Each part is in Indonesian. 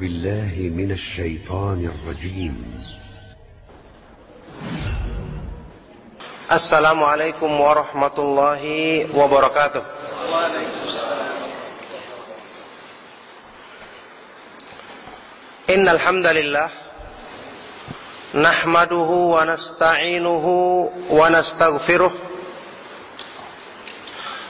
بالله من الشيطان الرجيم. السلام عليكم ورحمة الله وبركاته. إن الحمد لله نحمده ونستعينه ونستغفره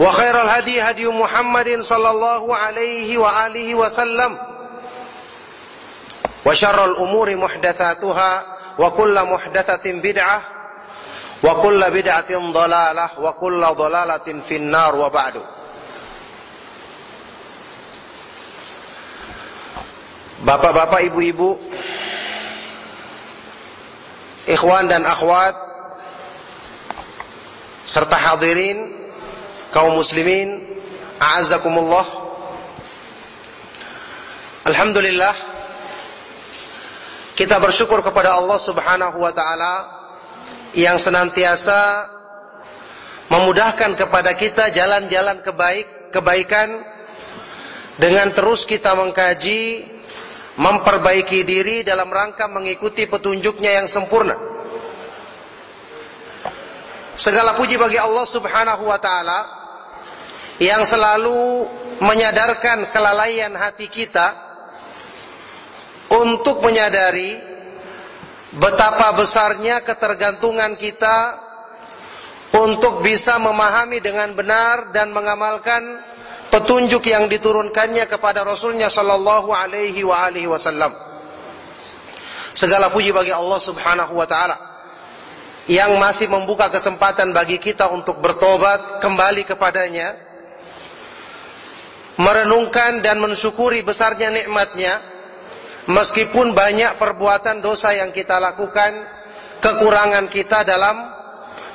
وخير الهدي هدي محمد صلى الله عليه وآله وسلم. وشر الأمور محدثاتها وكل محدثة بدعة وكل بدعة ضلالة وكل ضلالة في النار وبعد. بابا بابا إبو إبو إخوان dan أخوات serta hadirin kaum muslimin, a'azzakumullah. Alhamdulillah kita bersyukur kepada Allah Subhanahu wa taala yang senantiasa memudahkan kepada kita jalan-jalan kebaik, kebaikan dengan terus kita mengkaji, memperbaiki diri dalam rangka mengikuti petunjuknya yang sempurna. Segala puji bagi Allah Subhanahu wa taala yang selalu menyadarkan kelalaian hati kita untuk menyadari betapa besarnya ketergantungan kita untuk bisa memahami dengan benar dan mengamalkan petunjuk yang diturunkannya kepada Rasulnya Shallallahu Alaihi Wasallam. Segala puji bagi Allah Subhanahu Wa Taala yang masih membuka kesempatan bagi kita untuk bertobat kembali kepadanya, merenungkan dan mensyukuri besarnya nikmatnya Meskipun banyak perbuatan dosa yang kita lakukan, kekurangan kita dalam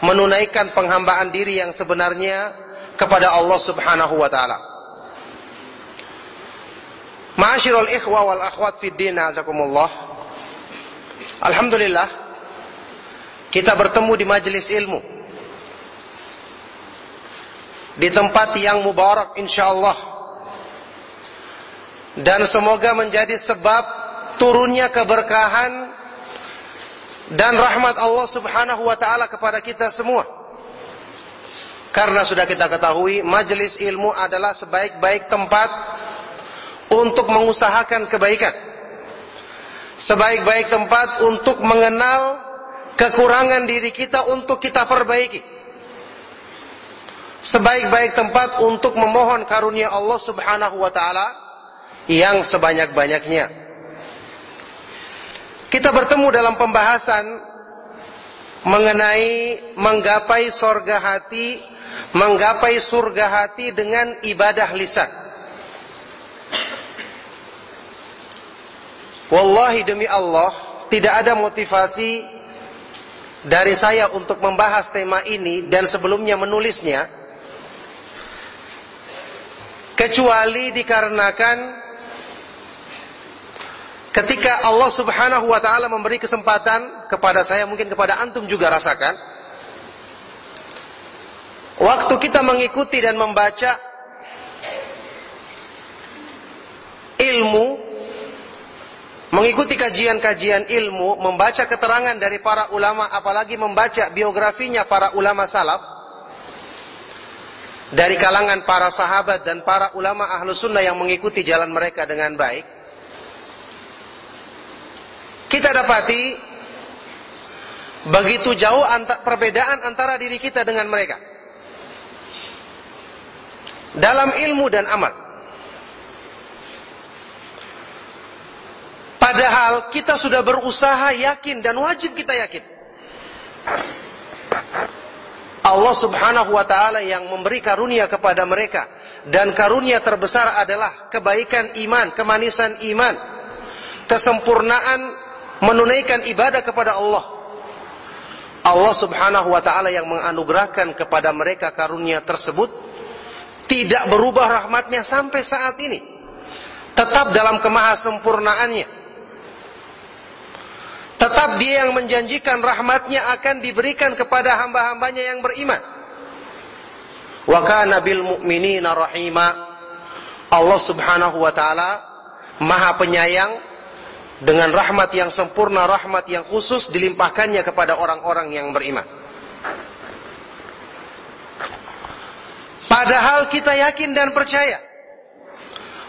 menunaikan penghambaan diri yang sebenarnya kepada Allah Subhanahu wa taala. Ma'asyiral ikhwa wal akhwat fid din. Alhamdulillah kita bertemu di majelis ilmu. Di tempat yang mubarak insyaallah dan semoga menjadi sebab turunnya keberkahan dan rahmat Allah Subhanahu wa taala kepada kita semua. Karena sudah kita ketahui majelis ilmu adalah sebaik-baik tempat untuk mengusahakan kebaikan. Sebaik-baik tempat untuk mengenal kekurangan diri kita untuk kita perbaiki. Sebaik-baik tempat untuk memohon karunia Allah Subhanahu wa taala yang sebanyak-banyaknya. Kita bertemu dalam pembahasan mengenai menggapai sorga hati, menggapai surga hati dengan ibadah lisan. Wallahi demi Allah, tidak ada motivasi dari saya untuk membahas tema ini dan sebelumnya menulisnya kecuali dikarenakan ketika Allah Subhanahu wa taala memberi kesempatan kepada saya mungkin kepada antum juga rasakan waktu kita mengikuti dan membaca ilmu mengikuti kajian-kajian ilmu membaca keterangan dari para ulama apalagi membaca biografinya para ulama salaf dari kalangan para sahabat dan para ulama ahlu sunnah yang mengikuti jalan mereka dengan baik kita dapati begitu jauh anta, perbedaan antara diri kita dengan mereka. Dalam ilmu dan amal. Padahal kita sudah berusaha yakin dan wajib kita yakin. Allah subhanahu wa ta'ala yang memberi karunia kepada mereka. Dan karunia terbesar adalah kebaikan iman, kemanisan iman. Kesempurnaan menunaikan ibadah kepada Allah. Allah Subhanahu wa taala yang menganugerahkan kepada mereka karunia tersebut tidak berubah rahmatnya sampai saat ini. Tetap dalam kemahasempurnaannya. Tetap dia yang menjanjikan rahmatnya akan diberikan kepada hamba-hambanya yang beriman. Wa kana bil mu'minina rahima. Allah Subhanahu wa taala Maha penyayang dengan rahmat yang sempurna, rahmat yang khusus dilimpahkannya kepada orang-orang yang beriman. Padahal kita yakin dan percaya,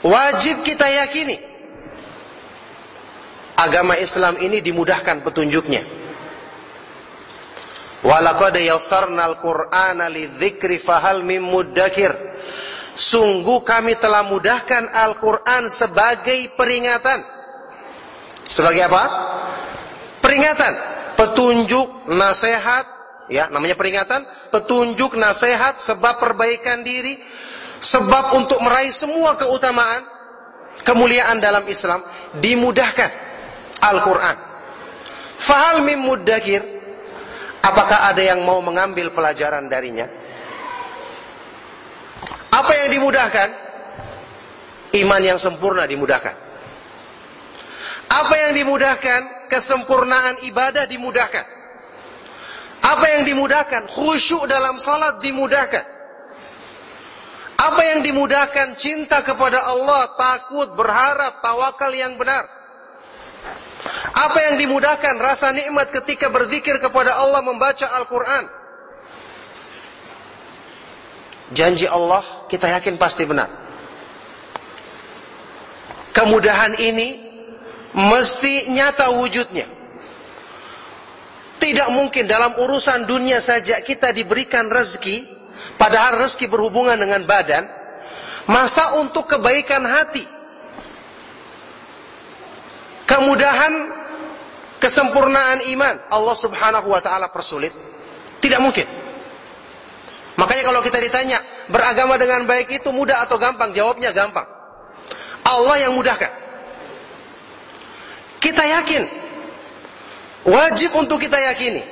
wajib kita yakini, agama Islam ini dimudahkan petunjuknya. Walaqad yassarnal Qur'ana lidzikri fahal mim muddakir. Sungguh kami telah mudahkan Al-Qur'an sebagai peringatan sebagai apa? Peringatan, petunjuk, nasihat, ya, namanya peringatan, petunjuk, nasihat, sebab perbaikan diri, sebab untuk meraih semua keutamaan, kemuliaan dalam Islam dimudahkan Al-Qur'an. Fahal mim muddakir? Apakah ada yang mau mengambil pelajaran darinya? Apa yang dimudahkan? Iman yang sempurna dimudahkan. Apa yang dimudahkan? Kesempurnaan ibadah dimudahkan. Apa yang dimudahkan? Khusyuk dalam salat dimudahkan. Apa yang dimudahkan? Cinta kepada Allah, takut, berharap, tawakal yang benar. Apa yang dimudahkan? Rasa nikmat ketika berzikir kepada Allah membaca Al-Quran. Janji Allah kita yakin pasti benar. Kemudahan ini mesti nyata wujudnya. Tidak mungkin dalam urusan dunia saja kita diberikan rezeki, padahal rezeki berhubungan dengan badan, masa untuk kebaikan hati, kemudahan, kesempurnaan iman, Allah subhanahu wa ta'ala persulit. Tidak mungkin. Makanya kalau kita ditanya, beragama dengan baik itu mudah atau gampang? Jawabnya gampang. Allah yang mudahkan. Kita yakin. Wajib untuk kita yakini.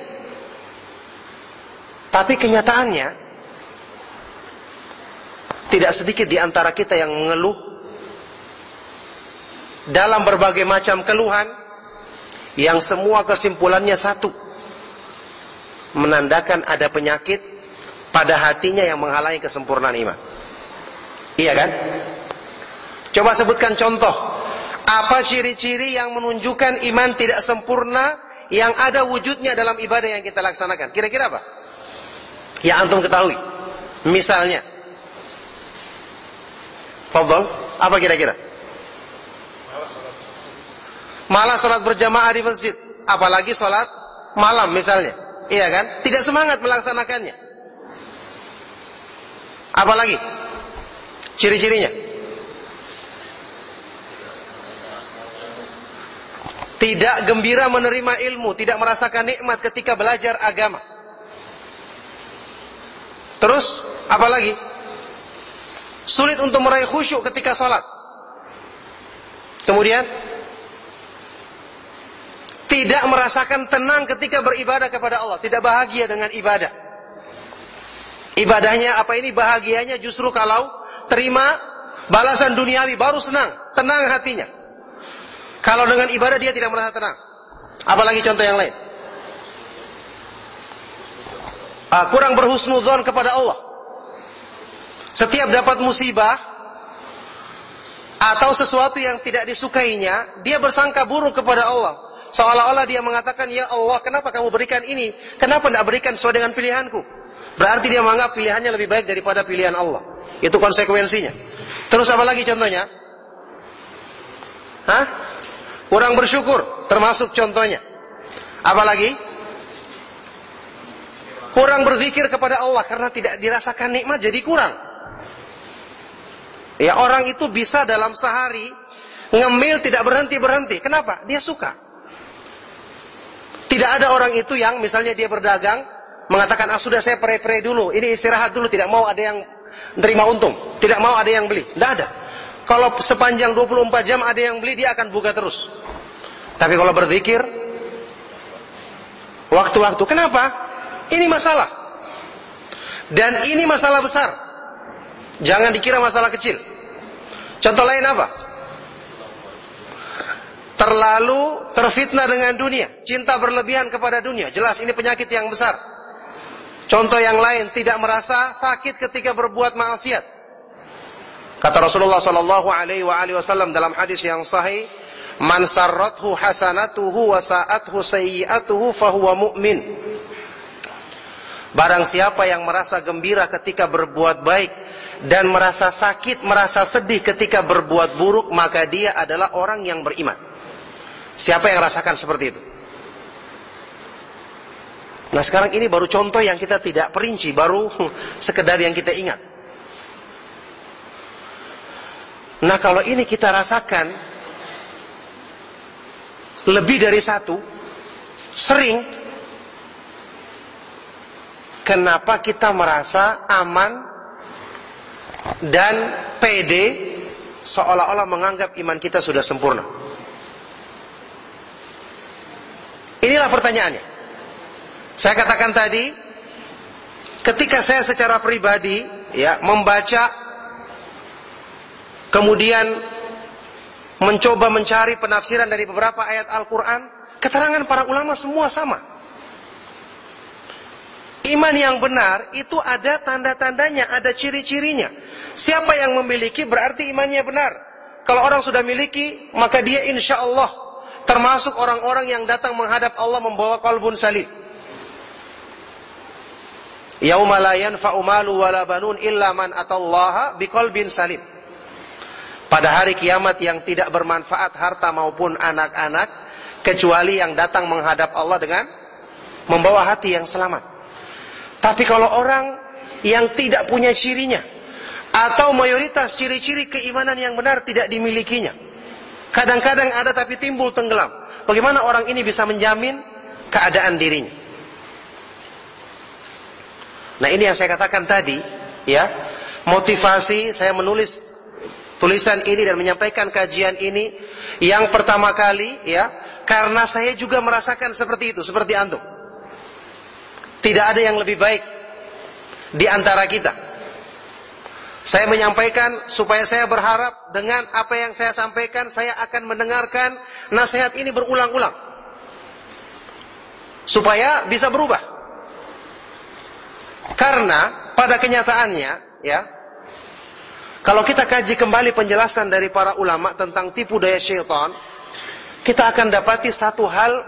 Tapi kenyataannya tidak sedikit di antara kita yang mengeluh dalam berbagai macam keluhan yang semua kesimpulannya satu. Menandakan ada penyakit pada hatinya yang menghalangi kesempurnaan iman. Iya kan? Coba sebutkan contoh apa ciri-ciri yang menunjukkan iman tidak sempurna yang ada wujudnya dalam ibadah yang kita laksanakan? Kira-kira apa? Yang antum ketahui. Misalnya. Fadol, apa kira-kira? Malah sholat berjamaah di masjid. Apalagi sholat malam misalnya. Iya kan? Tidak semangat melaksanakannya. Apalagi? Ciri-cirinya. Tidak gembira menerima ilmu, tidak merasakan nikmat ketika belajar agama. Terus, apa lagi? Sulit untuk meraih khusyuk ketika sholat. Kemudian, tidak merasakan tenang ketika beribadah kepada Allah, tidak bahagia dengan ibadah. Ibadahnya apa ini bahagianya justru kalau terima balasan duniawi baru senang, tenang hatinya. Kalau dengan ibadah dia tidak merasa tenang. Apalagi contoh yang lain. Uh, kurang berhusnudzon kepada Allah. Setiap dapat musibah atau sesuatu yang tidak disukainya, dia bersangka buruk kepada Allah. Seolah-olah dia mengatakan, Ya Allah, kenapa kamu berikan ini? Kenapa tidak berikan sesuai dengan pilihanku? Berarti dia menganggap pilihannya lebih baik daripada pilihan Allah. Itu konsekuensinya. Terus apa lagi contohnya? Hah? Kurang bersyukur, termasuk contohnya. Apalagi? Kurang berzikir kepada Allah karena tidak dirasakan nikmat jadi kurang. Ya orang itu bisa dalam sehari ngemil tidak berhenti-berhenti. Kenapa? Dia suka. Tidak ada orang itu yang misalnya dia berdagang mengatakan ah sudah saya pray-pray dulu, ini istirahat dulu tidak mau ada yang terima untung, tidak mau ada yang beli. Tidak ada. Kalau sepanjang 24 jam ada yang beli dia akan buka terus. Tapi kalau berzikir waktu-waktu kenapa? Ini masalah. Dan ini masalah besar. Jangan dikira masalah kecil. Contoh lain apa? Terlalu terfitnah dengan dunia, cinta berlebihan kepada dunia. Jelas ini penyakit yang besar. Contoh yang lain, tidak merasa sakit ketika berbuat maksiat. Kata Rasulullah sallallahu alaihi wasallam dalam hadis yang sahih, "Man sarrathu hasanatuhu wa sa'athu sayyi'atuhu fahuwa mu'min." Barang siapa yang merasa gembira ketika berbuat baik dan merasa sakit, merasa sedih ketika berbuat buruk, maka dia adalah orang yang beriman. Siapa yang rasakan seperti itu? Nah sekarang ini baru contoh yang kita tidak perinci, baru sekedar yang kita ingat. Nah kalau ini kita rasakan lebih dari satu, sering kenapa kita merasa aman dan pede seolah-olah menganggap iman kita sudah sempurna. Inilah pertanyaannya. Saya katakan tadi, ketika saya secara pribadi ya membaca, kemudian mencoba mencari penafsiran dari beberapa ayat Al-Quran, keterangan para ulama semua sama. Iman yang benar itu ada tanda-tandanya, ada ciri-cirinya. Siapa yang memiliki berarti imannya benar. Kalau orang sudah miliki, maka dia insya Allah termasuk orang-orang yang datang menghadap Allah membawa kalbun salim. Yauma la yanfa'u malu wala banun illa man atallaha biqalbin salim. Pada hari kiamat yang tidak bermanfaat harta maupun anak-anak kecuali yang datang menghadap Allah dengan membawa hati yang selamat. Tapi kalau orang yang tidak punya cirinya atau mayoritas ciri-ciri keimanan yang benar tidak dimilikinya. Kadang-kadang ada tapi timbul tenggelam. Bagaimana orang ini bisa menjamin keadaan dirinya? Nah, ini yang saya katakan tadi, ya. Motivasi saya menulis tulisan ini dan menyampaikan kajian ini yang pertama kali ya, karena saya juga merasakan seperti itu, seperti antum. Tidak ada yang lebih baik di antara kita. Saya menyampaikan supaya saya berharap dengan apa yang saya sampaikan saya akan mendengarkan nasihat ini berulang-ulang. Supaya bisa berubah. Karena pada kenyataannya ya kalau kita kaji kembali penjelasan dari para ulama tentang tipu daya syaitan, kita akan dapati satu hal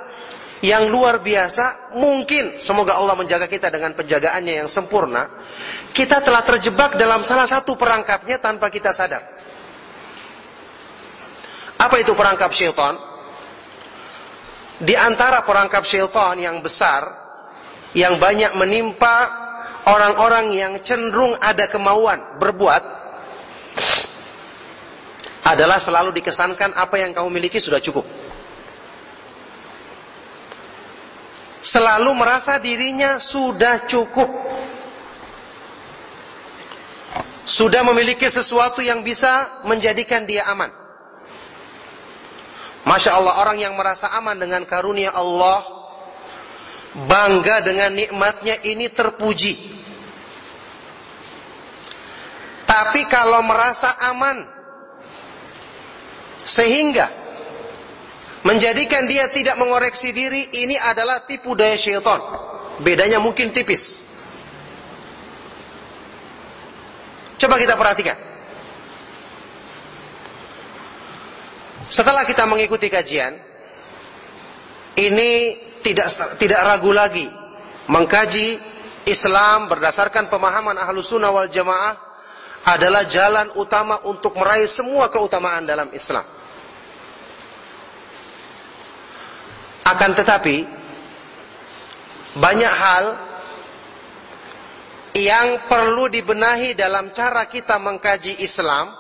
yang luar biasa, mungkin semoga Allah menjaga kita dengan penjagaannya yang sempurna, kita telah terjebak dalam salah satu perangkapnya tanpa kita sadar. Apa itu perangkap syaitan? Di antara perangkap syaitan yang besar, yang banyak menimpa orang-orang yang cenderung ada kemauan berbuat, adalah selalu dikesankan apa yang kamu miliki sudah cukup. selalu merasa dirinya sudah cukup. Sudah memiliki sesuatu yang bisa menjadikan dia aman. Masya Allah orang yang merasa aman dengan karunia Allah Bangga dengan nikmatnya ini terpuji Tapi kalau merasa aman Sehingga menjadikan dia tidak mengoreksi diri, ini adalah tipu daya syaitan. Bedanya mungkin tipis. Coba kita perhatikan. Setelah kita mengikuti kajian, ini tidak tidak ragu lagi mengkaji Islam berdasarkan pemahaman ahlu sunnah wal jamaah adalah jalan utama untuk meraih semua keutamaan dalam Islam. Akan tetapi banyak hal yang perlu dibenahi dalam cara kita mengkaji Islam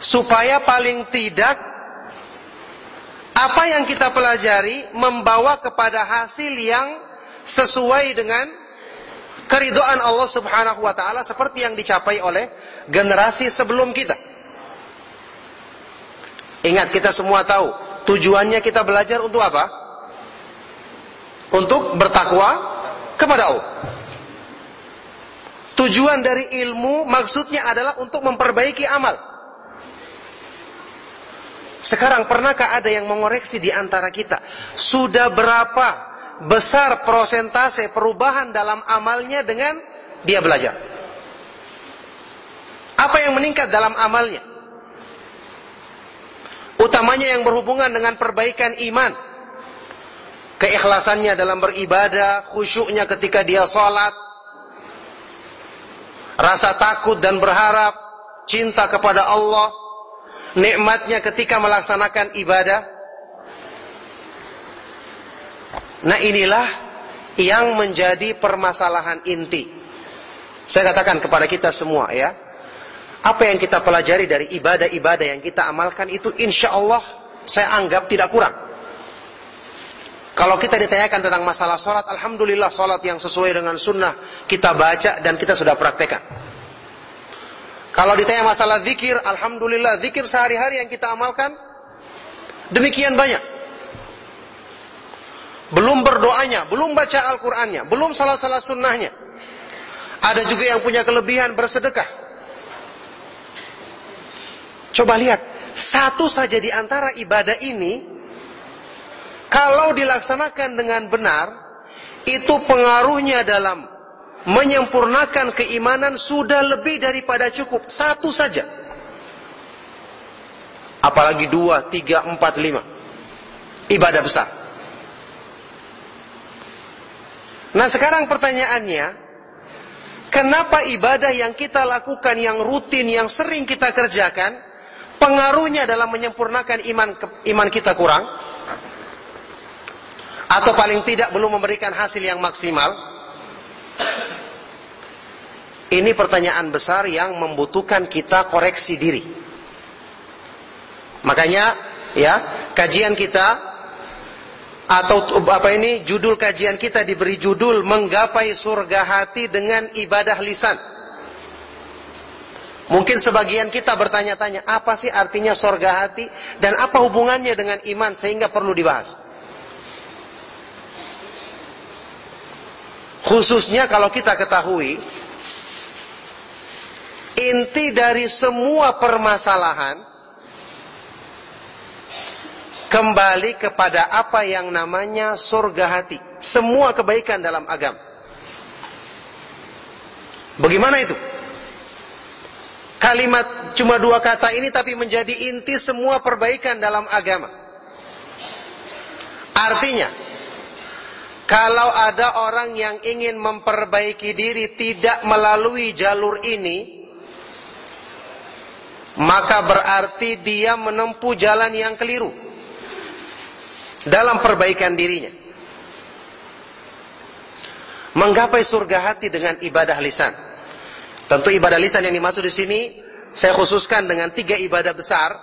supaya paling tidak apa yang kita pelajari membawa kepada hasil yang sesuai dengan keridoan Allah Subhanahu wa taala seperti yang dicapai oleh generasi sebelum kita. Ingat kita semua tahu tujuannya kita belajar untuk apa? Untuk bertakwa kepada Allah. Tujuan dari ilmu maksudnya adalah untuk memperbaiki amal. Sekarang pernahkah ada yang mengoreksi di antara kita? Sudah berapa besar prosentase perubahan dalam amalnya dengan dia belajar? Apa yang meningkat dalam amalnya? utamanya yang berhubungan dengan perbaikan iman. Keikhlasannya dalam beribadah, khusyuknya ketika dia sholat, rasa takut dan berharap, cinta kepada Allah, nikmatnya ketika melaksanakan ibadah. Nah inilah yang menjadi permasalahan inti. Saya katakan kepada kita semua ya, apa yang kita pelajari dari ibadah-ibadah yang kita amalkan itu insya Allah saya anggap tidak kurang. Kalau kita ditanyakan tentang masalah sholat, Alhamdulillah sholat yang sesuai dengan sunnah kita baca dan kita sudah praktekkan. Kalau ditanya masalah zikir, Alhamdulillah zikir sehari-hari yang kita amalkan demikian banyak. Belum berdoanya, belum baca Al-Qur'annya, belum salah-salah sunnahnya. Ada juga yang punya kelebihan bersedekah. Coba lihat, satu saja di antara ibadah ini, kalau dilaksanakan dengan benar, itu pengaruhnya dalam menyempurnakan keimanan sudah lebih daripada cukup. Satu saja. Apalagi dua, tiga, empat, lima. Ibadah besar. Nah sekarang pertanyaannya, kenapa ibadah yang kita lakukan, yang rutin, yang sering kita kerjakan, pengaruhnya dalam menyempurnakan iman iman kita kurang? Atau paling tidak belum memberikan hasil yang maksimal? Ini pertanyaan besar yang membutuhkan kita koreksi diri. Makanya ya kajian kita atau apa ini? Judul kajian kita diberi judul menggapai surga hati dengan ibadah lisan. Mungkin sebagian kita bertanya-tanya, apa sih artinya sorga hati? Dan apa hubungannya dengan iman? Sehingga perlu dibahas. Khususnya kalau kita ketahui, inti dari semua permasalahan kembali kepada apa yang namanya surga hati. Semua kebaikan dalam agama. Bagaimana itu? Kalimat cuma dua kata ini tapi menjadi inti semua perbaikan dalam agama. Artinya, kalau ada orang yang ingin memperbaiki diri tidak melalui jalur ini, maka berarti dia menempuh jalan yang keliru dalam perbaikan dirinya. Menggapai surga hati dengan ibadah lisan. Tentu ibadah lisan yang dimaksud di sini saya khususkan dengan tiga ibadah besar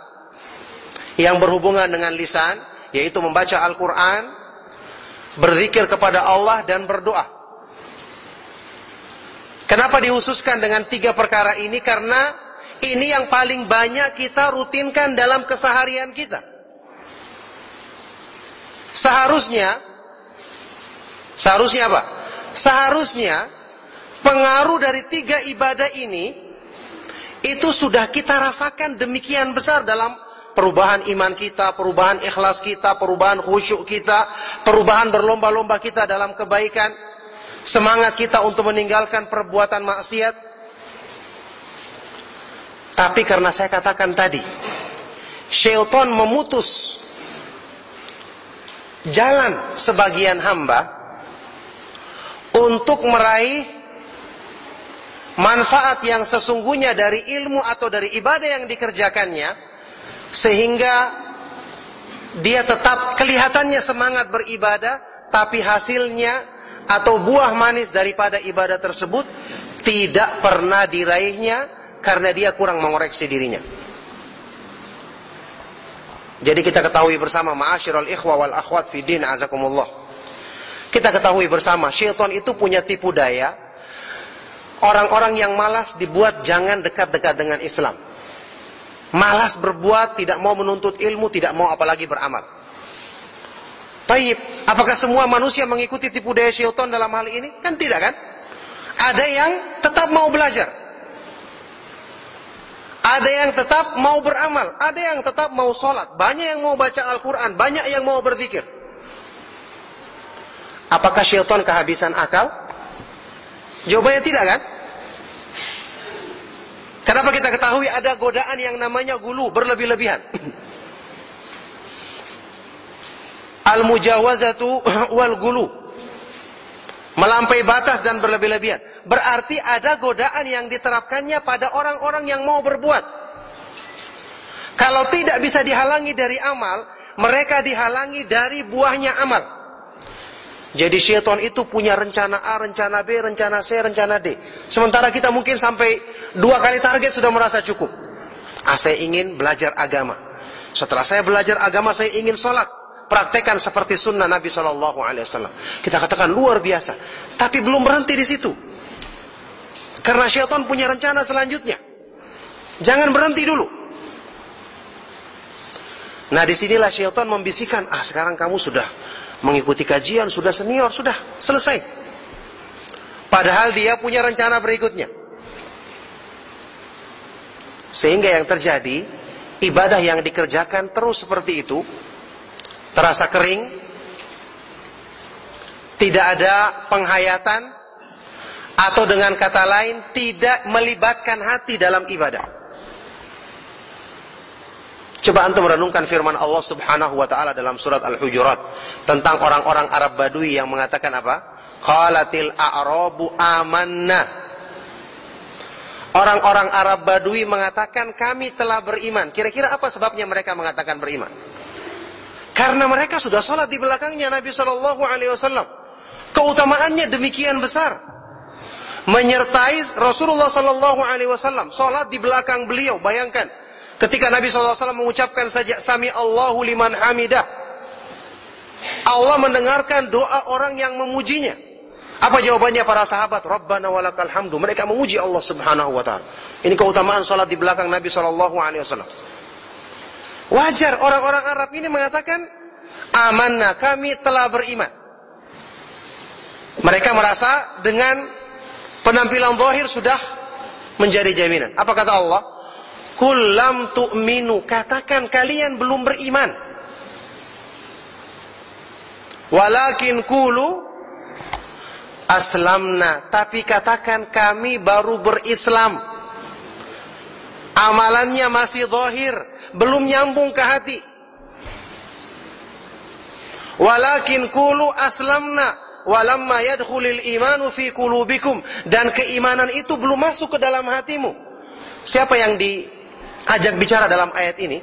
yang berhubungan dengan lisan, yaitu membaca Al-Quran, berzikir kepada Allah dan berdoa. Kenapa dihususkan dengan tiga perkara ini? Karena ini yang paling banyak kita rutinkan dalam keseharian kita. Seharusnya, seharusnya apa? Seharusnya pengaruh dari tiga ibadah ini itu sudah kita rasakan demikian besar dalam perubahan iman kita, perubahan ikhlas kita, perubahan khusyuk kita, perubahan berlomba-lomba kita dalam kebaikan, semangat kita untuk meninggalkan perbuatan maksiat. Tapi karena saya katakan tadi, syaitan memutus jalan sebagian hamba untuk meraih manfaat yang sesungguhnya dari ilmu atau dari ibadah yang dikerjakannya sehingga dia tetap kelihatannya semangat beribadah tapi hasilnya atau buah manis daripada ibadah tersebut tidak pernah diraihnya karena dia kurang mengoreksi dirinya. Jadi kita ketahui bersama ma'asyiral ikhwa wal akhwat fi din azakumullah. Kita ketahui bersama syaitan itu punya tipu daya. Orang-orang yang malas dibuat jangan dekat-dekat dengan Islam malas berbuat, tidak mau menuntut ilmu, tidak mau apalagi beramal. Taib, apakah semua manusia mengikuti tipu daya syaitan dalam hal ini? Kan tidak kan? Ada yang tetap mau belajar. Ada yang tetap mau beramal, ada yang tetap mau sholat, banyak yang mau baca Al-Quran, banyak yang mau berzikir. Apakah syaitan kehabisan akal? Jawabannya tidak kan? Kenapa kita ketahui ada godaan yang namanya gulu, berlebih-lebihan. Al-mujawazatu wal gulu. Melampaui batas dan berlebih-lebihan. Berarti ada godaan yang diterapkannya pada orang-orang yang mau berbuat. Kalau tidak bisa dihalangi dari amal, mereka dihalangi dari buahnya amal. Jadi syaitan itu punya rencana A, rencana B, rencana C, rencana D. Sementara kita mungkin sampai dua kali target sudah merasa cukup. Ah, saya ingin belajar agama. Setelah saya belajar agama, saya ingin sholat. Praktekan seperti sunnah Nabi Shallallahu Alaihi Wasallam. Kita katakan luar biasa. Tapi belum berhenti di situ. Karena syaitan punya rencana selanjutnya. Jangan berhenti dulu. Nah di sinilah syaitan membisikkan, ah sekarang kamu sudah mengikuti kajian, sudah senior, sudah selesai. Padahal dia punya rencana berikutnya. Sehingga yang terjadi, ibadah yang dikerjakan terus seperti itu, terasa kering, tidak ada penghayatan, atau dengan kata lain, tidak melibatkan hati dalam ibadah. Coba antum merenungkan firman Allah Subhanahu wa taala dalam surat Al-Hujurat tentang orang-orang Arab Badui yang mengatakan apa? Qalatil a'rabu amanna. Orang-orang Arab Badui mengatakan kami telah beriman. Kira-kira apa sebabnya mereka mengatakan beriman? Karena mereka sudah sholat di belakangnya Nabi Shallallahu Alaihi Wasallam. Keutamaannya demikian besar. Menyertai Rasulullah Shallallahu Alaihi Wasallam. Sholat di belakang beliau. Bayangkan Ketika Nabi SAW mengucapkan saja Sami Allahu liman hamidah. Allah mendengarkan doa orang yang memujinya. Apa jawabannya para sahabat? Rabbana walakal hamdu. Mereka memuji Allah Subhanahu wa taala. Ini keutamaan salat di belakang Nabi sallallahu alaihi wasallam. Wajar orang-orang Arab ini mengatakan amanah kami telah beriman. Mereka merasa dengan penampilan zahir sudah menjadi jaminan. Apa kata Allah? Kulam tu'minu. Katakan kalian belum beriman. Walakin kulu aslamna. Tapi katakan kami baru berislam. Amalannya masih zahir. Belum nyambung ke hati. Walakin kulu aslamna. Walamma yadkhulil imanu fi kulubikum. Dan keimanan itu belum masuk ke dalam hatimu. Siapa yang di ajak bicara dalam ayat ini?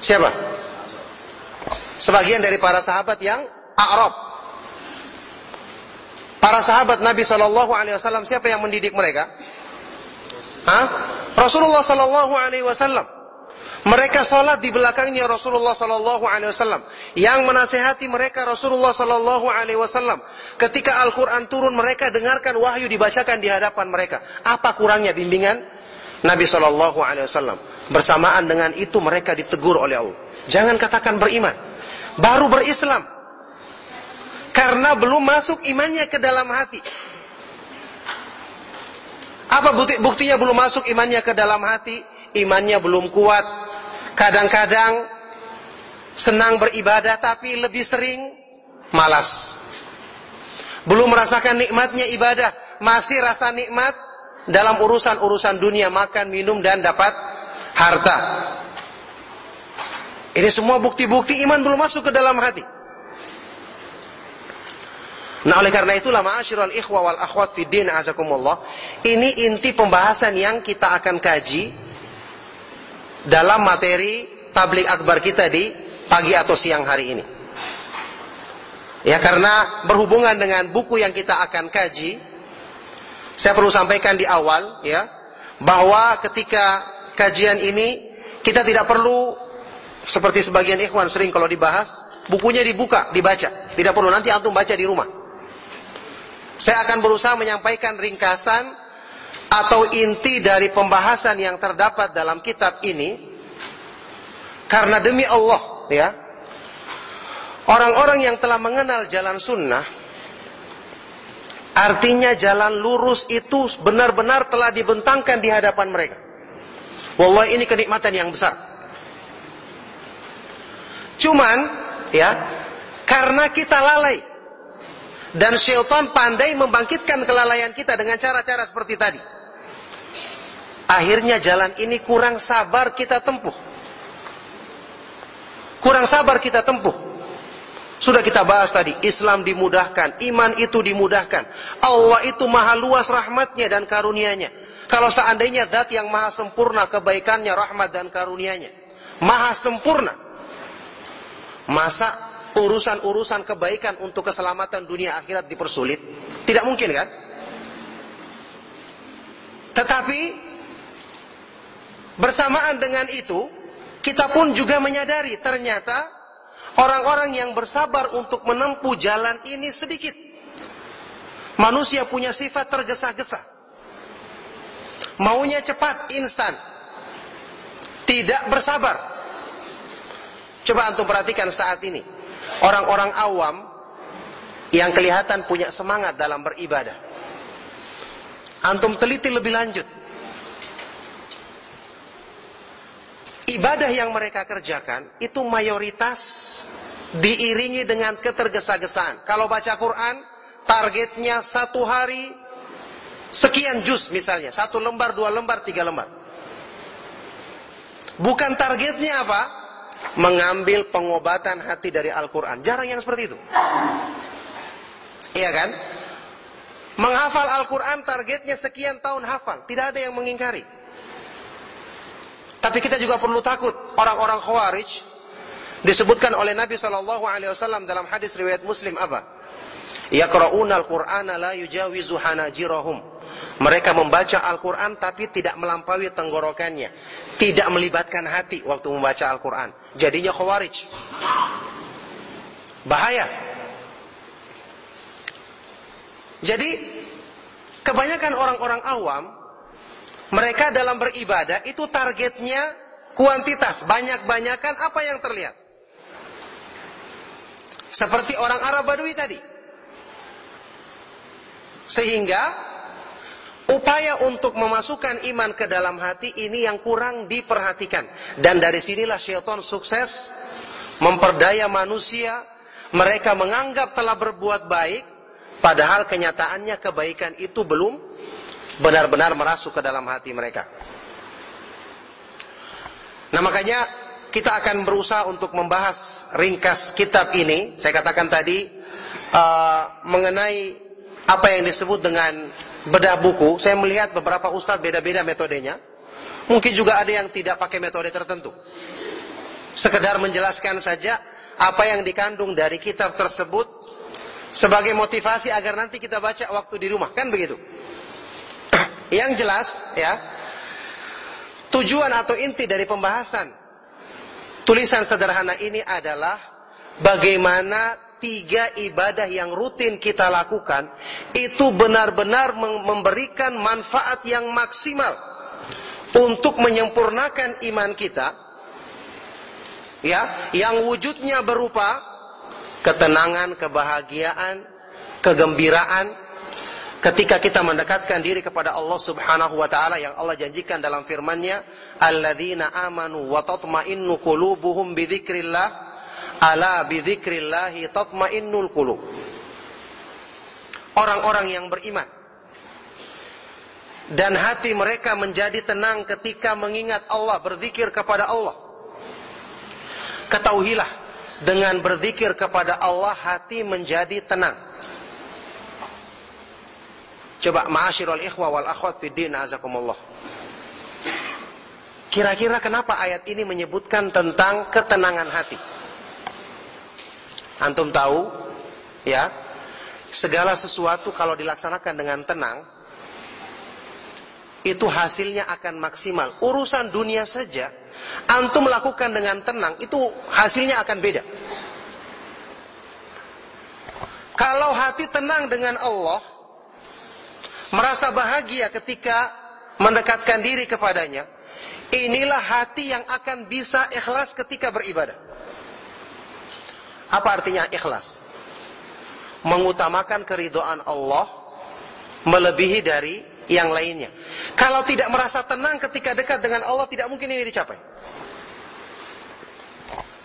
Siapa? Sebagian dari para sahabat yang Arab. Para sahabat Nabi Shallallahu Alaihi Wasallam siapa yang mendidik mereka? Hah? Rasulullah Shallallahu Alaihi Wasallam. Mereka sholat di belakangnya Rasulullah Sallallahu Alaihi Wasallam. Yang menasehati mereka Rasulullah Sallallahu Alaihi Wasallam. Ketika Al-Quran turun mereka dengarkan wahyu dibacakan di hadapan mereka. Apa kurangnya bimbingan? Nabi Shallallahu Alaihi Wasallam. Bersamaan dengan itu mereka ditegur oleh Allah. Jangan katakan beriman, baru berislam. Karena belum masuk imannya ke dalam hati. Apa bukti, buktinya belum masuk imannya ke dalam hati? Imannya belum kuat. Kadang-kadang senang beribadah tapi lebih sering malas. Belum merasakan nikmatnya ibadah, masih rasa nikmat dalam urusan-urusan dunia, makan, minum dan dapat harta. Ini semua bukti-bukti iman belum masuk ke dalam hati. Nah oleh karena itulah ma'asyiral ikhwa wal akhwat fi din azakumullah, ini inti pembahasan yang kita akan kaji dalam materi tablik akbar kita di pagi atau siang hari ini. Ya karena berhubungan dengan buku yang kita akan kaji, saya perlu sampaikan di awal ya bahwa ketika kajian ini kita tidak perlu seperti sebagian ikhwan sering kalau dibahas bukunya dibuka dibaca, tidak perlu nanti antum baca di rumah. Saya akan berusaha menyampaikan ringkasan atau inti dari pembahasan yang terdapat dalam kitab ini karena demi Allah ya orang-orang yang telah mengenal jalan sunnah artinya jalan lurus itu benar-benar telah dibentangkan di hadapan mereka. Wallahi ini kenikmatan yang besar. Cuman ya karena kita lalai dan syaitan pandai membangkitkan kelalaian kita dengan cara-cara seperti tadi. Akhirnya jalan ini kurang sabar kita tempuh. Kurang sabar kita tempuh. Sudah kita bahas tadi, Islam dimudahkan, iman itu dimudahkan. Allah itu maha luas rahmatnya dan karunianya. Kalau seandainya zat yang maha sempurna kebaikannya, rahmat dan karunianya. Maha sempurna. Masa urusan-urusan kebaikan untuk keselamatan dunia akhirat dipersulit? Tidak mungkin kan? Tetapi bersamaan dengan itu, kita pun juga menyadari ternyata orang-orang yang bersabar untuk menempuh jalan ini sedikit. Manusia punya sifat tergesa-gesa. Maunya cepat, instan. Tidak bersabar. Coba antum perhatikan saat ini orang-orang awam yang kelihatan punya semangat dalam beribadah. Antum teliti lebih lanjut. Ibadah yang mereka kerjakan itu mayoritas diiringi dengan ketergesa-gesaan. Kalau baca Quran, targetnya satu hari sekian juz misalnya. Satu lembar, dua lembar, tiga lembar. Bukan targetnya apa? Mengambil pengobatan hati dari Al-Quran. Jarang yang seperti itu. Iya kan? Menghafal Al-Quran targetnya sekian tahun hafal. Tidak ada yang mengingkari. Tapi kita juga perlu takut. Orang-orang khawarij disebutkan oleh Nabi SAW dalam hadis riwayat Muslim apa? Yaqra'una al-Qur'ana la yujawizu hanajirahum. Mereka membaca Al-Quran tapi tidak melampaui tenggorokannya. Tidak melibatkan hati waktu membaca Al-Quran jadinya khawarij. Bahaya. Jadi kebanyakan orang-orang awam mereka dalam beribadah itu targetnya kuantitas, banyak-banyakan apa yang terlihat. Seperti orang Arab Badui tadi. Sehingga Upaya untuk memasukkan iman ke dalam hati ini yang kurang diperhatikan. Dan dari sinilah syaitan sukses memperdaya manusia. Mereka menganggap telah berbuat baik. Padahal kenyataannya kebaikan itu belum benar-benar merasuk ke dalam hati mereka. Nah makanya kita akan berusaha untuk membahas ringkas kitab ini. Saya katakan tadi uh, mengenai apa yang disebut dengan bedah buku, saya melihat beberapa ustadz beda-beda metodenya. Mungkin juga ada yang tidak pakai metode tertentu. Sekedar menjelaskan saja apa yang dikandung dari kitab tersebut sebagai motivasi agar nanti kita baca waktu di rumah, kan begitu? yang jelas, ya, tujuan atau inti dari pembahasan tulisan sederhana ini adalah bagaimana tiga ibadah yang rutin kita lakukan itu benar-benar memberikan manfaat yang maksimal. Untuk menyempurnakan iman kita ya yang wujudnya berupa ketenangan, kebahagiaan, kegembiraan. Ketika kita mendekatkan diri kepada Allah Subhanahu wa taala yang Allah janjikan dalam firman-Nya, "Alladzina amanu wa tatma'innu qulubuhum bi dzikrillah, ala bi dzikrillah tatma'innul qulub." Orang-orang yang beriman dan hati mereka menjadi tenang ketika mengingat Allah, berzikir kepada Allah. Ketahuilah, dengan berzikir kepada Allah hati menjadi tenang. Coba ma'asyiral ikhwa wal akhwat fid din azakumullah. Kira-kira kenapa ayat ini menyebutkan tentang ketenangan hati? Antum tahu ya, segala sesuatu kalau dilaksanakan dengan tenang itu hasilnya akan maksimal. Urusan dunia saja antum melakukan dengan tenang itu hasilnya akan beda. Kalau hati tenang dengan Allah, merasa bahagia ketika mendekatkan diri kepadanya, inilah hati yang akan bisa ikhlas ketika beribadah. Apa artinya ikhlas? Mengutamakan keridoan Allah melebihi dari yang lainnya. Kalau tidak merasa tenang ketika dekat dengan Allah, tidak mungkin ini dicapai.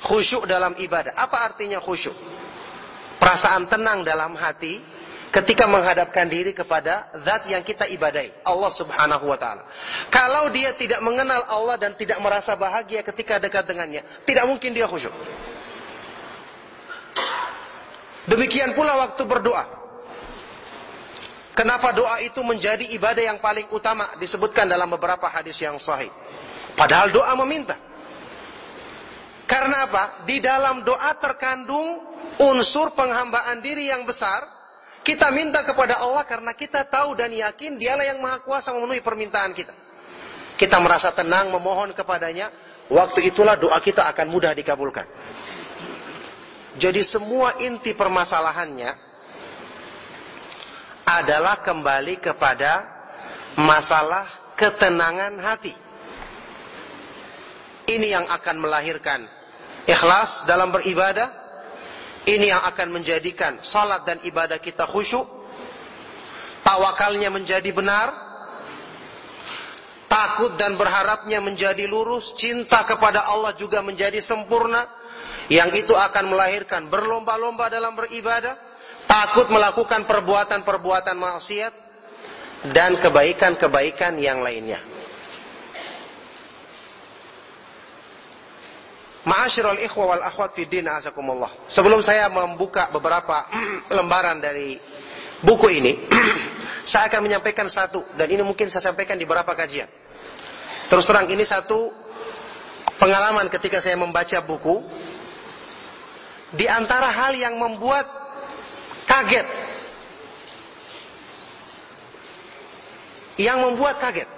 Khusyuk dalam ibadah. Apa artinya khusyuk? Perasaan tenang dalam hati ketika menghadapkan diri kepada zat yang kita ibadai, Allah Subhanahu wa taala. Kalau dia tidak mengenal Allah dan tidak merasa bahagia ketika dekat dengannya, tidak mungkin dia khusyuk. Demikian pula waktu berdoa. Kenapa doa itu menjadi ibadah yang paling utama disebutkan dalam beberapa hadis yang sahih. Padahal doa meminta. Karena apa? Di dalam doa terkandung unsur penghambaan diri yang besar kita minta kepada Allah karena kita tahu dan yakin dialah yang maha kuasa memenuhi permintaan kita. Kita merasa tenang memohon kepadanya, waktu itulah doa kita akan mudah dikabulkan. Jadi semua inti permasalahannya adalah kembali kepada masalah ketenangan hati. Ini yang akan melahirkan ikhlas dalam beribadah, ini yang akan menjadikan salat dan ibadah kita khusyuk. Tawakalnya menjadi benar. Takut dan berharapnya menjadi lurus. Cinta kepada Allah juga menjadi sempurna. Yang itu akan melahirkan berlomba-lomba dalam beribadah. Takut melakukan perbuatan-perbuatan maksiat. Dan kebaikan-kebaikan yang lainnya. Ma'asyiral ikhwa wal akhwat fi din azakumullah. Sebelum saya membuka beberapa lembaran dari buku ini, saya akan menyampaikan satu dan ini mungkin saya sampaikan di beberapa kajian. Terus terang ini satu pengalaman ketika saya membaca buku di antara hal yang membuat kaget yang membuat kaget.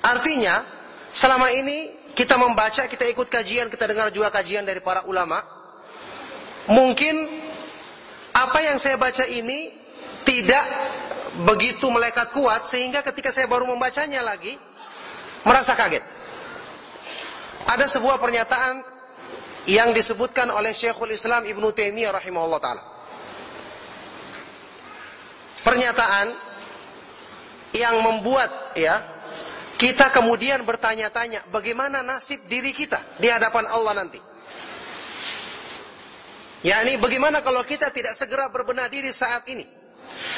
Artinya, selama ini kita membaca, kita ikut kajian, kita dengar juga kajian dari para ulama. Mungkin apa yang saya baca ini tidak begitu melekat kuat sehingga ketika saya baru membacanya lagi merasa kaget. Ada sebuah pernyataan yang disebutkan oleh Syekhul Islam Ibnu Taimiyah rahimahullah taala. Pernyataan yang membuat ya kita kemudian bertanya-tanya bagaimana nasib diri kita di hadapan Allah nanti. Ya ini bagaimana kalau kita tidak segera berbenah diri saat ini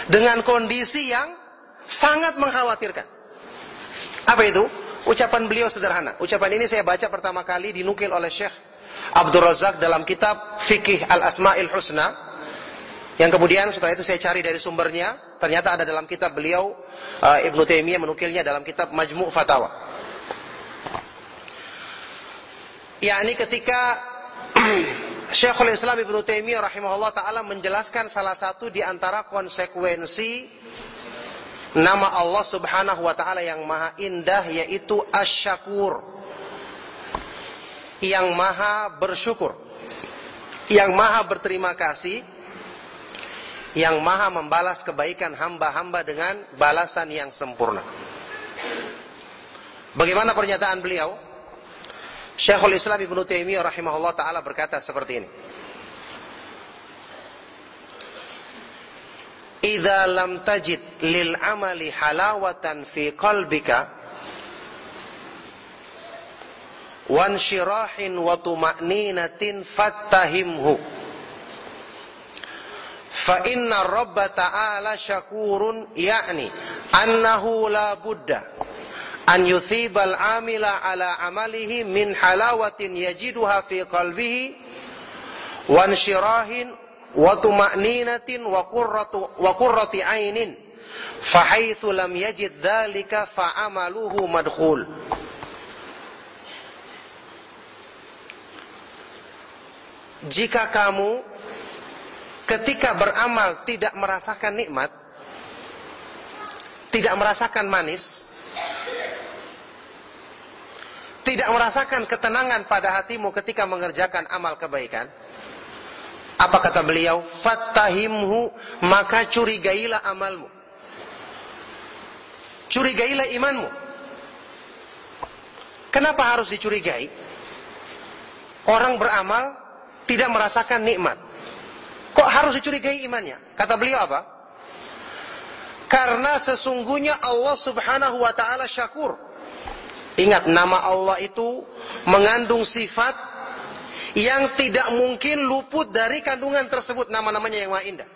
dengan kondisi yang sangat mengkhawatirkan. Apa itu? Ucapan beliau sederhana. Ucapan ini saya baca pertama kali dinukil oleh Syekh Abdul Razak dalam kitab Fikih Al-Asma'il Husna. Yang kemudian setelah itu saya cari dari sumbernya, Ternyata ada dalam kitab beliau uh, Ibnu Taimiyah menukilnya dalam kitab Majmu' Fatawa. yakni ketika Syekhul Islam Ibnu Taimiyah rahimahullah taala menjelaskan salah satu di antara konsekuensi nama Allah Subhanahu wa taala yang maha indah yaitu Asy-Syakur. Yang maha bersyukur. Yang maha berterima kasih yang maha membalas kebaikan hamba-hamba dengan balasan yang sempurna. Bagaimana pernyataan beliau? Syekhul Islam Ibnu Taimiyah rahimahullah taala berkata seperti ini. idza lam tajid lil amali halawatan fi qalbika وانشراحٍ وطمأنينةٍ فاتهمه. فإن الرب تعالى شكور يعني أنه لا بد أن يثيب العامل على عمله من حلاوة يجدها في قلبه وانشراح وطمأنينة وقرة عين فحيث لم يجد ذلك فعمله مدخول. Jika kamu ketika beramal tidak merasakan nikmat, tidak merasakan manis, tidak merasakan ketenangan pada hatimu ketika mengerjakan amal kebaikan? Apa kata beliau? Fattahimhu, maka curigailah amalmu. Curigailah imanmu. Kenapa harus dicurigai? Orang beramal tidak merasakan nikmat. Kok harus dicurigai imannya? Kata beliau apa? Karena sesungguhnya Allah Subhanahu wa taala syakur. Ingat nama Allah itu mengandung sifat yang tidak mungkin luput dari kandungan tersebut nama-namanya yang maha indah.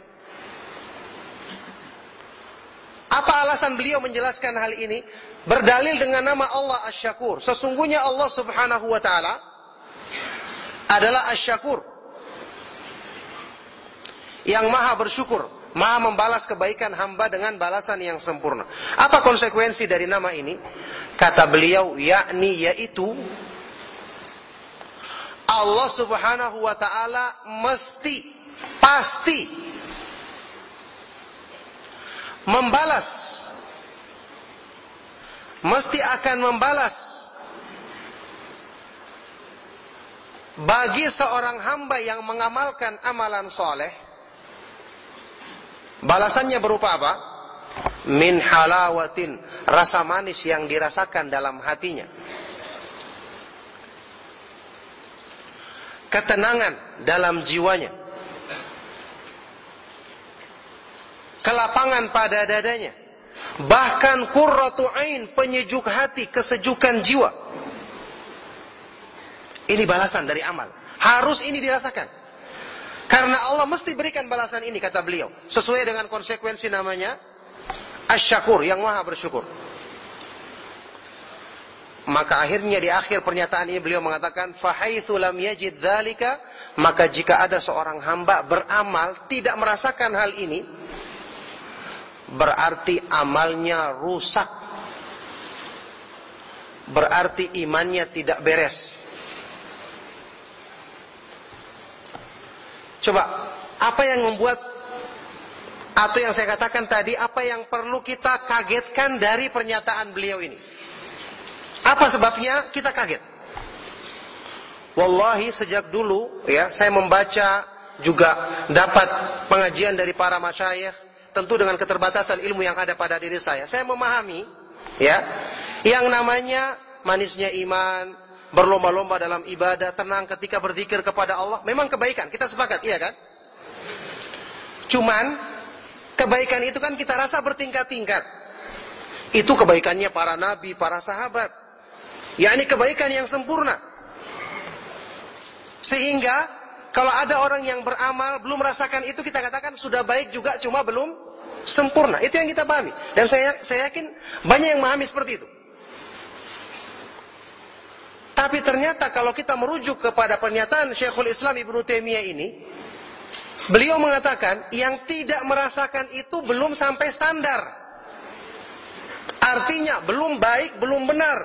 Apa alasan beliau menjelaskan hal ini? Berdalil dengan nama Allah Asy-Syakur. Sesungguhnya Allah Subhanahu wa taala adalah Asy-Syakur. Yang maha bersyukur, maha membalas kebaikan hamba dengan balasan yang sempurna. Apa konsekuensi dari nama ini? Kata beliau, yakni yaitu Allah Subhanahu wa taala mesti pasti membalas mesti akan membalas bagi seorang hamba yang mengamalkan amalan soleh balasannya berupa apa? min halawatin rasa manis yang dirasakan dalam hatinya ketenangan dalam jiwanya. Kelapangan pada dadanya. Bahkan kurratu ain, penyejuk hati, kesejukan jiwa. Ini balasan dari amal. Harus ini dirasakan. Karena Allah mesti berikan balasan ini, kata beliau. Sesuai dengan konsekuensi namanya, asyakur, yang maha bersyukur. Maka akhirnya di akhir pernyataan ini beliau mengatakan fahaitsu lam yajid dzalika maka jika ada seorang hamba beramal tidak merasakan hal ini berarti amalnya rusak. Berarti imannya tidak beres. Coba apa yang membuat atau yang saya katakan tadi apa yang perlu kita kagetkan dari pernyataan beliau ini? Apa sebabnya? Kita kaget. Wallahi sejak dulu ya saya membaca juga dapat pengajian dari para masyayikh tentu dengan keterbatasan ilmu yang ada pada diri saya. Saya memahami ya yang namanya manisnya iman, berlomba-lomba dalam ibadah, tenang ketika berzikir kepada Allah, memang kebaikan. Kita sepakat, iya kan? Cuman kebaikan itu kan kita rasa bertingkat-tingkat. Itu kebaikannya para nabi, para sahabat yakni kebaikan yang sempurna. Sehingga kalau ada orang yang beramal belum merasakan itu kita katakan sudah baik juga cuma belum sempurna. Itu yang kita pahami. Dan saya saya yakin banyak yang memahami seperti itu. Tapi ternyata kalau kita merujuk kepada pernyataan Syekhul Islam Ibnu Taimiyah ini, beliau mengatakan yang tidak merasakan itu belum sampai standar. Artinya belum baik, belum benar.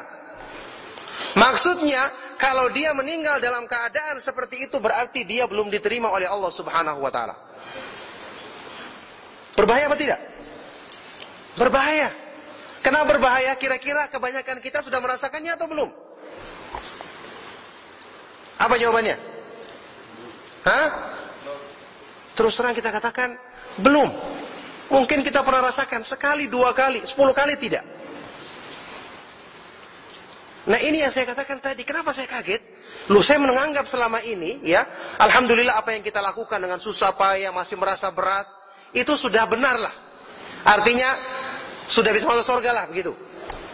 Maksudnya, kalau dia meninggal dalam keadaan seperti itu berarti dia belum diterima oleh Allah Subhanahu wa taala. Berbahaya apa tidak? Berbahaya. Kenapa berbahaya? Kira-kira kebanyakan kita sudah merasakannya atau belum? Apa jawabannya? Hah? Terus terang kita katakan belum. Mungkin kita pernah rasakan sekali, dua kali, sepuluh kali tidak. Nah ini yang saya katakan tadi, kenapa saya kaget? Lu saya menganggap selama ini, ya, alhamdulillah apa yang kita lakukan dengan susah payah masih merasa berat, itu sudah benar lah. Artinya sudah bisa masuk surga lah begitu.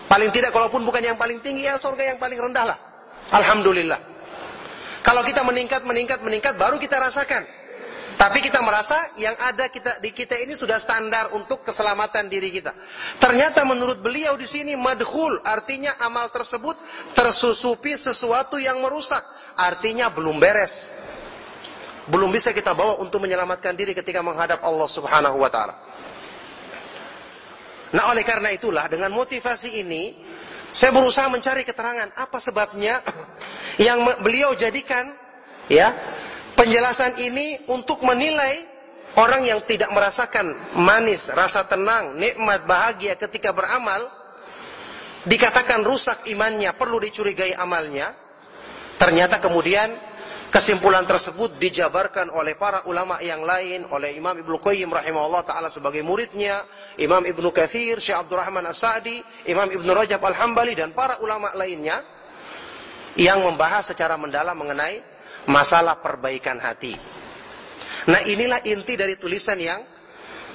Paling tidak kalaupun bukan yang paling tinggi ya surga yang paling rendah lah. Alhamdulillah. Kalau kita meningkat, meningkat, meningkat, baru kita rasakan. Tapi kita merasa yang ada kita di kita ini sudah standar untuk keselamatan diri kita. Ternyata menurut beliau di sini madhul artinya amal tersebut tersusupi sesuatu yang merusak. Artinya belum beres. Belum bisa kita bawa untuk menyelamatkan diri ketika menghadap Allah Subhanahu wa taala. Nah, oleh karena itulah dengan motivasi ini saya berusaha mencari keterangan apa sebabnya yang beliau jadikan ya penjelasan ini untuk menilai orang yang tidak merasakan manis, rasa tenang, nikmat, bahagia ketika beramal, dikatakan rusak imannya, perlu dicurigai amalnya. Ternyata kemudian kesimpulan tersebut dijabarkan oleh para ulama yang lain, oleh Imam Ibnu Qayyim rahimahullah taala sebagai muridnya, Imam Ibnu Katsir, Syekh Abdurrahman As-Sa'di, Imam Ibnu Rajab Al-Hambali dan para ulama lainnya yang membahas secara mendalam mengenai masalah perbaikan hati. Nah inilah inti dari tulisan yang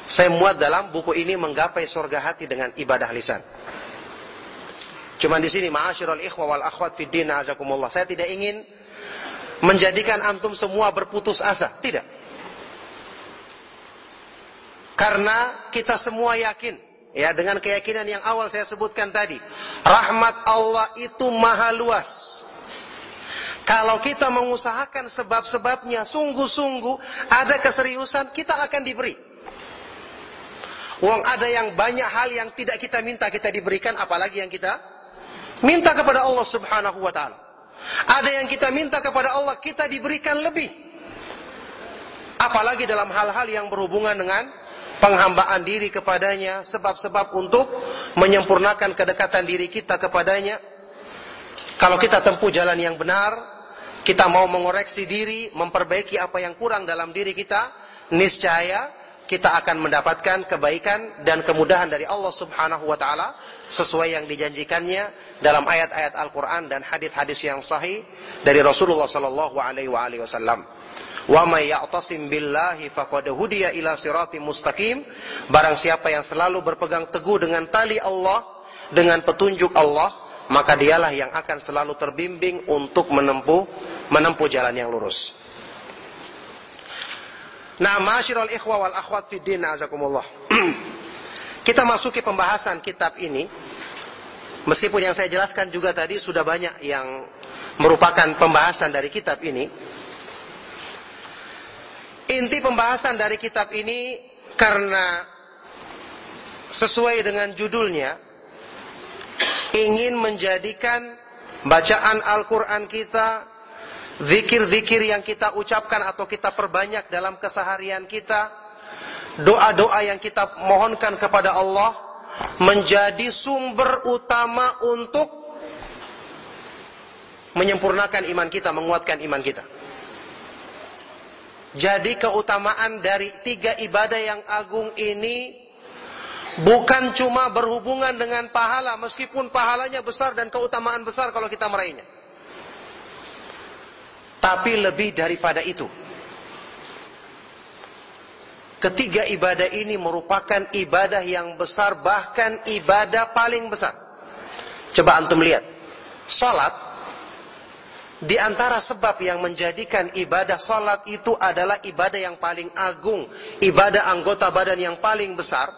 saya muat dalam buku ini menggapai surga hati dengan ibadah lisan. Cuman di sini ma'asyiral ikhwa wal akhwat fid din azakumullah. Saya tidak ingin menjadikan antum semua berputus asa, tidak. Karena kita semua yakin ya dengan keyakinan yang awal saya sebutkan tadi, rahmat Allah itu maha luas. Kalau kita mengusahakan sebab-sebabnya sungguh-sungguh ada keseriusan, kita akan diberi. Uang ada yang banyak hal yang tidak kita minta kita diberikan, apalagi yang kita minta kepada Allah Subhanahu wa taala. Ada yang kita minta kepada Allah, kita diberikan lebih. Apalagi dalam hal-hal yang berhubungan dengan penghambaan diri kepadanya, sebab-sebab untuk menyempurnakan kedekatan diri kita kepadanya. Kalau kita tempuh jalan yang benar, kita mau mengoreksi diri, memperbaiki apa yang kurang dalam diri kita, niscaya kita akan mendapatkan kebaikan dan kemudahan dari Allah Subhanahu wa taala sesuai yang dijanjikannya dalam ayat-ayat Al-Qur'an dan hadis-hadis yang sahih dari Rasulullah sallallahu alaihi wasallam. Wa may ya'tasim billahi faqad hudiya ila mustaqim. Barang siapa yang selalu berpegang teguh dengan tali Allah, dengan petunjuk Allah, maka dialah yang akan selalu terbimbing untuk menempuh menempuh jalan yang lurus. Nah, masyiral ikhwa wal akhwat fi din. Kita masuki pembahasan kitab ini. Meskipun yang saya jelaskan juga tadi sudah banyak yang merupakan pembahasan dari kitab ini. Inti pembahasan dari kitab ini karena sesuai dengan judulnya ingin menjadikan bacaan Al-Quran kita Zikir-zikir yang kita ucapkan atau kita perbanyak dalam keseharian kita, doa-doa yang kita mohonkan kepada Allah menjadi sumber utama untuk menyempurnakan iman kita, menguatkan iman kita. Jadi keutamaan dari tiga ibadah yang agung ini bukan cuma berhubungan dengan pahala meskipun pahalanya besar dan keutamaan besar kalau kita meraihnya. Tapi lebih daripada itu. Ketiga ibadah ini merupakan ibadah yang besar, bahkan ibadah paling besar. Coba antum lihat. Salat, di antara sebab yang menjadikan ibadah salat itu adalah ibadah yang paling agung, ibadah anggota badan yang paling besar,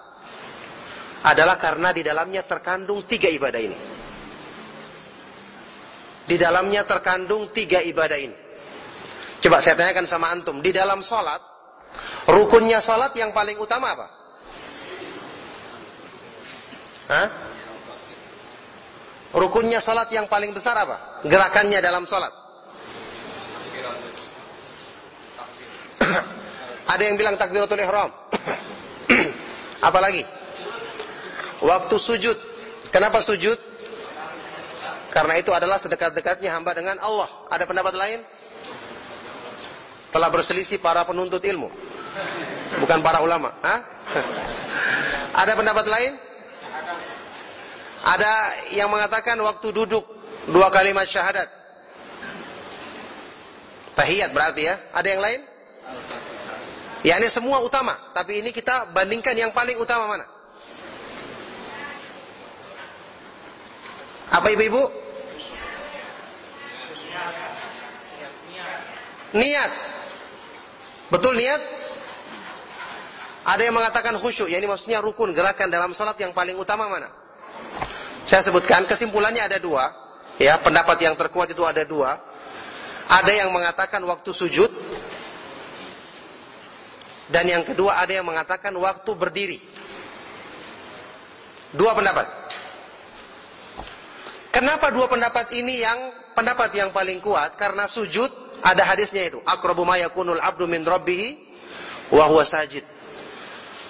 adalah karena di dalamnya terkandung tiga ibadah ini. Di dalamnya terkandung tiga ibadah ini. Coba saya tanyakan sama antum, di dalam sholat, rukunnya sholat yang paling utama apa? Hah? Rukunnya sholat yang paling besar apa? Gerakannya dalam sholat. Ada yang bilang takbiratul ihram. Apalagi? Waktu sujud. Kenapa sujud? Karena itu adalah sedekat-dekatnya hamba dengan Allah. Ada pendapat lain? telah berselisih para penuntut ilmu. Bukan para ulama. Hah? Ada pendapat lain? Ada yang mengatakan waktu duduk dua kalimat syahadat. Tahiyat berarti ya. Ada yang lain? Ya ini semua utama, tapi ini kita bandingkan yang paling utama mana? Apa ibu-ibu? Niat. Betul niat? Ada yang mengatakan khusyuk, ya ini maksudnya rukun gerakan dalam salat yang paling utama mana? Saya sebutkan kesimpulannya ada dua, ya pendapat yang terkuat itu ada dua. Ada yang mengatakan waktu sujud, dan yang kedua ada yang mengatakan waktu berdiri. Dua pendapat. Kenapa dua pendapat ini yang pendapat yang paling kuat? Karena sujud ada hadisnya itu. Akrabu ma yakunul abdu min sajid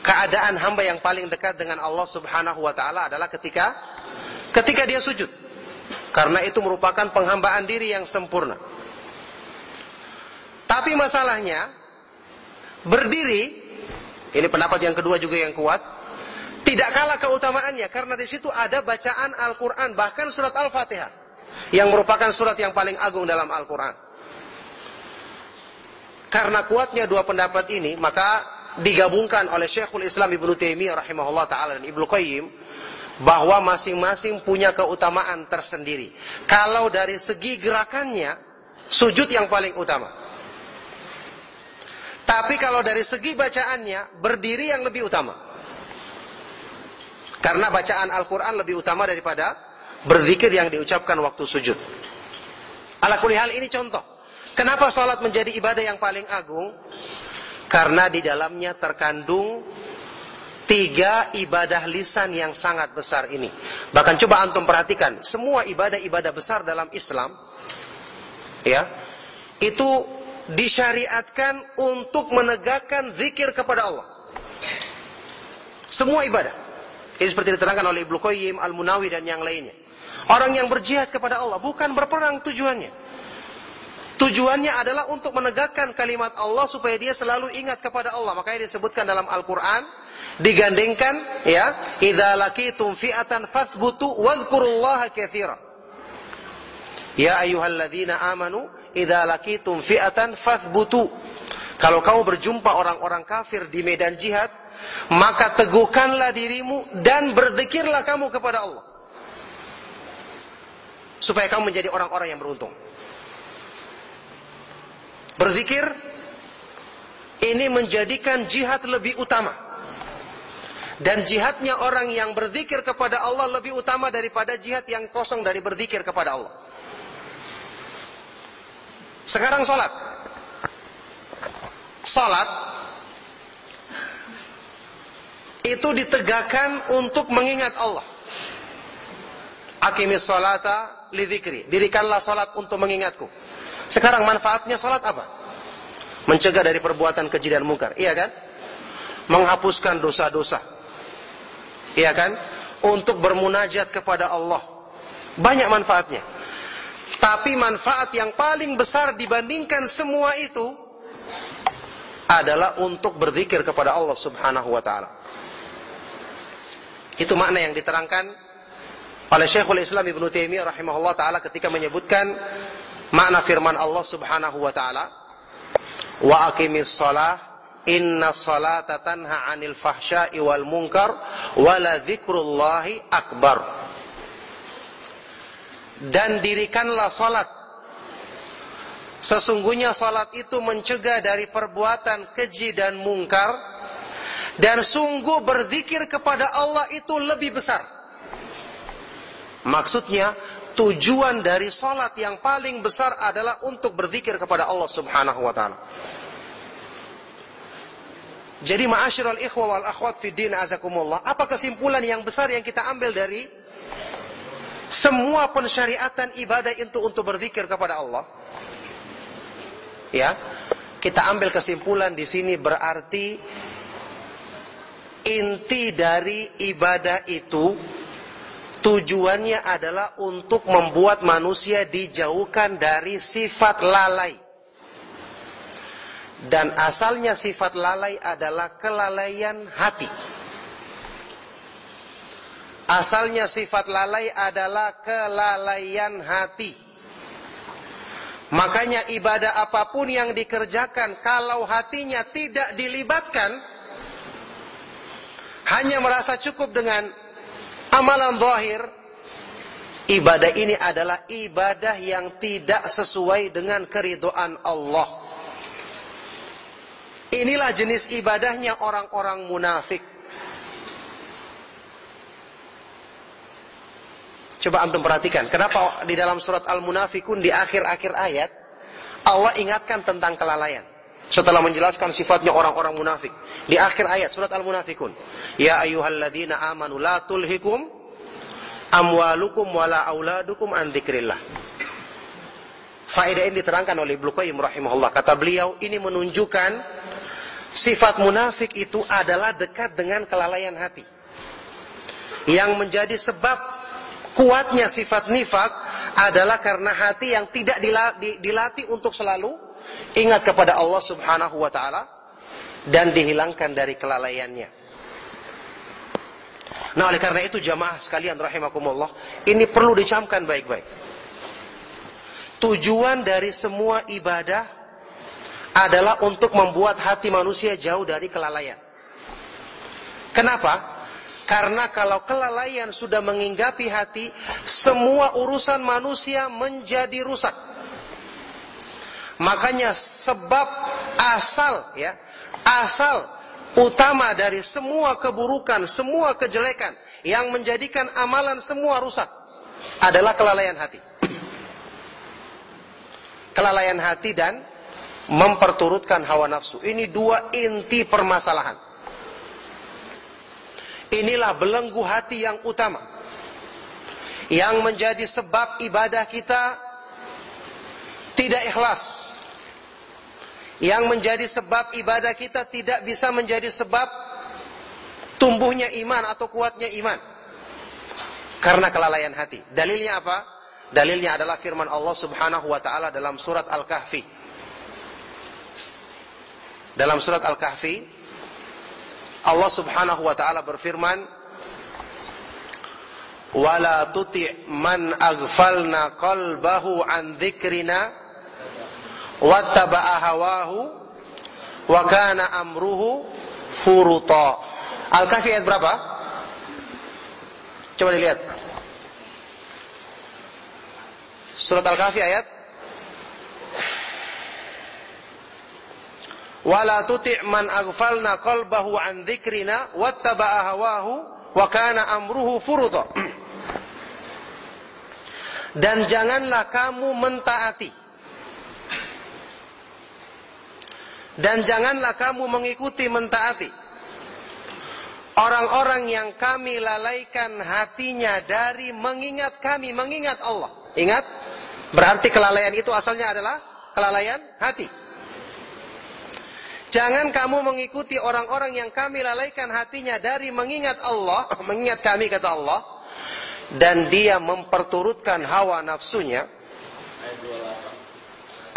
keadaan hamba yang paling dekat dengan Allah Subhanahu wa taala adalah ketika ketika dia sujud. Karena itu merupakan penghambaan diri yang sempurna. Tapi masalahnya berdiri ini pendapat yang kedua juga yang kuat tidak kalah keutamaannya karena di situ ada bacaan Al-Qur'an bahkan surat Al-Fatihah yang merupakan surat yang paling agung dalam Al-Qur'an. Karena kuatnya dua pendapat ini, maka digabungkan oleh Syekhul Islam Ibnu Taimiyah rahimahullah taala dan Ibnu Qayyim bahwa masing-masing punya keutamaan tersendiri. Kalau dari segi gerakannya sujud yang paling utama. Tapi kalau dari segi bacaannya berdiri yang lebih utama. Karena bacaan Al-Qur'an lebih utama daripada berzikir yang diucapkan waktu sujud. Ala hal ini contoh. Kenapa salat menjadi ibadah yang paling agung? Karena di dalamnya terkandung tiga ibadah lisan yang sangat besar ini. Bahkan coba antum perhatikan, semua ibadah-ibadah besar dalam Islam, ya, itu disyariatkan untuk menegakkan zikir kepada Allah. Semua ibadah. Ini seperti diterangkan oleh Ibnu Qayyim, Al-Munawi dan yang lainnya. Orang yang berjihad kepada Allah bukan berperang tujuannya. Tujuannya adalah untuk menegakkan kalimat Allah supaya dia selalu ingat kepada Allah. Makanya disebutkan dalam Al-Qur'an digandengkan ya, idza laqitum fi'atan fathbutu wadhkurullaha katsira. Ya ayyuhalladzina amanu idza laqitum fi'atan fathbutu. Kalau kamu berjumpa orang-orang kafir di medan jihad, maka teguhkanlah dirimu dan berzikirlah kamu kepada Allah. Supaya kamu menjadi orang-orang yang beruntung. Berzikir ini menjadikan jihad lebih utama. Dan jihadnya orang yang berzikir kepada Allah lebih utama daripada jihad yang kosong dari berzikir kepada Allah. Sekarang sholat. Sholat itu ditegakkan untuk mengingat Allah. Akimis sholata lidikri. Dirikanlah sholat untuk mengingatku. Sekarang manfaatnya sholat apa? Mencegah dari perbuatan keji dan mungkar. Iya kan? Menghapuskan dosa-dosa. Iya kan? Untuk bermunajat kepada Allah. Banyak manfaatnya. Tapi manfaat yang paling besar dibandingkan semua itu adalah untuk berzikir kepada Allah Subhanahu wa taala. Itu makna yang diterangkan oleh Syekhul Islam Ibnu Taimiyah rahimahullah taala ketika menyebutkan makna firman Allah Subhanahu wa taala wa aqimis shalah inna salata tanha 'anil fahsya'i wal munkar wa la dzikrullahi akbar. Dan dirikanlah salat. Sesungguhnya salat itu mencegah dari perbuatan keji dan mungkar dan sungguh berzikir kepada Allah itu lebih besar. Maksudnya tujuan dari salat yang paling besar adalah untuk berzikir kepada Allah Subhanahu wa taala. Jadi ma'asyiral ikhwa wal akhwat fi din azakumullah, apa kesimpulan yang besar yang kita ambil dari semua pensyariatan ibadah itu untuk berzikir kepada Allah? Ya. Kita ambil kesimpulan di sini berarti inti dari ibadah itu tujuannya adalah untuk membuat manusia dijauhkan dari sifat lalai. Dan asalnya sifat lalai adalah kelalaian hati. Asalnya sifat lalai adalah kelalaian hati. Makanya ibadah apa pun yang dikerjakan kalau hatinya tidak dilibatkan hanya merasa cukup dengan amalan zahir ibadah ini adalah ibadah yang tidak sesuai dengan keridoan Allah. Inilah jenis ibadahnya orang-orang munafik. Coba antum perhatikan, kenapa di dalam surat Al-Munafikun di akhir-akhir ayat Allah ingatkan tentang kelalaian. Setelah menjelaskan sifatnya orang-orang munafik. Di akhir ayat surat Al-Munafikun. Ya ayyuhalladzina amanu la tulhikum amwalukum wala auladukum an dzikrillah. Faedah ini diterangkan oleh Ibnu Qayyim rahimahullah. Kata beliau, ini menunjukkan sifat munafik itu adalah dekat dengan kelalaian hati. Yang menjadi sebab kuatnya sifat nifak adalah karena hati yang tidak dilatih untuk selalu ingat kepada Allah Subhanahu wa taala dan dihilangkan dari kelalaiannya. Nah, oleh karena itu jamaah sekalian rahimakumullah, ini perlu dicamkan baik-baik. Tujuan dari semua ibadah adalah untuk membuat hati manusia jauh dari kelalaian. Kenapa? Karena kalau kelalaian sudah menginggapi hati, semua urusan manusia menjadi rusak. Makanya sebab asal ya, asal utama dari semua keburukan, semua kejelekan yang menjadikan amalan semua rusak adalah kelalaian hati. Kelalaian hati dan memperturutkan hawa nafsu. Ini dua inti permasalahan. Inilah belenggu hati yang utama. Yang menjadi sebab ibadah kita tidak ikhlas. Yang menjadi sebab ibadah kita tidak bisa menjadi sebab tumbuhnya iman atau kuatnya iman. Karena kelalaian hati. Dalilnya apa? Dalilnya adalah firman Allah Subhanahu wa taala dalam surat Al-Kahfi. Dalam surat Al-Kahfi Allah Subhanahu wa taala berfirman wala tuti' man aghfalna qalbahu an dzikrina wattaba'a hawahu wa kana amruhu furuta Al-Kahfi ayat berapa? Coba dilihat. Surat Al-Kahfi ayat wala tuti' man aghfalna qalbahu an dzikrina wattaba'a hawahu wa kana amruhu furuta dan janganlah kamu mentaati dan janganlah kamu mengikuti mentaati orang-orang yang kami lalaikan hatinya dari mengingat kami mengingat Allah ingat berarti kelalaian itu asalnya adalah kelalaian hati Jangan kamu mengikuti orang-orang yang kami lalaikan hatinya dari mengingat Allah, mengingat kami kata Allah, dan dia memperturutkan hawa nafsunya.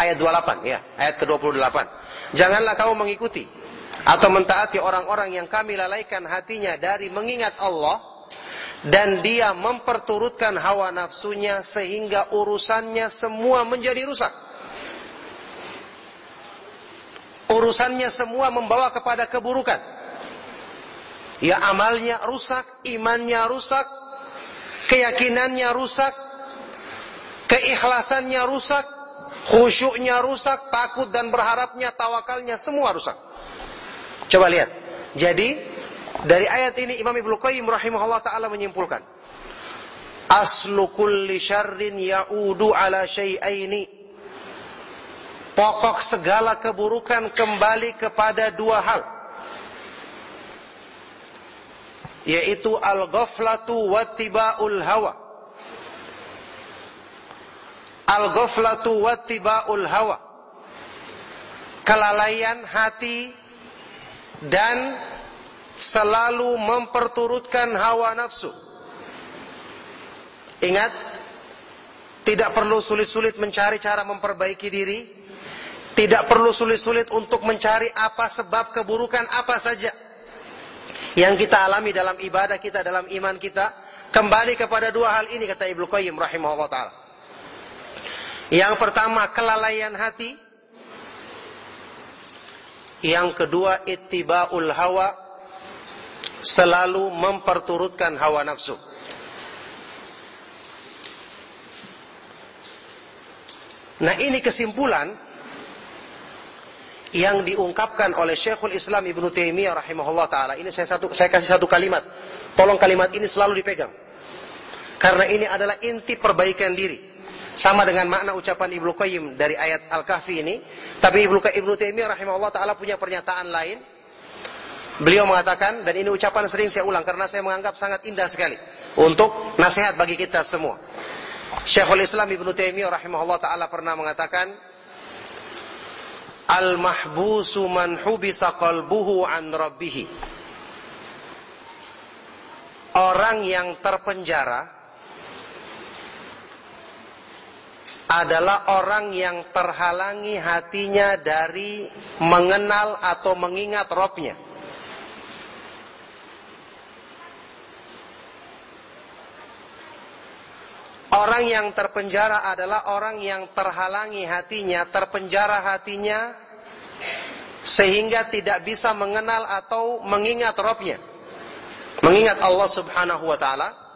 Ayat 28. ya, ayat ke-28. Janganlah kamu mengikuti atau mentaati orang-orang yang kami lalaikan hatinya dari mengingat Allah dan dia memperturutkan hawa nafsunya sehingga urusannya semua menjadi rusak. urusannya semua membawa kepada keburukan. Ya amalnya rusak, imannya rusak, keyakinannya rusak, keikhlasannya rusak, khusyuknya rusak, takut dan berharapnya, tawakalnya semua rusak. Coba lihat. Jadi dari ayat ini Imam Ibnu Qayyim rahimahullah taala menyimpulkan aslu kulli syarrin ya'udu ala syai'aini Pokok segala keburukan kembali kepada dua hal. Yaitu al-ghaflatu wattiba'ul hawa. Al-ghaflatu wattiba'ul hawa. Kelalaian hati dan selalu memperturutkan hawa nafsu. Ingat, tidak perlu sulit-sulit mencari cara memperbaiki diri tidak perlu sulit-sulit untuk mencari apa sebab keburukan apa saja yang kita alami dalam ibadah kita, dalam iman kita. Kembali kepada dua hal ini kata Ibnu Qayyim rahimahullah taala. Yang pertama kelalaian hati. Yang kedua ittiba'ul hawa. Selalu memperturutkan hawa nafsu. Nah ini kesimpulan yang diungkapkan oleh Syekhul Islam Ibnu Taimiyah rahimahullah taala. Ini saya satu saya kasih satu kalimat. Tolong kalimat ini selalu dipegang. Karena ini adalah inti perbaikan diri. Sama dengan makna ucapan Ibnu Qayyim dari ayat Al-Kahfi ini, tapi Ibnu Ibnu Taimiyah rahimahullah taala punya pernyataan lain. Beliau mengatakan dan ini ucapan sering saya ulang karena saya menganggap sangat indah sekali untuk nasihat bagi kita semua. Syekhul Islam Ibnu Taimiyah rahimahullah taala pernah mengatakan Al-mahbusu man hubisa qalbuhu an rabbih. Orang yang terpenjara adalah orang yang terhalangi hatinya dari mengenal atau mengingat Robnya. Orang yang terpenjara adalah orang yang terhalangi hatinya, terpenjara hatinya, sehingga tidak bisa mengenal atau mengingat Robnya. Mengingat Allah subhanahu wa ta'ala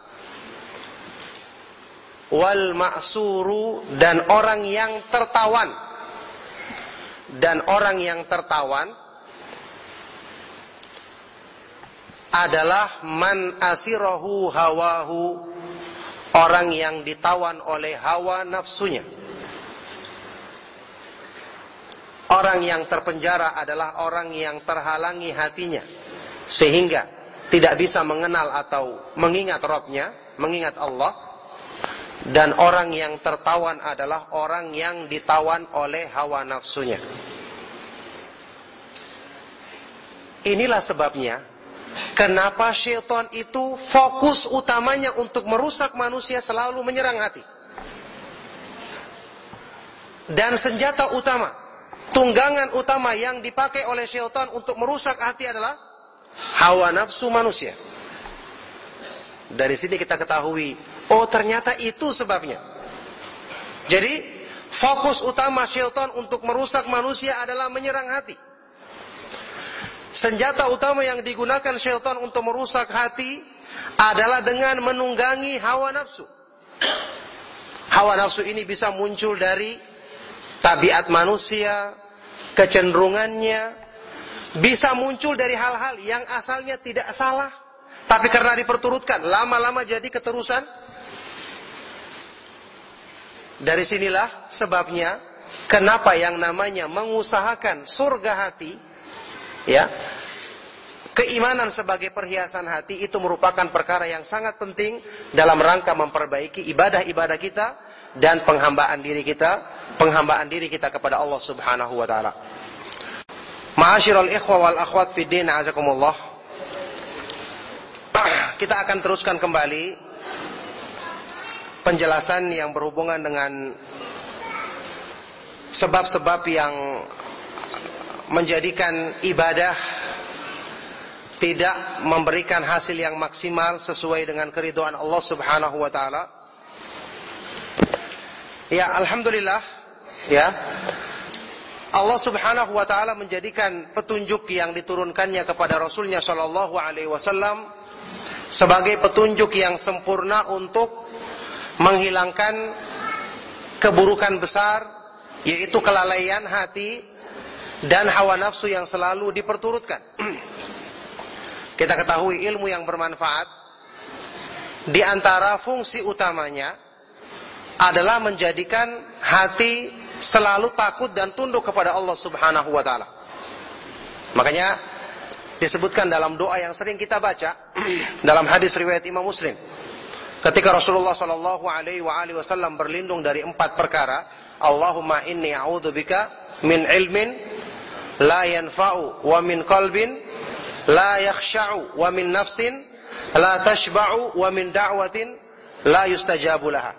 wal ma'suru dan orang yang tertawan. Dan orang yang tertawan adalah man asirahu hawahu orang yang ditawan oleh hawa nafsunya. Orang yang terpenjara adalah orang yang terhalangi hatinya sehingga tidak bisa mengenal atau mengingat Robnya mengingat Allah dan orang yang tertawan adalah orang yang ditawan oleh hawa nafsunya. Inilah sebabnya kenapa syaitan itu fokus utamanya untuk merusak manusia selalu menyerang hati. Dan senjata utama, tunggangan utama yang dipakai oleh syaitan untuk merusak hati adalah hawa nafsu manusia. Dari sini kita ketahui Oh ternyata itu sebabnya. Jadi fokus utama syaitan untuk merusak manusia adalah menyerang hati. Senjata utama yang digunakan syaitan untuk merusak hati adalah dengan menunggangi hawa nafsu. Hawa nafsu ini bisa muncul dari tabiat manusia, kecenderungannya, bisa muncul dari hal-hal yang asalnya tidak salah, tapi karena diperturutkan, lama-lama jadi keterusan dari sinilah sebabnya kenapa yang namanya mengusahakan surga hati ya keimanan sebagai perhiasan hati itu merupakan perkara yang sangat penting dalam rangka memperbaiki ibadah-ibadah kita dan penghambaan diri kita, penghambaan diri kita kepada Allah Subhanahu wa taala. Ma'asyiral ikhwa wal akhwat fi din azakumullah. Kita akan teruskan kembali penjelasan yang berhubungan dengan sebab-sebab yang menjadikan ibadah tidak memberikan hasil yang maksimal sesuai dengan keriduan Allah Subhanahu wa taala. Ya, alhamdulillah ya. Allah Subhanahu wa taala menjadikan petunjuk yang diturunkannya kepada Rasulnya Shallallahu alaihi wasallam sebagai petunjuk yang sempurna untuk menghilangkan keburukan besar yaitu kelalaian hati dan hawa nafsu yang selalu diperturutkan. Kita ketahui ilmu yang bermanfaat di antara fungsi utamanya adalah menjadikan hati selalu takut dan tunduk kepada Allah Subhanahu wa taala. Makanya disebutkan dalam doa yang sering kita baca dalam hadis riwayat Imam Muslim Ketika Rasulullah Shallallahu Alaihi Wasallam berlindung dari empat perkara, Allahumma inni a'udzubika min ilmin la yanfa'u wa min qalbin la yakhsha'u wa min nafsin la tashba'u wa min da'watin la yustajabu laha.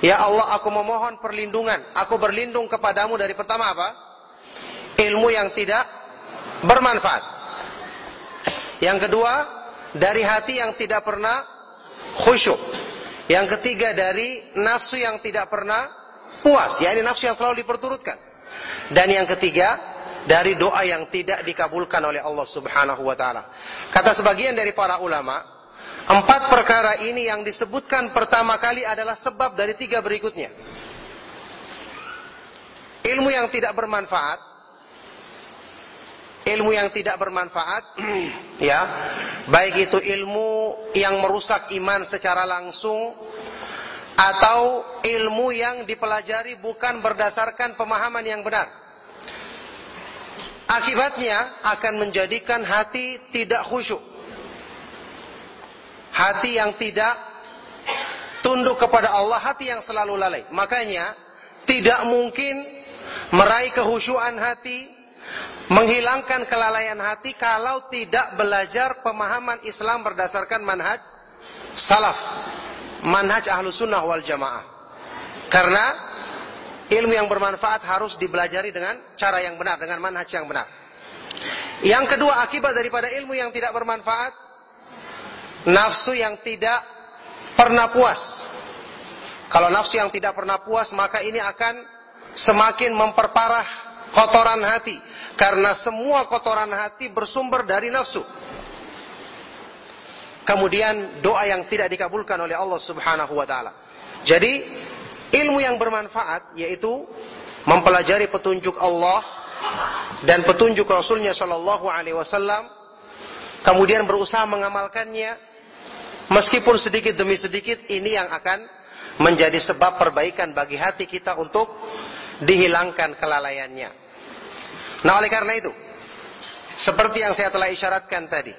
Ya Allah, aku memohon perlindungan. Aku berlindung kepadamu dari pertama apa? Ilmu yang tidak bermanfaat. Yang kedua, dari hati yang tidak pernah khusyuk. Yang ketiga dari nafsu yang tidak pernah puas, ya ini nafsu yang selalu diperturutkan. Dan yang ketiga, dari doa yang tidak dikabulkan oleh Allah Subhanahu wa taala. Kata sebagian dari para ulama, empat perkara ini yang disebutkan pertama kali adalah sebab dari tiga berikutnya. Ilmu yang tidak bermanfaat, ilmu yang tidak bermanfaat, ya, baik itu ilmu yang merusak iman secara langsung atau ilmu yang dipelajari bukan berdasarkan pemahaman yang benar. Akibatnya akan menjadikan hati tidak khusyuk. Hati yang tidak tunduk kepada Allah, hati yang selalu lalai. Makanya tidak mungkin meraih kehusuan hati, menghilangkan kelalaian hati kalau tidak belajar pemahaman Islam berdasarkan manhaj salaf, manhaj ahlu sunnah wal jamaah. Karena ilmu yang bermanfaat harus dibelajari dengan cara yang benar, dengan manhaj yang benar. Yang kedua akibat daripada ilmu yang tidak bermanfaat, nafsu yang tidak pernah puas. Kalau nafsu yang tidak pernah puas, maka ini akan semakin memperparah kotoran hati karena semua kotoran hati bersumber dari nafsu. Kemudian doa yang tidak dikabulkan oleh Allah Subhanahu wa taala. Jadi ilmu yang bermanfaat yaitu mempelajari petunjuk Allah dan petunjuk Rasulnya Shallallahu Alaihi Wasallam, kemudian berusaha mengamalkannya, meskipun sedikit demi sedikit ini yang akan menjadi sebab perbaikan bagi hati kita untuk dihilangkan kelalaiannya. Nah oleh karena itu, seperti yang saya telah isyaratkan tadi,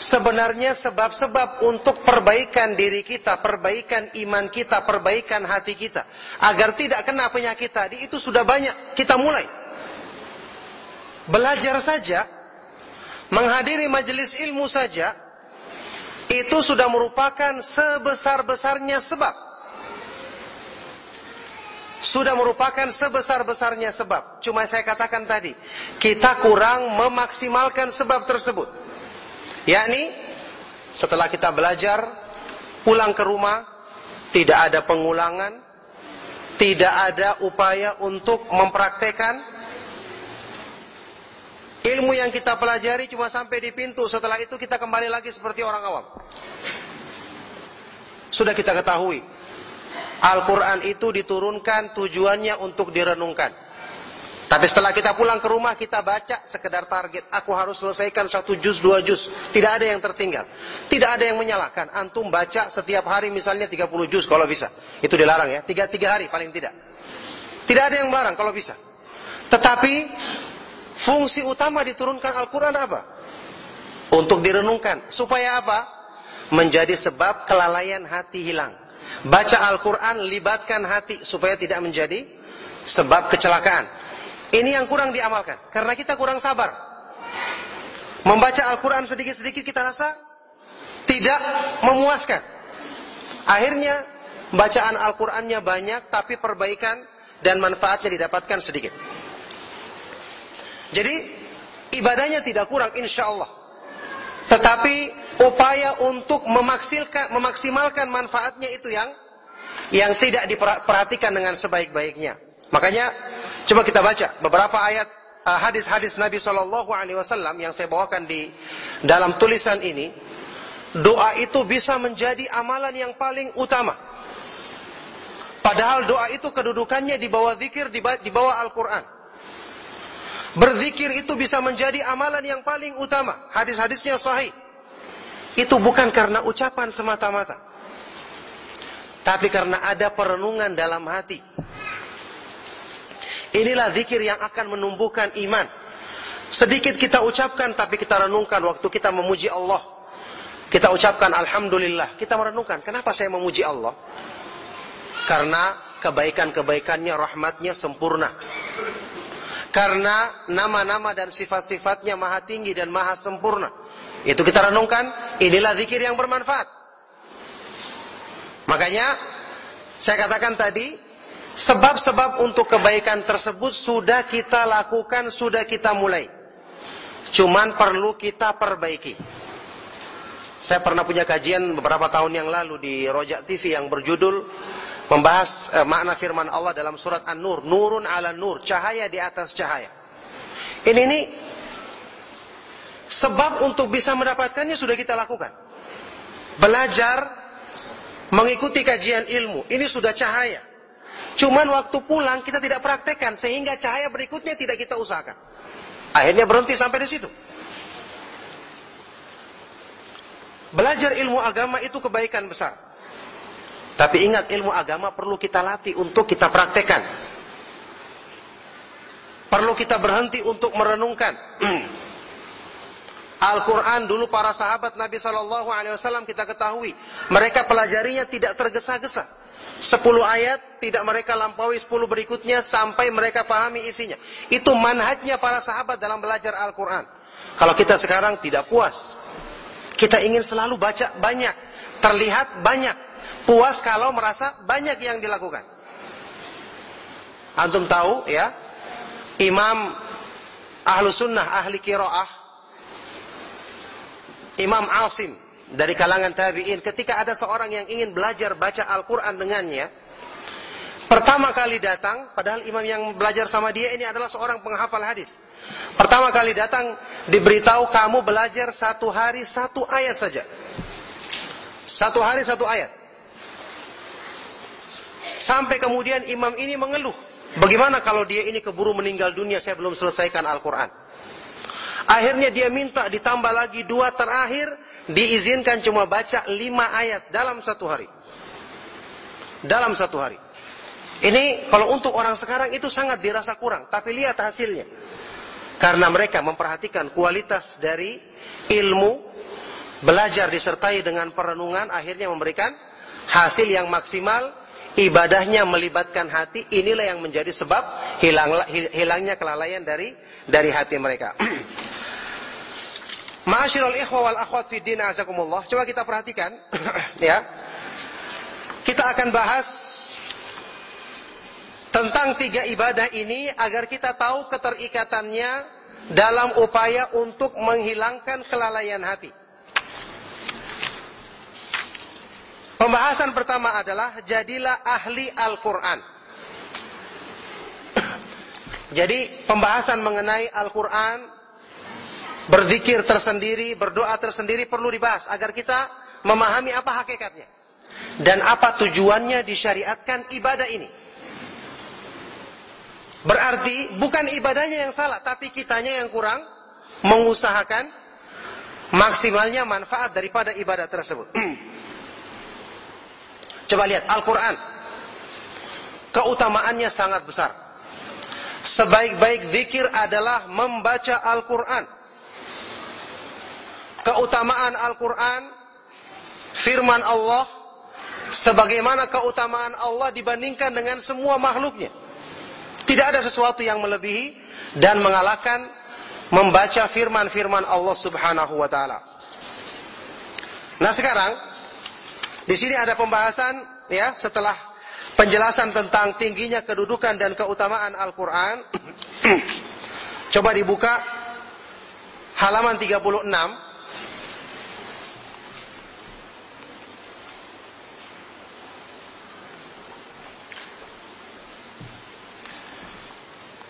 sebenarnya sebab-sebab untuk perbaikan diri kita, perbaikan iman kita, perbaikan hati kita, agar tidak kena penyakit tadi, itu sudah banyak. Kita mulai. Belajar saja, menghadiri majelis ilmu saja, itu sudah merupakan sebesar-besarnya sebab sudah merupakan sebesar-besarnya sebab. Cuma saya katakan tadi, kita kurang memaksimalkan sebab tersebut. Yakni setelah kita belajar pulang ke rumah tidak ada pengulangan, tidak ada upaya untuk mempraktekan ilmu yang kita pelajari cuma sampai di pintu. Setelah itu kita kembali lagi seperti orang awam. Sudah kita ketahui Al-Quran itu diturunkan tujuannya untuk direnungkan. Tapi setelah kita pulang ke rumah kita baca sekedar target. Aku harus selesaikan satu juz, dua juz. Tidak ada yang tertinggal. Tidak ada yang menyalahkan. Antum baca setiap hari misalnya 30 juz kalau bisa. Itu dilarang ya. Tiga, tiga hari paling tidak. Tidak ada yang melarang kalau bisa. Tetapi fungsi utama diturunkan Al-Quran apa? Untuk direnungkan. Supaya apa? Menjadi sebab kelalaian hati hilang. Baca Al-Quran, libatkan hati supaya tidak menjadi sebab kecelakaan. Ini yang kurang diamalkan. Karena kita kurang sabar. Membaca Al-Quran sedikit-sedikit kita rasa tidak memuaskan. Akhirnya bacaan Al-Qurannya banyak tapi perbaikan dan manfaatnya didapatkan sedikit. Jadi ibadahnya tidak kurang insya Allah. Tetapi upaya untuk memaksimalkan, manfaatnya itu yang yang tidak diperhatikan dengan sebaik-baiknya. Makanya coba kita baca beberapa ayat uh, hadis-hadis Nabi Shallallahu Alaihi Wasallam yang saya bawakan di dalam tulisan ini. Doa itu bisa menjadi amalan yang paling utama. Padahal doa itu kedudukannya di bawah zikir, di bawah Al-Quran. Berzikir itu bisa menjadi amalan yang paling utama. Hadis-hadisnya sahih. Itu bukan karena ucapan semata-mata. Tapi karena ada perenungan dalam hati. Inilah zikir yang akan menumbuhkan iman. Sedikit kita ucapkan tapi kita renungkan waktu kita memuji Allah. Kita ucapkan Alhamdulillah. Kita merenungkan, kenapa saya memuji Allah? Karena kebaikan-kebaikannya, rahmatnya sempurna. Karena nama-nama dan sifat-sifatnya maha tinggi dan maha sempurna. Itu kita renungkan, inilah zikir yang bermanfaat. Makanya saya katakan tadi, sebab-sebab untuk kebaikan tersebut sudah kita lakukan, sudah kita mulai. Cuman perlu kita perbaiki. Saya pernah punya kajian beberapa tahun yang lalu di Rojak TV yang berjudul membahas uh, makna firman Allah dalam surat An-Nur, nurun ala nur, cahaya di atas cahaya. Ini nih sebab untuk bisa mendapatkannya sudah kita lakukan. Belajar mengikuti kajian ilmu, ini sudah cahaya. Cuman waktu pulang kita tidak praktekkan sehingga cahaya berikutnya tidak kita usahakan. Akhirnya berhenti sampai di situ. Belajar ilmu agama itu kebaikan besar. Tapi ingat ilmu agama perlu kita latih untuk kita praktekkan. Perlu kita berhenti untuk merenungkan. Al-Quran dulu para sahabat Nabi Shallallahu Alaihi Wasallam kita ketahui mereka pelajarinya tidak tergesa-gesa. Sepuluh ayat tidak mereka lampaui sepuluh berikutnya sampai mereka pahami isinya. Itu manhajnya para sahabat dalam belajar Al-Quran. Kalau kita sekarang tidak puas, kita ingin selalu baca banyak, terlihat banyak, puas kalau merasa banyak yang dilakukan. Antum tahu ya, Imam Ahlu Sunnah, Ahli Kiroah, Imam Asim dari kalangan tabi'in, ketika ada seorang yang ingin belajar baca Al-Quran dengannya, pertama kali datang, padahal imam yang belajar sama dia ini adalah seorang penghafal hadis. Pertama kali datang, diberitahu kamu belajar satu hari satu ayat saja. Satu hari satu ayat. Sampai kemudian imam ini mengeluh. Bagaimana kalau dia ini keburu meninggal dunia, saya belum selesaikan Al-Quran. Akhirnya dia minta ditambah lagi dua terakhir, diizinkan cuma baca lima ayat dalam satu hari. Dalam satu hari. Ini kalau untuk orang sekarang itu sangat dirasa kurang, tapi lihat hasilnya. Karena mereka memperhatikan kualitas dari ilmu, belajar disertai dengan perenungan, akhirnya memberikan hasil yang maksimal, ibadahnya melibatkan hati, inilah yang menjadi sebab hilang, hilangnya kelalaian dari dari hati mereka. Ma'asyiral ikhwa wal akhwat fi din azakumullah. Coba kita perhatikan ya. Kita akan bahas tentang tiga ibadah ini agar kita tahu keterikatannya dalam upaya untuk menghilangkan kelalaian hati. Pembahasan pertama adalah jadilah ahli Al-Quran. Jadi pembahasan mengenai Al-Quran berzikir tersendiri, berdoa tersendiri perlu dibahas agar kita memahami apa hakikatnya dan apa tujuannya disyariatkan ibadah ini. Berarti bukan ibadahnya yang salah, tapi kitanya yang kurang mengusahakan maksimalnya manfaat daripada ibadah tersebut. Coba lihat Al-Quran. Keutamaannya sangat besar. Sebaik-baik zikir adalah membaca Al-Quran keutamaan Al-Quran, firman Allah, sebagaimana keutamaan Allah dibandingkan dengan semua makhluknya. Tidak ada sesuatu yang melebihi dan mengalahkan membaca firman-firman Allah Subhanahu wa taala. Nah, sekarang di sini ada pembahasan ya setelah penjelasan tentang tingginya kedudukan dan keutamaan Al-Qur'an. Coba dibuka halaman 36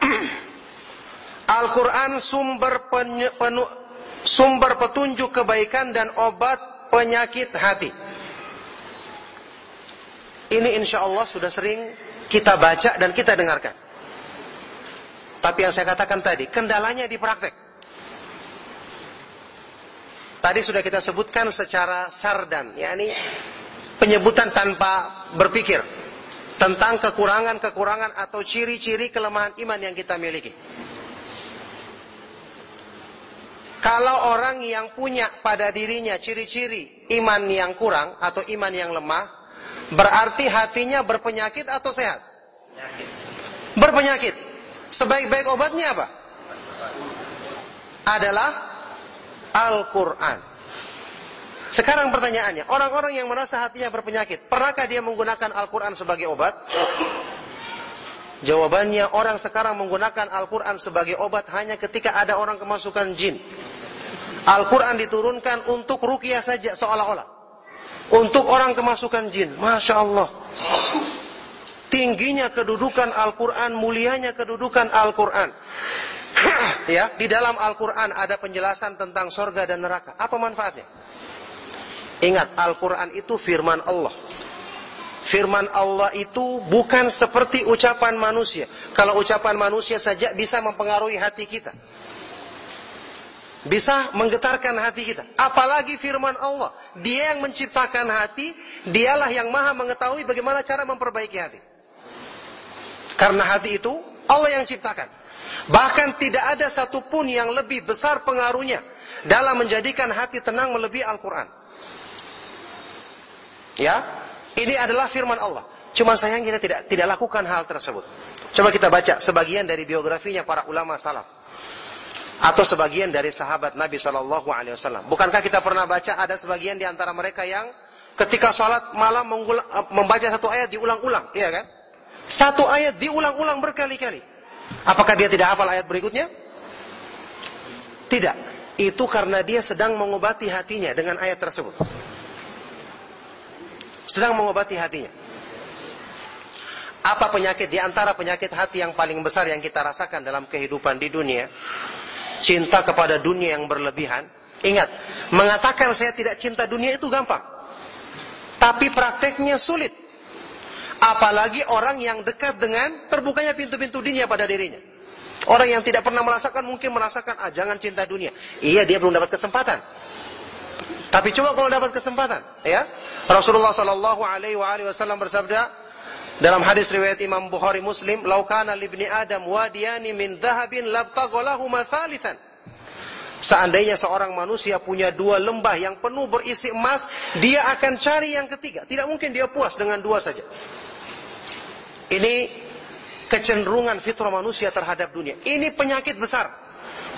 Al-Quran sumber penye, penu, sumber petunjuk kebaikan dan obat penyakit hati. Ini insya Allah sudah sering kita baca dan kita dengarkan. Tapi yang saya katakan tadi, kendalanya di praktek. Tadi sudah kita sebutkan secara sardan, yakni penyebutan tanpa berpikir tentang kekurangan-kekurangan atau ciri-ciri kelemahan iman yang kita miliki. Kalau orang yang punya pada dirinya ciri-ciri iman yang kurang atau iman yang lemah, berarti hatinya berpenyakit atau sehat? Berpenyakit. Sebaik-baik obatnya apa? Adalah Al-Quran. Sekarang pertanyaannya, orang-orang yang merasa hatinya berpenyakit, pernahkah dia menggunakan Al-Quran sebagai obat? Jawabannya, orang sekarang menggunakan Al-Quran sebagai obat hanya ketika ada orang kemasukan jin. Al-Quran diturunkan untuk rukyah saja seolah-olah. Untuk orang kemasukan jin. Masya Allah. tingginya kedudukan Al-Quran, mulianya kedudukan Al-Quran. ya, di dalam Al-Quran ada penjelasan tentang sorga dan neraka. Apa manfaatnya? Ingat, Al-Quran itu firman Allah. Firman Allah itu bukan seperti ucapan manusia. Kalau ucapan manusia saja bisa mempengaruhi hati kita. Bisa menggetarkan hati kita. Apalagi firman Allah. Dia yang menciptakan hati, dialah yang maha mengetahui bagaimana cara memperbaiki hati. Karena hati itu Allah yang ciptakan. Bahkan tidak ada satupun yang lebih besar pengaruhnya dalam menjadikan hati tenang melebihi Al-Quran. Ya, ini adalah firman Allah. Cuma sayang kita tidak tidak lakukan hal tersebut. Coba kita baca sebagian dari biografinya para ulama salaf atau sebagian dari sahabat Nabi Shallallahu Alaihi Wasallam. Bukankah kita pernah baca ada sebagian di antara mereka yang ketika sholat malam membaca satu ayat diulang-ulang, iya kan? Satu ayat diulang-ulang berkali-kali. Apakah dia tidak hafal ayat berikutnya? Tidak. Itu karena dia sedang mengobati hatinya dengan ayat tersebut. Sedang mengobati hatinya. Apa penyakit di antara penyakit hati yang paling besar yang kita rasakan dalam kehidupan di dunia? Cinta kepada dunia yang berlebihan. Ingat, mengatakan saya tidak cinta dunia itu gampang. Tapi prakteknya sulit. Apalagi orang yang dekat dengan terbukanya pintu-pintu dunia pada dirinya. Orang yang tidak pernah merasakan mungkin merasakan ah jangan cinta dunia. Iya dia belum dapat kesempatan. Tapi coba kalau dapat kesempatan, ya. Rasulullah Shallallahu alaihi wasallam bersabda dalam hadis riwayat Imam Bukhari Muslim, "Laukana libni Adam wadiyani min dhahabin labtaghalahu mathalithan." Seandainya seorang manusia punya dua lembah yang penuh berisi emas, dia akan cari yang ketiga. Tidak mungkin dia puas dengan dua saja. Ini kecenderungan fitrah manusia terhadap dunia. Ini penyakit besar.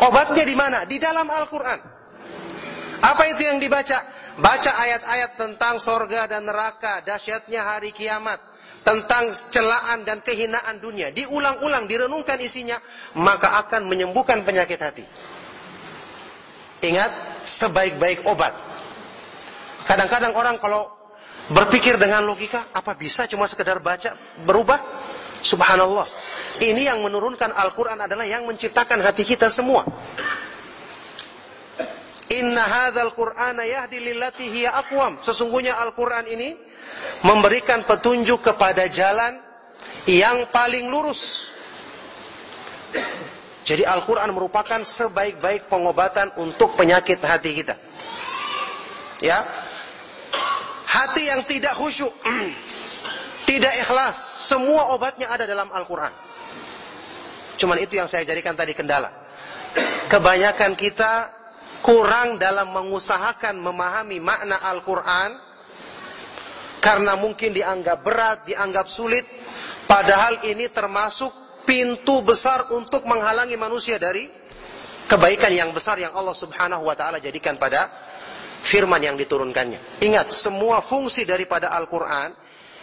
Obatnya di mana? Di dalam Al-Quran. Apa itu yang dibaca? Baca ayat-ayat tentang sorga dan neraka, dahsyatnya hari kiamat, tentang celaan dan kehinaan dunia. Diulang-ulang, direnungkan isinya, maka akan menyembuhkan penyakit hati. Ingat, sebaik-baik obat. Kadang-kadang orang kalau Berpikir dengan logika, apa bisa cuma sekedar baca berubah? Subhanallah. Ini yang menurunkan Al-Quran adalah yang menciptakan hati kita semua. Inna hadzal Qur'ana yahdi lillati hiya aqwam. Sesungguhnya Al-Qur'an ini memberikan petunjuk kepada jalan yang paling lurus. Jadi Al-Qur'an merupakan sebaik-baik pengobatan untuk penyakit hati kita. Ya, Hati yang tidak khusyuk, tidak ikhlas, semua obatnya ada dalam Al-Quran. Cuman itu yang saya jadikan tadi kendala. Kebanyakan kita kurang dalam mengusahakan memahami makna Al-Quran karena mungkin dianggap berat, dianggap sulit, padahal ini termasuk pintu besar untuk menghalangi manusia dari kebaikan yang besar yang Allah Subhanahu wa taala jadikan pada firman yang diturunkannya. Ingat, semua fungsi daripada Al-Quran,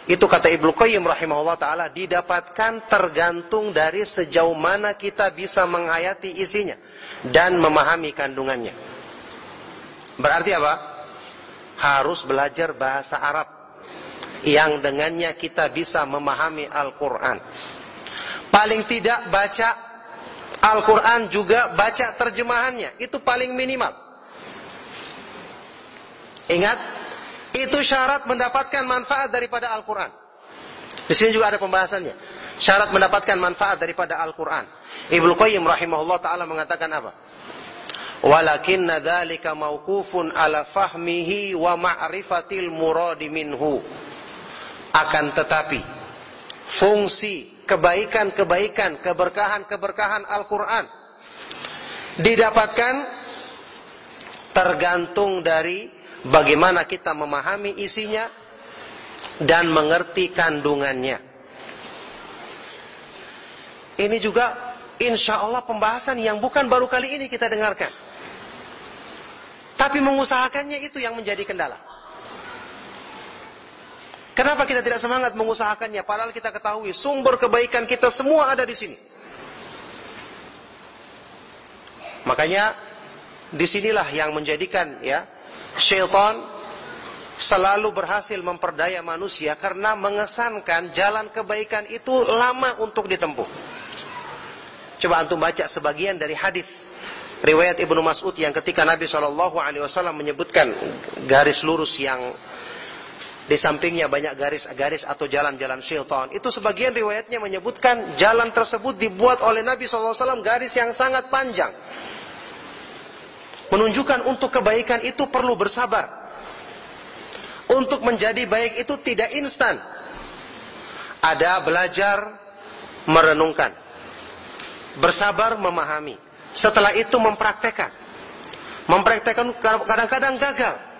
itu kata Ibnu Qayyim rahimahullah ta'ala, didapatkan tergantung dari sejauh mana kita bisa menghayati isinya. Dan memahami kandungannya. Berarti apa? Harus belajar bahasa Arab. Yang dengannya kita bisa memahami Al-Quran. Paling tidak baca Al-Quran juga baca terjemahannya. Itu paling minimal. Ingat, itu syarat mendapatkan manfaat daripada Al-Quran. Di sini juga ada pembahasannya. Syarat mendapatkan manfaat daripada Al-Quran. Ibnu Qayyim rahimahullah taala mengatakan apa? Walakin dzalika mauqufun ala fahmihi wa ma'rifatil muradi minhu. Akan tetapi fungsi kebaikan-kebaikan, keberkahan-keberkahan Al-Qur'an didapatkan tergantung dari bagaimana kita memahami isinya dan mengerti kandungannya. Ini juga insya Allah pembahasan yang bukan baru kali ini kita dengarkan. Tapi mengusahakannya itu yang menjadi kendala. Kenapa kita tidak semangat mengusahakannya? Padahal kita ketahui sumber kebaikan kita semua ada di sini. Makanya di sinilah yang menjadikan ya syaitan selalu berhasil memperdaya manusia karena mengesankan jalan kebaikan itu lama untuk ditempuh. Coba antum baca sebagian dari hadis riwayat Ibnu Mas'ud yang ketika Nabi Shallallahu Alaihi Wasallam menyebutkan garis lurus yang di sampingnya banyak garis-garis atau jalan-jalan syaitan. Itu sebagian riwayatnya menyebutkan jalan tersebut dibuat oleh Nabi SAW garis yang sangat panjang. Menunjukkan untuk kebaikan itu perlu bersabar. Untuk menjadi baik itu tidak instan. Ada belajar merenungkan. Bersabar memahami. Setelah itu mempraktekkan. Mempraktekkan kadang-kadang gagal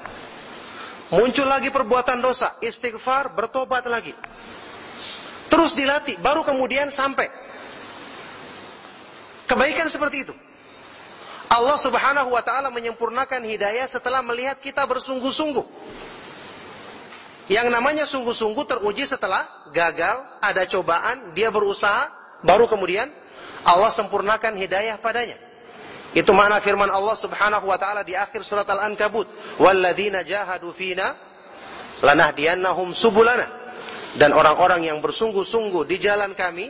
Muncul lagi perbuatan dosa, istighfar, bertobat lagi. Terus dilatih, baru kemudian sampai. Kebaikan seperti itu. Allah subhanahu wa ta'ala menyempurnakan hidayah setelah melihat kita bersungguh-sungguh. Yang namanya sungguh-sungguh teruji setelah gagal, ada cobaan, dia berusaha, baru kemudian Allah sempurnakan hidayah padanya. Itu makna firman Allah Subhanahu wa taala di akhir surat Al-Ankabut, "Walladzina jahadu fina lanahdiyannahum subulana." Dan orang-orang yang bersungguh-sungguh di jalan kami,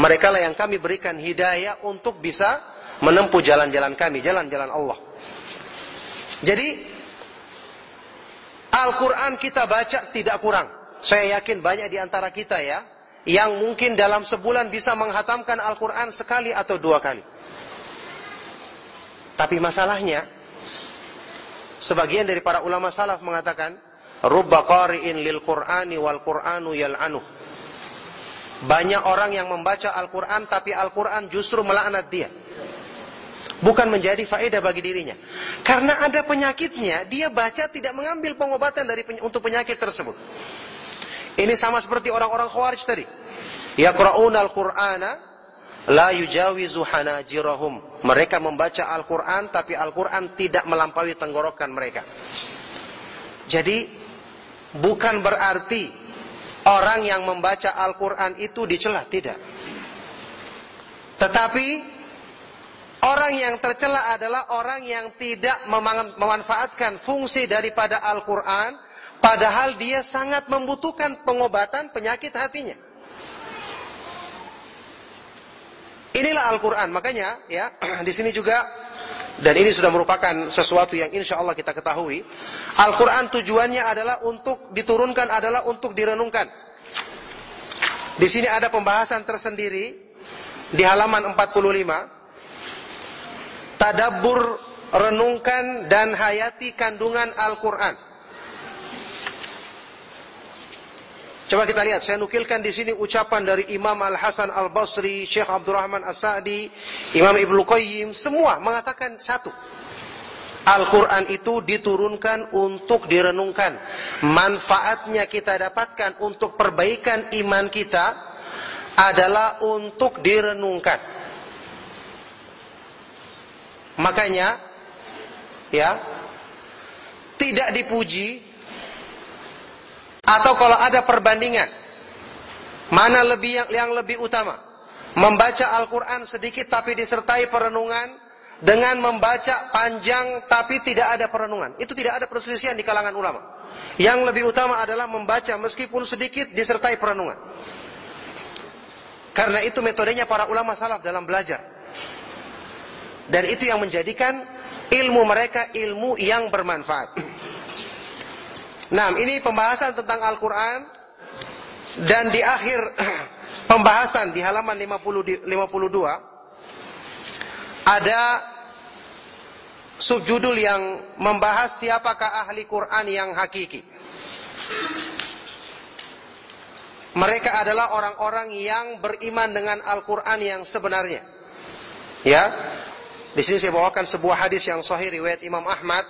mereka lah yang kami berikan hidayah untuk bisa menempuh jalan-jalan kami, jalan-jalan Allah. Jadi Al-Quran kita baca tidak kurang. Saya yakin banyak di antara kita ya, yang mungkin dalam sebulan bisa menghatamkan Al-Quran sekali atau dua kali. Tapi masalahnya, sebagian dari para ulama salaf mengatakan, Rubba qari'in lil Qur'ani wal Qur'anu yal'anuh. Banyak orang yang membaca Al-Quran, tapi Al-Quran justru melaknat dia. Bukan menjadi faedah bagi dirinya. Karena ada penyakitnya, dia baca tidak mengambil pengobatan dari untuk penyakit tersebut. Ini sama seperti orang-orang khawarij tadi. Yaqra'una al-Qur'ana la yujawizu hanajirahum. Mereka membaca Al-Qur'an tapi Al-Qur'an tidak melampaui tenggorokan mereka. Jadi bukan berarti orang yang membaca Al-Qur'an itu dicela, tidak. Tetapi orang yang tercela adalah orang yang tidak memanfaatkan fungsi daripada Al-Qur'an padahal dia sangat membutuhkan pengobatan penyakit hatinya. Inilah Al-Quran. Makanya ya di sini juga dan ini sudah merupakan sesuatu yang insya Allah kita ketahui. Al-Quran tujuannya adalah untuk diturunkan adalah untuk direnungkan. Di sini ada pembahasan tersendiri di halaman 45. Tadabbur renungkan dan hayati kandungan Al-Quran. Coba kita lihat, saya nukilkan di sini ucapan dari Imam Al Hasan Al Basri, Syekh Abdurrahman As Sa'di, Imam Ibnu Qayyim, semua mengatakan satu. Al-Quran itu diturunkan untuk direnungkan. Manfaatnya kita dapatkan untuk perbaikan iman kita adalah untuk direnungkan. Makanya, ya, tidak dipuji atau kalau ada perbandingan, mana lebih yang, yang lebih utama? Membaca Al-Quran sedikit tapi disertai perenungan dengan membaca panjang tapi tidak ada perenungan. Itu tidak ada perselisihan di kalangan ulama. Yang lebih utama adalah membaca meskipun sedikit disertai perenungan. Karena itu metodenya para ulama salaf dalam belajar. Dan itu yang menjadikan ilmu mereka ilmu yang bermanfaat. Nah, ini pembahasan tentang Al-Quran dan di akhir pembahasan di halaman 50, 52 ada subjudul yang membahas siapakah ahli Quran yang hakiki. Mereka adalah orang-orang yang beriman dengan Al-Quran yang sebenarnya. Ya, di sini saya bawakan sebuah hadis yang sahih riwayat Imam Ahmad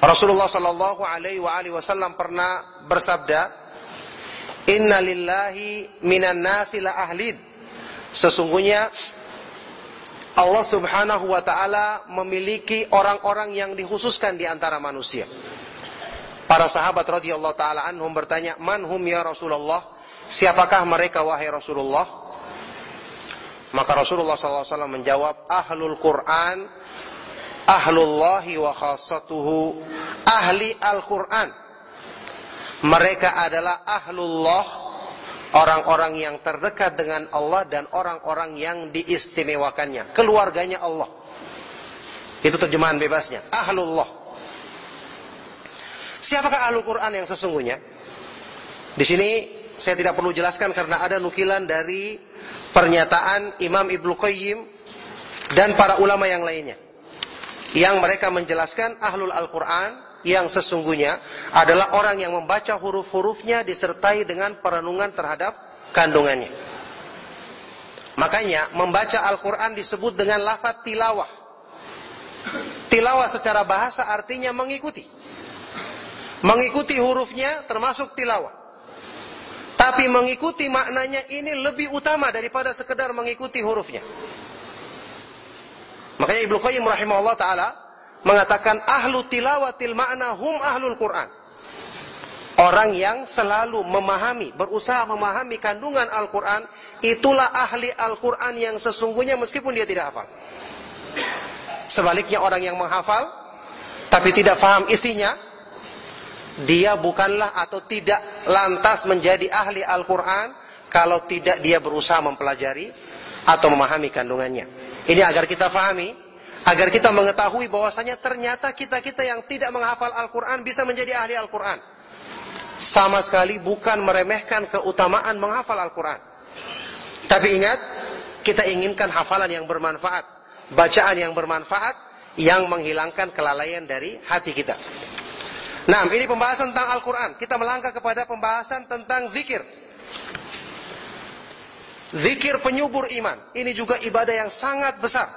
Rasulullah Shallallahu Alaihi Wasallam pernah bersabda, Inna lillahi minan nasi la ahlid. Sesungguhnya Allah Subhanahu wa taala memiliki orang-orang yang dikhususkan di antara manusia. Para sahabat radhiyallahu taala anhum bertanya, "Man hum ya Rasulullah?" Siapakah mereka wahai Rasulullah? Maka Rasulullah SAW menjawab, Ahlul Quran ahlullahi wa khassatuhu ahli Al-Quran Mereka adalah ahlullah, orang-orang yang terdekat dengan Allah dan orang-orang yang diistimewakannya, keluarganya Allah. Itu terjemahan bebasnya, ahlullah. Siapakah ahlul Quran yang sesungguhnya? Di sini saya tidak perlu jelaskan karena ada nukilan dari pernyataan Imam Ibnu Qayyim dan para ulama yang lainnya. Yang mereka menjelaskan ahlul Al-Quran yang sesungguhnya adalah orang yang membaca huruf-hurufnya disertai dengan perenungan terhadap kandungannya. Makanya membaca Al-Quran disebut dengan lafaz tilawah. Tilawah secara bahasa artinya mengikuti. Mengikuti hurufnya termasuk tilawah. Tapi mengikuti maknanya ini lebih utama daripada sekedar mengikuti hurufnya. Makanya Ibnu Qayyim rahimahullah taala mengatakan ahlu tilawatil makna hum ahlul Quran. Orang yang selalu memahami, berusaha memahami kandungan Al-Quran, itulah ahli Al-Quran yang sesungguhnya meskipun dia tidak hafal. Sebaliknya orang yang menghafal, tapi tidak paham isinya, dia bukanlah atau tidak lantas menjadi ahli Al-Quran kalau tidak dia berusaha mempelajari atau memahami kandungannya. Ini agar kita fahami agar kita mengetahui bahwasanya ternyata kita-kita yang tidak menghafal Al-Quran bisa menjadi ahli Al-Quran. Sama sekali bukan meremehkan keutamaan menghafal Al-Quran. Tapi ingat, kita inginkan hafalan yang bermanfaat, bacaan yang bermanfaat, yang menghilangkan kelalaian dari hati kita. Nah, ini pembahasan tentang Al-Quran. Kita melangkah kepada pembahasan tentang zikir. Zikir penyubur iman. Ini juga ibadah yang sangat besar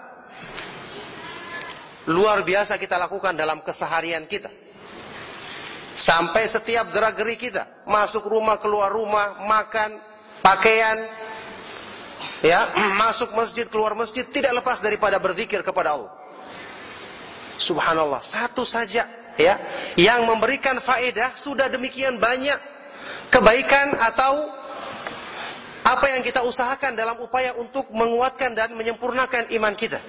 luar biasa kita lakukan dalam keseharian kita. Sampai setiap gerak-geri kita, masuk rumah, keluar rumah, makan, pakaian, ya, masuk masjid, keluar masjid, tidak lepas daripada berzikir kepada Allah. Subhanallah, satu saja ya yang memberikan faedah sudah demikian banyak kebaikan atau apa yang kita usahakan dalam upaya untuk menguatkan dan menyempurnakan iman kita.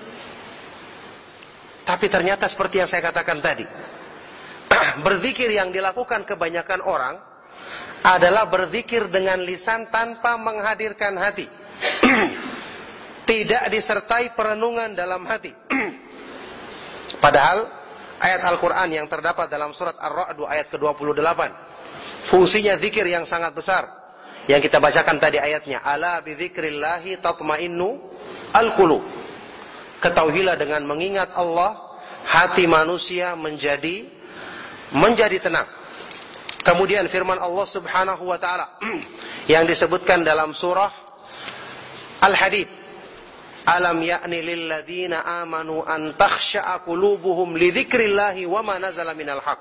Tapi ternyata seperti yang saya katakan tadi, berzikir yang dilakukan kebanyakan orang adalah berzikir dengan lisan tanpa menghadirkan hati. Tidak disertai perenungan dalam hati. Padahal ayat Al-Quran yang terdapat dalam surat Ar-Ra'd ayat ke-28. Fungsinya zikir yang sangat besar. Yang kita bacakan tadi ayatnya. Ala bidzikrillahi tatmainnu al-qulub ketahuilah dengan mengingat Allah hati manusia menjadi menjadi tenang. Kemudian firman Allah Subhanahu wa taala yang disebutkan dalam surah Al-Hadid Alam ya'ni lil ladzina amanu an takhsha'a qulubuhum li dzikrillahi wa ma nazala minal haq.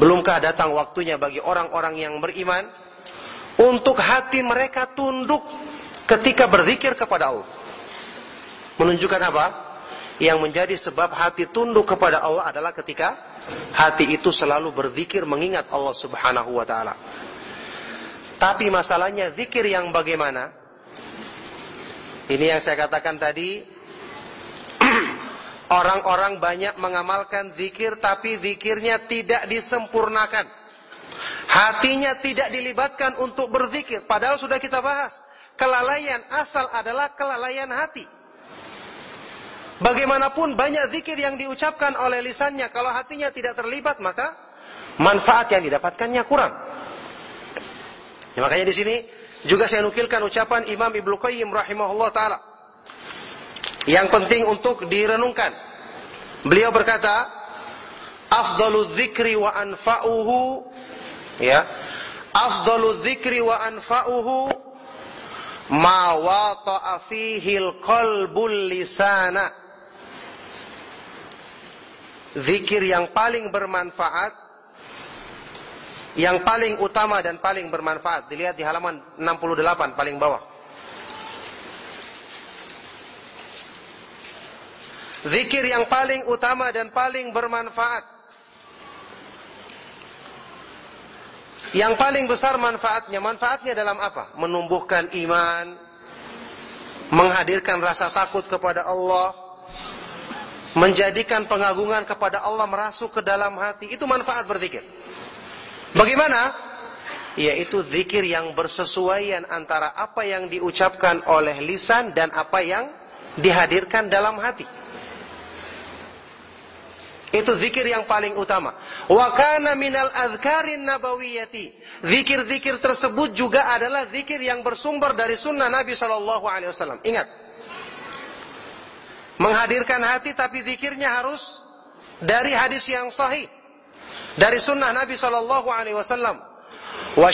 Belumkah datang waktunya bagi orang-orang yang beriman untuk hati mereka tunduk ketika berzikir kepada Allah? Menunjukkan apa? Yang menjadi sebab hati tunduk kepada Allah adalah ketika hati itu selalu berzikir mengingat Allah Subhanahu wa taala. Tapi masalahnya zikir yang bagaimana? Ini yang saya katakan tadi Orang-orang banyak mengamalkan zikir tapi zikirnya tidak disempurnakan. Hatinya tidak dilibatkan untuk berzikir. Padahal sudah kita bahas. Kelalaian asal adalah kelalaian hati. Bagaimanapun banyak zikir yang diucapkan oleh lisannya, kalau hatinya tidak terlibat maka manfaat yang didapatkannya kurang. Ya, makanya di sini juga saya nukilkan ucapan Imam Ibnu Qayyim rahimahullah taala. Yang penting untuk direnungkan. Beliau berkata, "Afdalu dzikri wa anfa'uhu" ya. "Afdalu dzikri wa anfa'uhu ma wata'a fihi al-qalbul lisana." zikir yang paling bermanfaat yang paling utama dan paling bermanfaat dilihat di halaman 68 paling bawah zikir yang paling utama dan paling bermanfaat yang paling besar manfaatnya. Manfaatnya dalam apa? Menumbuhkan iman. Menghadirkan rasa takut kepada Allah. Menjadikan pengagungan kepada Allah merasuk ke dalam hati. Itu manfaat berzikir. Bagaimana? Yaitu zikir yang bersesuaian antara apa yang diucapkan oleh lisan dan apa yang dihadirkan dalam hati. Itu zikir yang paling utama. Wa kana minal adhkarin nabawiyati. Zikir-zikir tersebut juga adalah zikir yang bersumber dari sunnah Nabi Shallallahu Alaihi Wasallam. Ingat, menghadirkan hati tapi zikirnya harus dari hadis yang sahih, dari sunnah Nabi Shallallahu Alaihi Wasallam. Wa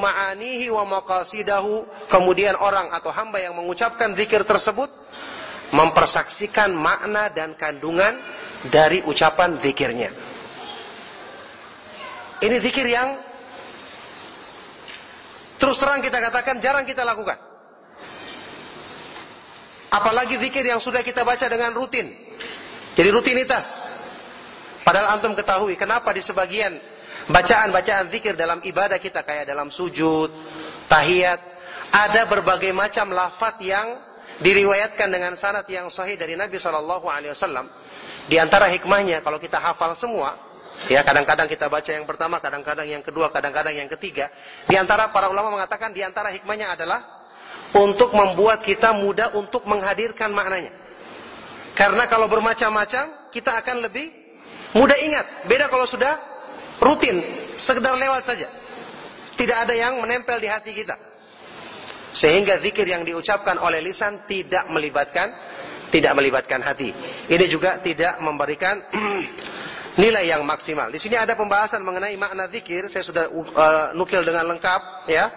ma'anihi wa maqasidahu. Kemudian orang atau hamba yang mengucapkan zikir tersebut mempersaksikan makna dan kandungan dari ucapan zikirnya. Ini zikir yang terus terang kita katakan jarang kita lakukan. Apalagi zikir yang sudah kita baca dengan rutin. Jadi rutinitas. Padahal antum ketahui kenapa di sebagian bacaan-bacaan zikir dalam ibadah kita kayak dalam sujud, tahiyat, ada berbagai macam lafat yang diriwayatkan dengan sanad yang sahih dari Nabi Shallallahu Alaihi Wasallam di antara hikmahnya kalau kita hafal semua, ya kadang-kadang kita baca yang pertama, kadang-kadang yang kedua, kadang-kadang yang ketiga. Di antara para ulama mengatakan di antara hikmahnya adalah untuk membuat kita mudah untuk menghadirkan maknanya. Karena kalau bermacam-macam, kita akan lebih mudah ingat. Beda kalau sudah rutin, sekedar lewat saja. Tidak ada yang menempel di hati kita. Sehingga zikir yang diucapkan oleh lisan tidak melibatkan tidak melibatkan hati. Ini juga tidak memberikan nilai yang maksimal. Di sini ada pembahasan mengenai makna zikir, saya sudah uh, nukil dengan lengkap ya.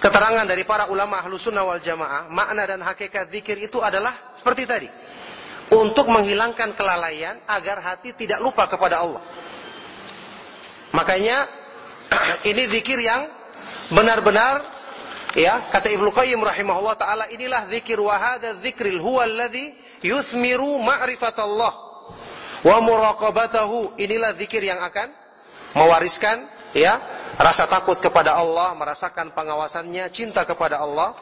Keterangan dari para ulama ahlu sunnah wal jamaah, makna dan hakikat zikir itu adalah seperti tadi. Untuk menghilangkan kelalaian agar hati tidak lupa kepada Allah. Makanya ini zikir yang benar-benar Ya, kata Ibnu Qayyim rahimahullah taala inilah zikir wa hadza dzikril huwa alladhi yuthmiru ma'rifatallah wa muraqabatahu. Inilah zikir yang akan mewariskan ya rasa takut kepada Allah, merasakan pengawasannya, cinta kepada Allah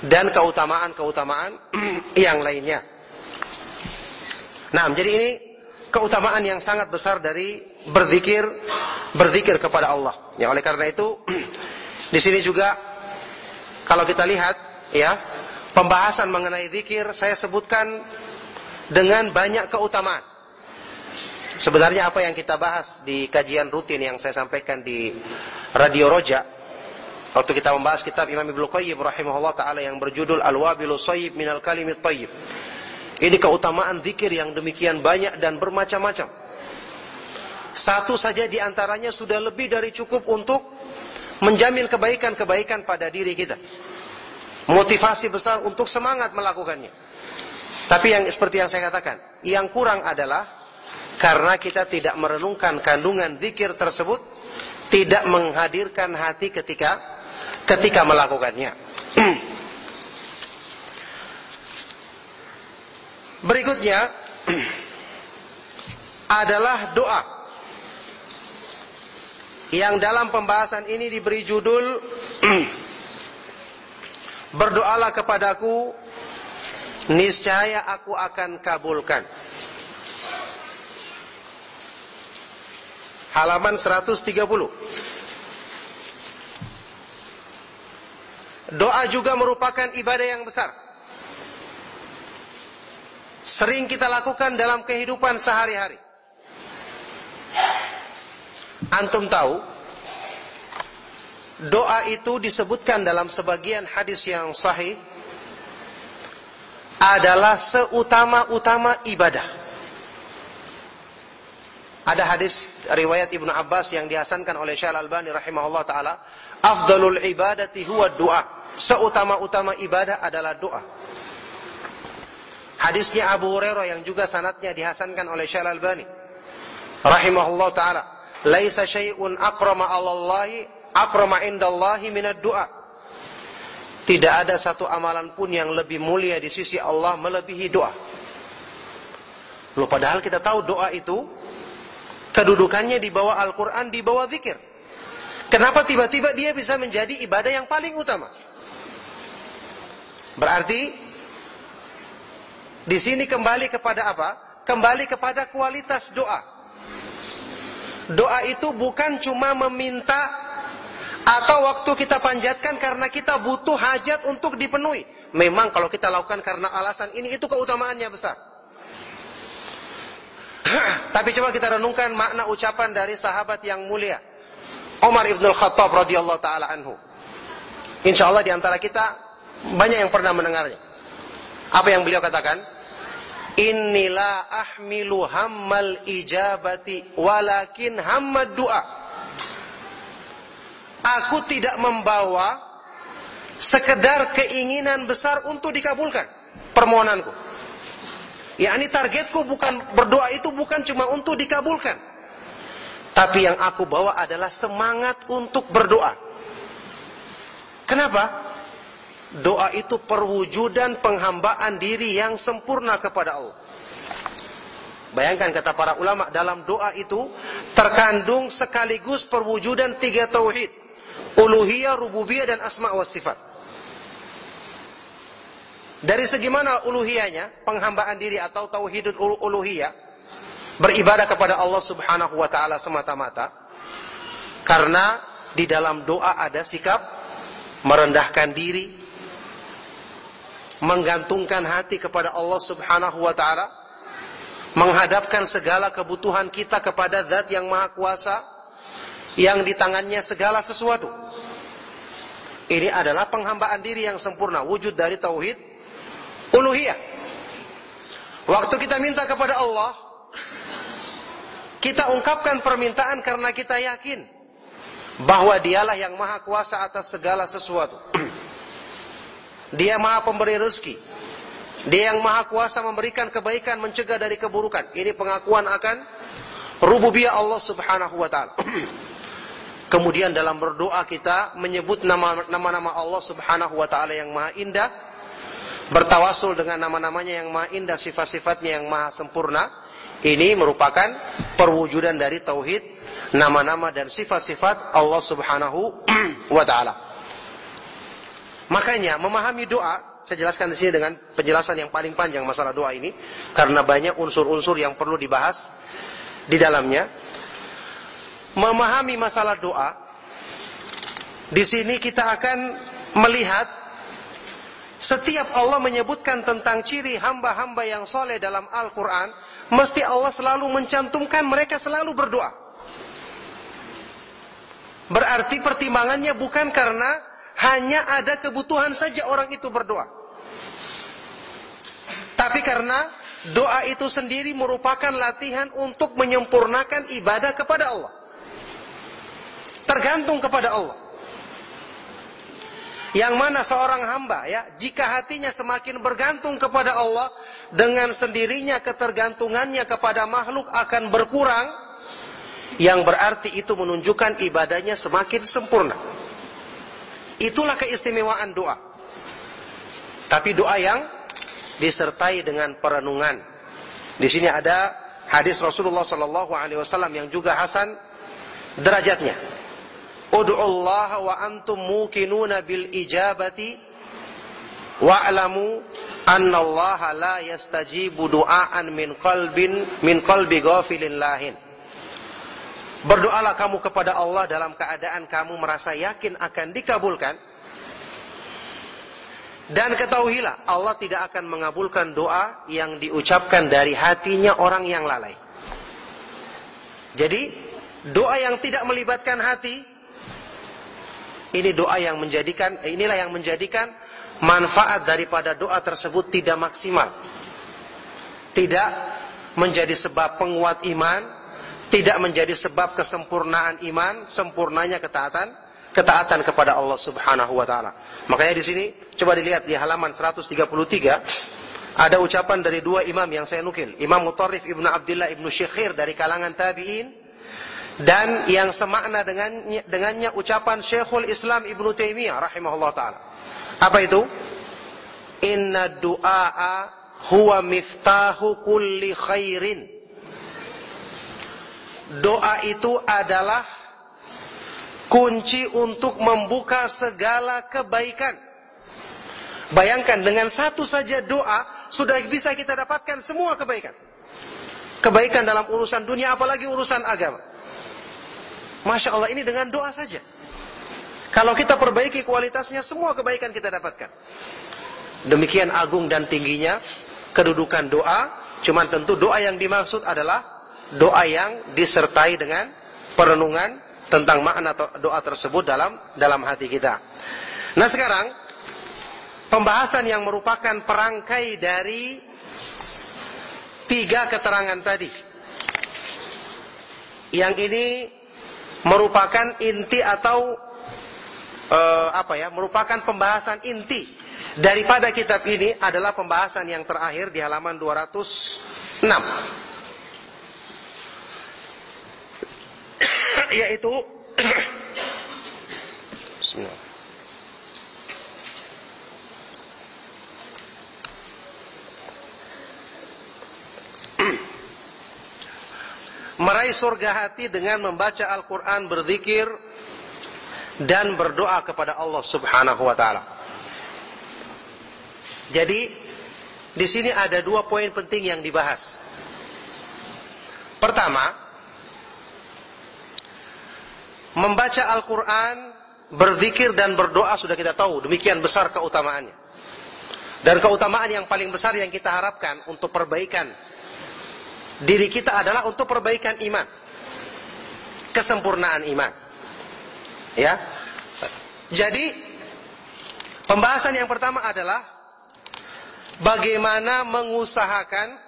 dan keutamaan-keutamaan yang lainnya. Nah, jadi ini keutamaan yang sangat besar dari berzikir berzikir kepada Allah. Ya, oleh karena itu di sini juga kalau kita lihat ya, pembahasan mengenai zikir saya sebutkan dengan banyak keutamaan. Sebenarnya apa yang kita bahas di kajian rutin yang saya sampaikan di Radio Roja waktu kita membahas kitab Imam Ibnu Qayyim rahimahullah taala yang berjudul Al-Wabilu Sayyib Minal Kalimit Thayyib. Ini keutamaan zikir yang demikian banyak dan bermacam-macam. Satu saja di antaranya sudah lebih dari cukup untuk menjamin kebaikan-kebaikan pada diri kita. Motivasi besar untuk semangat melakukannya. Tapi yang seperti yang saya katakan, yang kurang adalah karena kita tidak merenungkan kandungan zikir tersebut, tidak menghadirkan hati ketika ketika melakukannya. Berikutnya adalah doa yang dalam pembahasan ini diberi judul Berdoalah kepadaku niscaya aku akan kabulkan. Halaman 130. Doa juga merupakan ibadah yang besar. Sering kita lakukan dalam kehidupan sehari-hari. Antum tahu doa itu disebutkan dalam sebagian hadis yang sahih adalah seutama-utama ibadah. Ada hadis riwayat Ibnu Abbas yang dihasankan oleh Syekh Al-Albani rahimahullah taala, afdalul ibadati huwa doa. Seutama-utama ibadah adalah doa. Hadisnya Abu Hurairah yang juga sanatnya dihasankan oleh Syekh Al-Albani rahimahullah taala laisa syai'un akrama Allahi akrama indallahi minad du'a. Tidak ada satu amalan pun yang lebih mulia di sisi Allah melebihi doa. Loh padahal kita tahu doa itu kedudukannya di bawah Al-Qur'an, di bawah zikir. Kenapa tiba-tiba dia bisa menjadi ibadah yang paling utama? Berarti di sini kembali kepada apa? Kembali kepada kualitas doa. Doa itu bukan cuma meminta atau waktu kita panjatkan karena kita butuh hajat untuk dipenuhi. Memang kalau kita lakukan karena alasan ini itu keutamaannya besar. Tapi coba kita renungkan makna ucapan dari sahabat yang mulia. Umar ibn Khattab radhiyallahu taala anhu. Insya Allah di antara kita banyak yang pernah mendengarnya. Apa yang beliau katakan? Inilah ahmilu hammal ijabati walakin hammad doa. Aku tidak membawa sekedar keinginan besar untuk dikabulkan permohonanku. Ya, ini targetku bukan berdoa itu bukan cuma untuk dikabulkan. Tapi yang aku bawa adalah semangat untuk berdoa. Kenapa? Doa itu perwujudan penghambaan diri yang sempurna kepada Allah. Bayangkan kata para ulama dalam doa itu terkandung sekaligus perwujudan tiga tauhid. Uluhiyah, rububiyah dan asma wa sifat. Dari segi mana uluhiyahnya? Penghambaan diri atau tauhidul uluhiyah. Beribadah kepada Allah subhanahu wa ta'ala semata-mata. Karena di dalam doa ada sikap merendahkan diri, menggantungkan hati kepada Allah Subhanahu wa taala, menghadapkan segala kebutuhan kita kepada Zat yang Maha Kuasa yang di tangannya segala sesuatu. Ini adalah penghambaan diri yang sempurna, wujud dari tauhid uluhiyah. Waktu kita minta kepada Allah, kita ungkapkan permintaan karena kita yakin bahwa Dialah yang Maha Kuasa atas segala sesuatu. Dia maha pemberi rezeki. Dia yang maha kuasa memberikan kebaikan, mencegah dari keburukan. Ini pengakuan akan rububiyah Allah subhanahu wa ta'ala. Kemudian dalam berdoa kita menyebut nama-nama Allah subhanahu wa ta'ala yang maha indah. Bertawasul dengan nama-namanya yang maha indah, sifat-sifatnya yang maha sempurna. Ini merupakan perwujudan dari tauhid nama-nama dan sifat-sifat Allah subhanahu wa ta'ala. Makanya memahami doa, saya jelaskan di sini dengan penjelasan yang paling panjang masalah doa ini karena banyak unsur-unsur yang perlu dibahas di dalamnya. Memahami masalah doa di sini kita akan melihat setiap Allah menyebutkan tentang ciri hamba-hamba yang soleh dalam Al-Quran, mesti Allah selalu mencantumkan mereka selalu berdoa. Berarti pertimbangannya bukan karena hanya ada kebutuhan saja orang itu berdoa. Tapi karena doa itu sendiri merupakan latihan untuk menyempurnakan ibadah kepada Allah. Tergantung kepada Allah. Yang mana seorang hamba ya, jika hatinya semakin bergantung kepada Allah, dengan sendirinya ketergantungannya kepada makhluk akan berkurang, yang berarti itu menunjukkan ibadahnya semakin sempurna. Itulah keistimewaan doa. Tapi doa yang disertai dengan perenungan. Di sini ada hadis Rasulullah sallallahu alaihi wasallam yang juga hasan derajatnya. Allah wa antum muqinuna bil ijabati wa'lamu anna Allah la yastajibu du'aan min qalbin min qalbi ghafilin lahin. Berdoalah kamu kepada Allah dalam keadaan kamu merasa yakin akan dikabulkan. Dan ketahuilah, Allah tidak akan mengabulkan doa yang diucapkan dari hatinya orang yang lalai. Jadi, doa yang tidak melibatkan hati, ini doa yang menjadikan, inilah yang menjadikan manfaat daripada doa tersebut tidak maksimal. Tidak menjadi sebab penguat iman, tidak menjadi sebab kesempurnaan iman, sempurnanya ketaatan, ketaatan kepada Allah Subhanahu wa taala. Makanya di sini coba dilihat di halaman 133 ada ucapan dari dua imam yang saya nukil. Imam Mutarrif Ibnu Abdullah Ibnu Syekhir dari kalangan tabi'in dan yang semakna dengan dengannya ucapan Syekhul Islam Ibnu Taimiyah rahimahullah taala. Apa itu? Inna du'a huwa miftahu kulli khairin doa itu adalah kunci untuk membuka segala kebaikan. Bayangkan dengan satu saja doa sudah bisa kita dapatkan semua kebaikan. Kebaikan dalam urusan dunia apalagi urusan agama. Masya Allah ini dengan doa saja. Kalau kita perbaiki kualitasnya, semua kebaikan kita dapatkan. Demikian agung dan tingginya kedudukan doa. Cuman tentu doa yang dimaksud adalah doa yang disertai dengan perenungan tentang makna doa tersebut dalam dalam hati kita. Nah sekarang pembahasan yang merupakan perangkai dari tiga keterangan tadi. Yang ini merupakan inti atau uh, apa ya? Merupakan pembahasan inti daripada kitab ini adalah pembahasan yang terakhir di halaman 206. Yaitu Bismillah. meraih surga hati dengan membaca Al-Quran, berzikir, dan berdoa kepada Allah Subhanahu wa Ta'ala. Jadi, di sini ada dua poin penting yang dibahas. Pertama, membaca Al-Quran, berzikir dan berdoa sudah kita tahu, demikian besar keutamaannya. Dan keutamaan yang paling besar yang kita harapkan untuk perbaikan diri kita adalah untuk perbaikan iman. Kesempurnaan iman. Ya. Jadi pembahasan yang pertama adalah bagaimana mengusahakan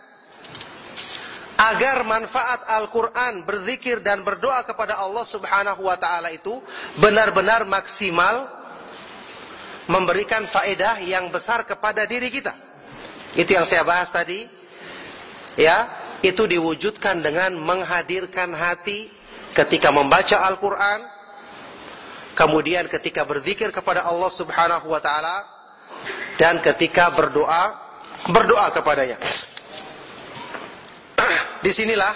agar manfaat Al-Quran, berzikir dan berdoa kepada Allah Subhanahu wa Ta'ala itu benar-benar maksimal memberikan faedah yang besar kepada diri kita. Itu yang saya bahas tadi. Ya, itu diwujudkan dengan menghadirkan hati ketika membaca Al-Quran, kemudian ketika berzikir kepada Allah Subhanahu wa Ta'ala, dan ketika berdoa, berdoa kepadanya. Di sinilah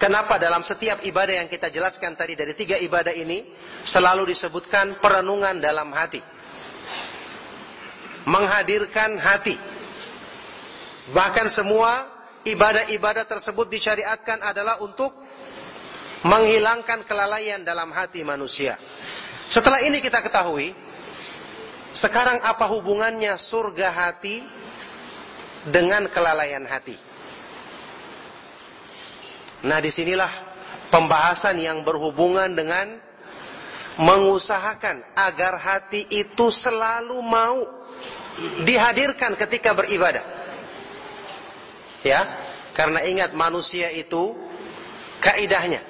kenapa dalam setiap ibadah yang kita jelaskan tadi dari tiga ibadah ini selalu disebutkan perenungan dalam hati. Menghadirkan hati. Bahkan semua ibadah-ibadah tersebut disyariatkan adalah untuk menghilangkan kelalaian dalam hati manusia. Setelah ini kita ketahui, sekarang apa hubungannya surga hati dengan kelalaian hati? Nah di sinilah pembahasan yang berhubungan dengan mengusahakan agar hati itu selalu mau dihadirkan ketika beribadah. Ya, karena ingat manusia itu kaidahnya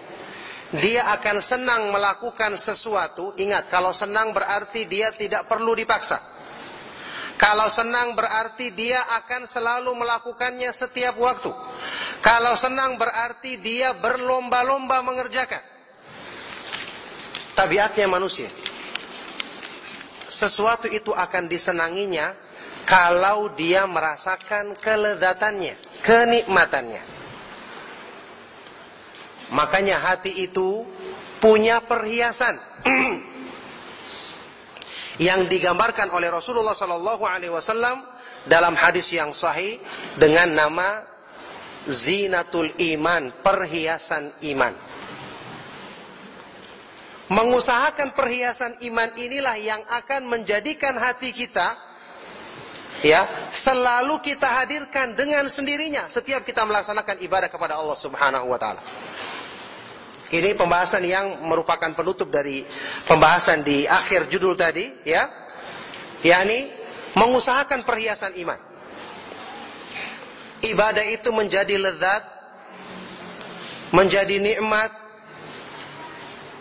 dia akan senang melakukan sesuatu. Ingat, kalau senang berarti dia tidak perlu dipaksa. Kalau senang berarti dia akan selalu melakukannya setiap waktu. Kalau senang berarti dia berlomba-lomba mengerjakan. Tabiatnya manusia. Sesuatu itu akan disenanginya kalau dia merasakan kelezatannya, kenikmatannya. Makanya hati itu punya perhiasan yang digambarkan oleh Rasulullah Sallallahu Alaihi Wasallam dalam hadis yang sahih dengan nama zinatul iman, perhiasan iman. Mengusahakan perhiasan iman inilah yang akan menjadikan hati kita ya selalu kita hadirkan dengan sendirinya setiap kita melaksanakan ibadah kepada Allah Subhanahu wa taala. Ini pembahasan yang merupakan penutup dari pembahasan di akhir judul tadi ya. yakni mengusahakan perhiasan iman. Ibadah itu menjadi lezat, menjadi nikmat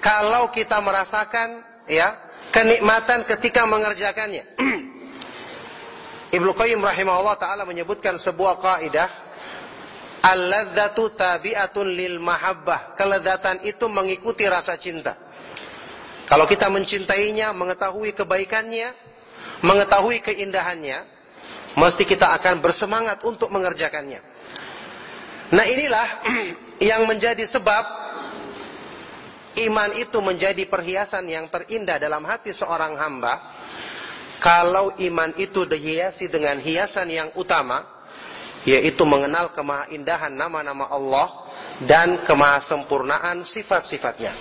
kalau kita merasakan ya kenikmatan ketika mengerjakannya. Ibnu Qayyim rahimahullah taala menyebutkan sebuah kaidah Al-ladzatu tabi'atun lil mahabbah. Kelezatan itu mengikuti rasa cinta. Kalau kita mencintainya, mengetahui kebaikannya, mengetahui keindahannya, mesti kita akan bersemangat untuk mengerjakannya. Nah, inilah yang menjadi sebab iman itu menjadi perhiasan yang terindah dalam hati seorang hamba kalau iman itu dihiasi dengan hiasan yang utama, yaitu mengenal kemahaindahan nama-nama Allah dan kemahasempurnaan sifat-sifatnya.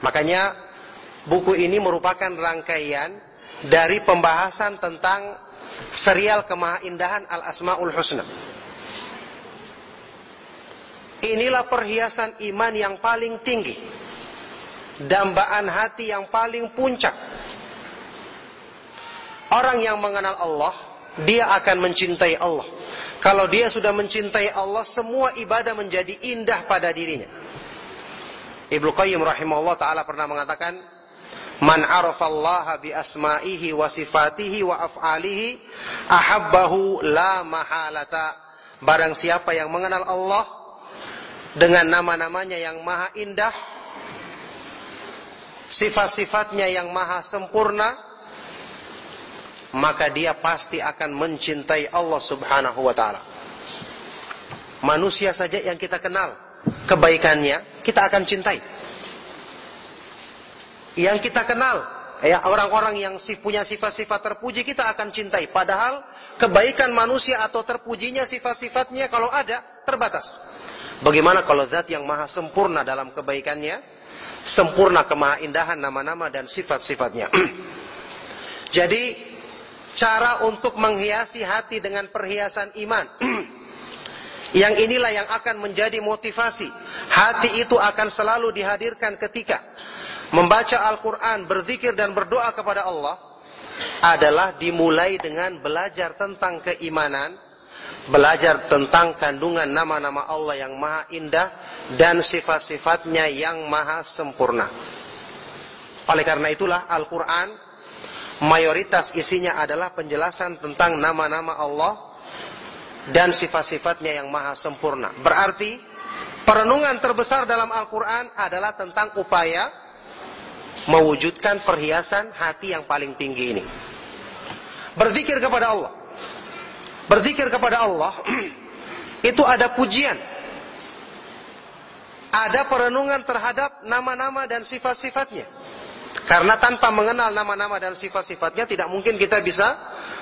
Makanya buku ini merupakan rangkaian dari pembahasan tentang serial kemahaindahan Al-Asmaul Husna. Inilah perhiasan iman yang paling tinggi. Dambaan hati yang paling puncak. Orang yang mengenal Allah, dia akan mencintai Allah. Kalau dia sudah mencintai Allah, semua ibadah menjadi indah pada dirinya. Ibnu Qayyim rahimahullah taala pernah mengatakan, "Man arafallaha bi asma'ihi wa sifatihi wa af'alihi ahabbahu la mahalata." Barang siapa yang mengenal Allah dengan nama-namanya yang maha indah, sifat-sifatnya yang maha sempurna, maka dia pasti akan mencintai Allah Subhanahu wa taala. Manusia saja yang kita kenal kebaikannya, kita akan cintai. Yang kita kenal, ya orang-orang yang punya sifat-sifat terpuji kita akan cintai. Padahal kebaikan manusia atau terpujinya sifat-sifatnya kalau ada terbatas. Bagaimana kalau zat yang maha sempurna dalam kebaikannya, sempurna kemahaindahan nama-nama dan sifat-sifatnya. Jadi cara untuk menghiasi hati dengan perhiasan iman. yang inilah yang akan menjadi motivasi. Hati itu akan selalu dihadirkan ketika membaca Al-Quran, berzikir dan berdoa kepada Allah adalah dimulai dengan belajar tentang keimanan, belajar tentang kandungan nama-nama Allah yang maha indah dan sifat-sifatnya yang maha sempurna. Oleh karena itulah Al-Quran mayoritas isinya adalah penjelasan tentang nama-nama Allah dan sifat-sifatnya yang maha sempurna. Berarti perenungan terbesar dalam Al-Quran adalah tentang upaya mewujudkan perhiasan hati yang paling tinggi ini. Berzikir kepada Allah berzikir kepada Allah itu ada pujian. Ada perenungan terhadap nama-nama dan sifat-sifatnya. Karena tanpa mengenal nama-nama dan sifat-sifatnya tidak mungkin kita bisa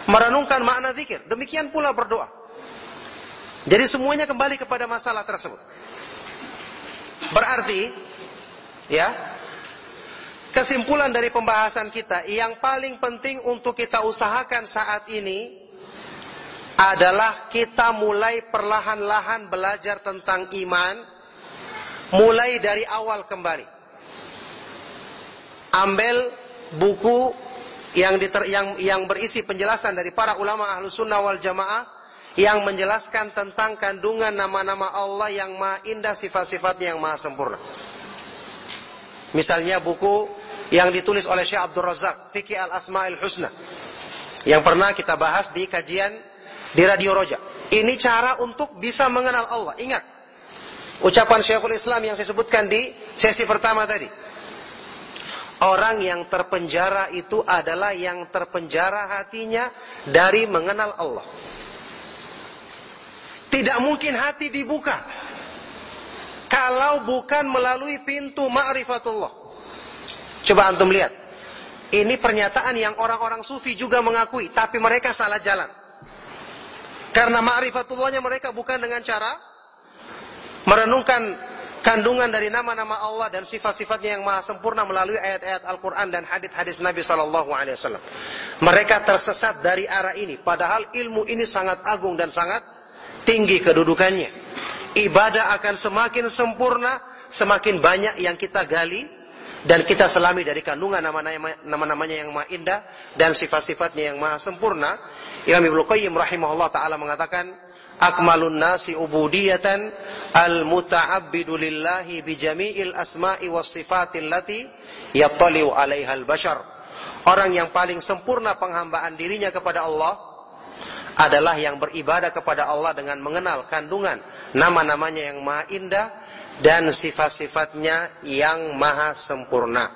merenungkan makna zikir. Demikian pula berdoa. Jadi semuanya kembali kepada masalah tersebut. Berarti ya kesimpulan dari pembahasan kita yang paling penting untuk kita usahakan saat ini adalah kita mulai perlahan-lahan belajar tentang iman mulai dari awal kembali. Ambil buku yang, diter, yang yang berisi penjelasan dari para ulama ahlu sunnah wal jamaah yang menjelaskan tentang kandungan nama-nama Allah yang maha indah sifat-sifatnya yang maha sempurna. Misalnya buku yang ditulis oleh Syekh Abdul Razak, Fikih al-Asma'il Husna. Yang pernah kita bahas di kajian di Radio Roja. Ini cara untuk bisa mengenal Allah. Ingat, ucapan Syekhul Islam yang saya sebutkan di sesi pertama tadi. Orang yang terpenjara itu adalah yang terpenjara hatinya dari mengenal Allah. Tidak mungkin hati dibuka kalau bukan melalui pintu ma'rifatullah. Coba antum lihat. Ini pernyataan yang orang-orang sufi juga mengakui, tapi mereka salah jalan. Karena ma'rifatullahnya mereka bukan dengan cara merenungkan kandungan dari nama-nama Allah dan sifat-sifatnya yang maha sempurna melalui ayat-ayat Al-Quran dan hadis-hadis Nabi Sallallahu Alaihi Wasallam. Mereka tersesat dari arah ini, padahal ilmu ini sangat agung dan sangat tinggi kedudukannya. Ibadah akan semakin sempurna, semakin banyak yang kita gali dan kita selami dari kandungan nama-namanya yang maha indah dan sifat-sifatnya yang maha sempurna Imam Ibnu Qayyim rahimahullah taala mengatakan akmalun nasi ubudiyatan al muta'abbidu lillahi bi jami'il asma'i was sifatil lati yattali'u 'alaiha al bashar. Orang yang paling sempurna penghambaan dirinya kepada Allah adalah yang beribadah kepada Allah dengan mengenal kandungan nama-namanya yang maha indah dan sifat-sifatnya yang maha sempurna.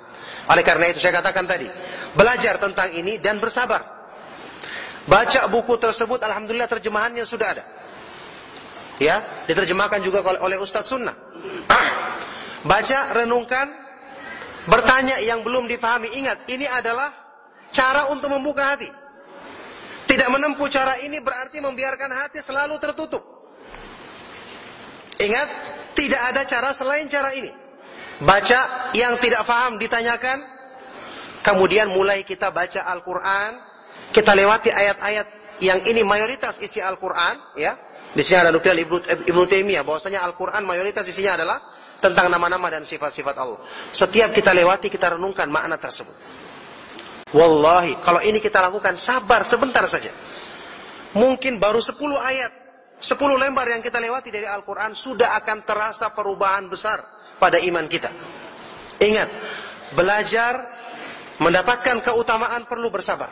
Oleh karena itu saya katakan tadi, belajar tentang ini dan bersabar. Baca buku tersebut, alhamdulillah terjemahannya sudah ada. Ya, diterjemahkan juga oleh Ustadz Sunnah. Baca, renungkan, bertanya yang belum dipahami. Ingat, ini adalah cara untuk membuka hati. Tidak menempuh cara ini berarti membiarkan hati selalu tertutup. Ingat, tidak ada cara selain cara ini. Baca yang tidak faham ditanyakan, kemudian mulai kita baca Al-Quran, kita lewati ayat-ayat yang ini mayoritas isi Al-Quran, ya. Di sini ada nukil Ibnu, Ibnu Taimiyah bahwasanya Al-Quran mayoritas isinya adalah tentang nama-nama dan sifat-sifat Allah. Setiap kita lewati kita renungkan makna tersebut. Wallahi, kalau ini kita lakukan sabar sebentar saja. Mungkin baru 10 ayat, 10 lembar yang kita lewati dari Al-Quran sudah akan terasa perubahan besar pada iman kita. Ingat, belajar mendapatkan keutamaan perlu bersabar.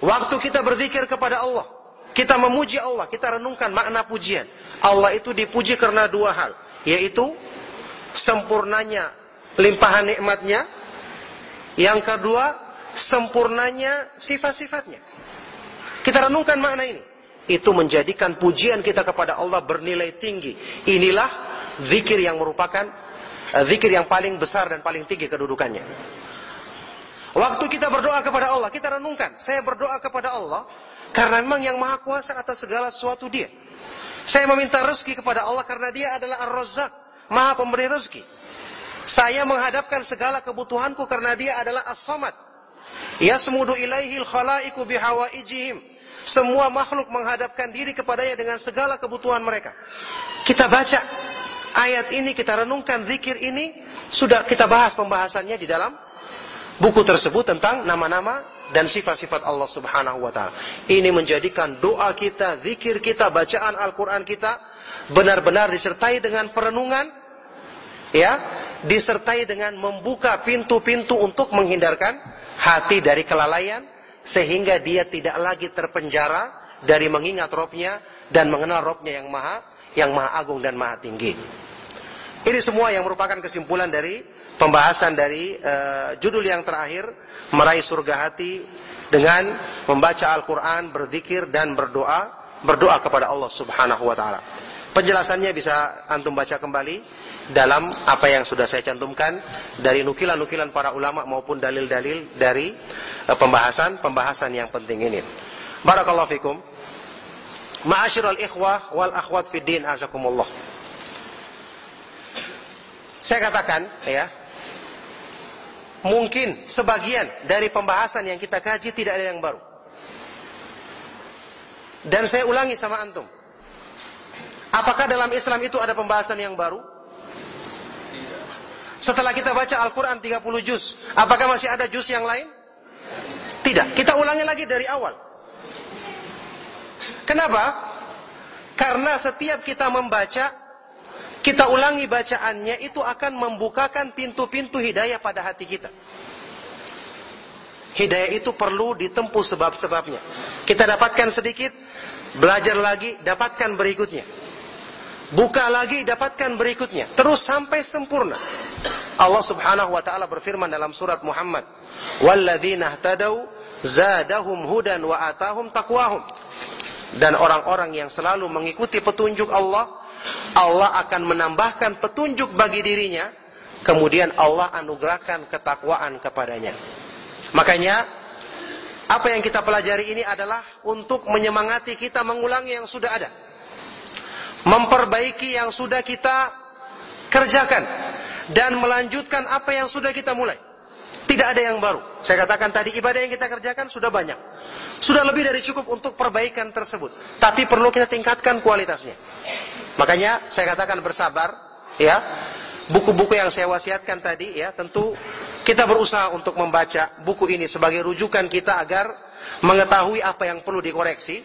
Waktu kita berzikir kepada Allah, kita memuji Allah, kita renungkan makna pujian. Allah itu dipuji karena dua hal, yaitu sempurnanya limpahan nikmatnya, yang kedua sempurnanya sifat-sifatnya. Kita renungkan makna ini. Itu menjadikan pujian kita kepada Allah bernilai tinggi. Inilah zikir yang merupakan uh, zikir yang paling besar dan paling tinggi kedudukannya. Waktu kita berdoa kepada Allah, kita renungkan, saya berdoa kepada Allah karena memang yang maha kuasa atas segala sesuatu dia. Saya meminta rezeki kepada Allah karena dia adalah Ar-Razzaq, maha pemberi rezeki. Saya menghadapkan segala kebutuhanku karena dia adalah As-Samad. Yasmudu ilaihil khalaiku bihawaijihim. Semua makhluk menghadapkan diri kepadanya dengan segala kebutuhan mereka. Kita baca ayat ini, kita renungkan zikir ini, sudah kita bahas pembahasannya di dalam buku tersebut tentang nama-nama dan sifat-sifat Allah Subhanahu wa taala. Ini menjadikan doa kita, zikir kita, bacaan Al-Qur'an kita benar-benar disertai dengan perenungan ya, disertai dengan membuka pintu-pintu untuk menghindarkan hati dari kelalaian sehingga dia tidak lagi terpenjara dari mengingat Robnya dan mengenal Robnya yang maha yang maha agung dan maha tinggi. Ini semua yang merupakan kesimpulan dari pembahasan dari uh, judul yang terakhir meraih surga hati dengan membaca Al-Qur'an, berzikir dan berdoa, berdoa kepada Allah Subhanahu wa taala. Penjelasannya bisa antum baca kembali dalam apa yang sudah saya cantumkan dari nukilan-nukilan para ulama maupun dalil-dalil dari pembahasan-pembahasan yang penting ini. Barakallahu fikum. Ma'asyiral ikhwah wal akhwat fid din azakumullah. Saya katakan ya, mungkin sebagian dari pembahasan yang kita kaji tidak ada yang baru. Dan saya ulangi sama antum. Apakah dalam Islam itu ada pembahasan yang baru? Setelah kita baca Al-Quran 30 juz, apakah masih ada juz yang lain? Tidak. Kita ulangi lagi dari awal. Kenapa? Karena setiap kita membaca, kita ulangi bacaannya itu akan membukakan pintu-pintu hidayah pada hati kita. Hidayah itu perlu ditempuh sebab-sebabnya. Kita dapatkan sedikit, belajar lagi, dapatkan berikutnya. Buka lagi, dapatkan berikutnya. Terus sampai sempurna. Allah subhanahu wa ta'ala berfirman dalam surat Muhammad. Htadau zadahum hudan wa taqwahum. Dan orang-orang yang selalu mengikuti petunjuk Allah, Allah akan menambahkan petunjuk bagi dirinya, kemudian Allah anugerahkan ketakwaan kepadanya. Makanya apa yang kita pelajari ini adalah untuk menyemangati kita mengulangi yang sudah ada. Memperbaiki yang sudah kita kerjakan dan melanjutkan apa yang sudah kita mulai. Tidak ada yang baru. Saya katakan tadi ibadah yang kita kerjakan sudah banyak. Sudah lebih dari cukup untuk perbaikan tersebut. Tapi perlu kita tingkatkan kualitasnya. Makanya saya katakan bersabar, ya. Buku-buku yang saya wasiatkan tadi, ya, tentu kita berusaha untuk membaca buku ini sebagai rujukan kita agar mengetahui apa yang perlu dikoreksi.